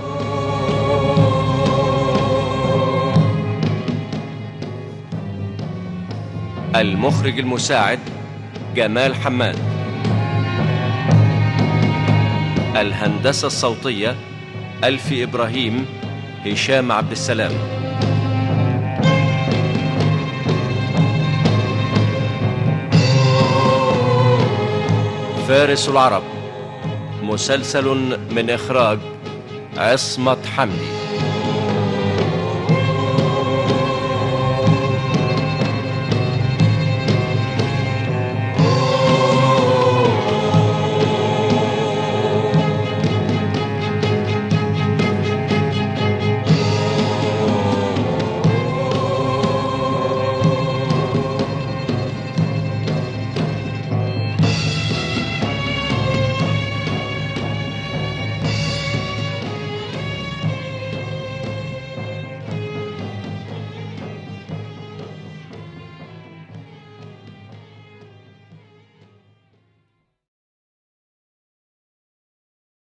المخرج المساعد جمال حماد. الهندسة الصوتية ألفي إبراهيم هشام عبد السلام. فارس العرب. مسلسل من إخراج عصمت حمدي.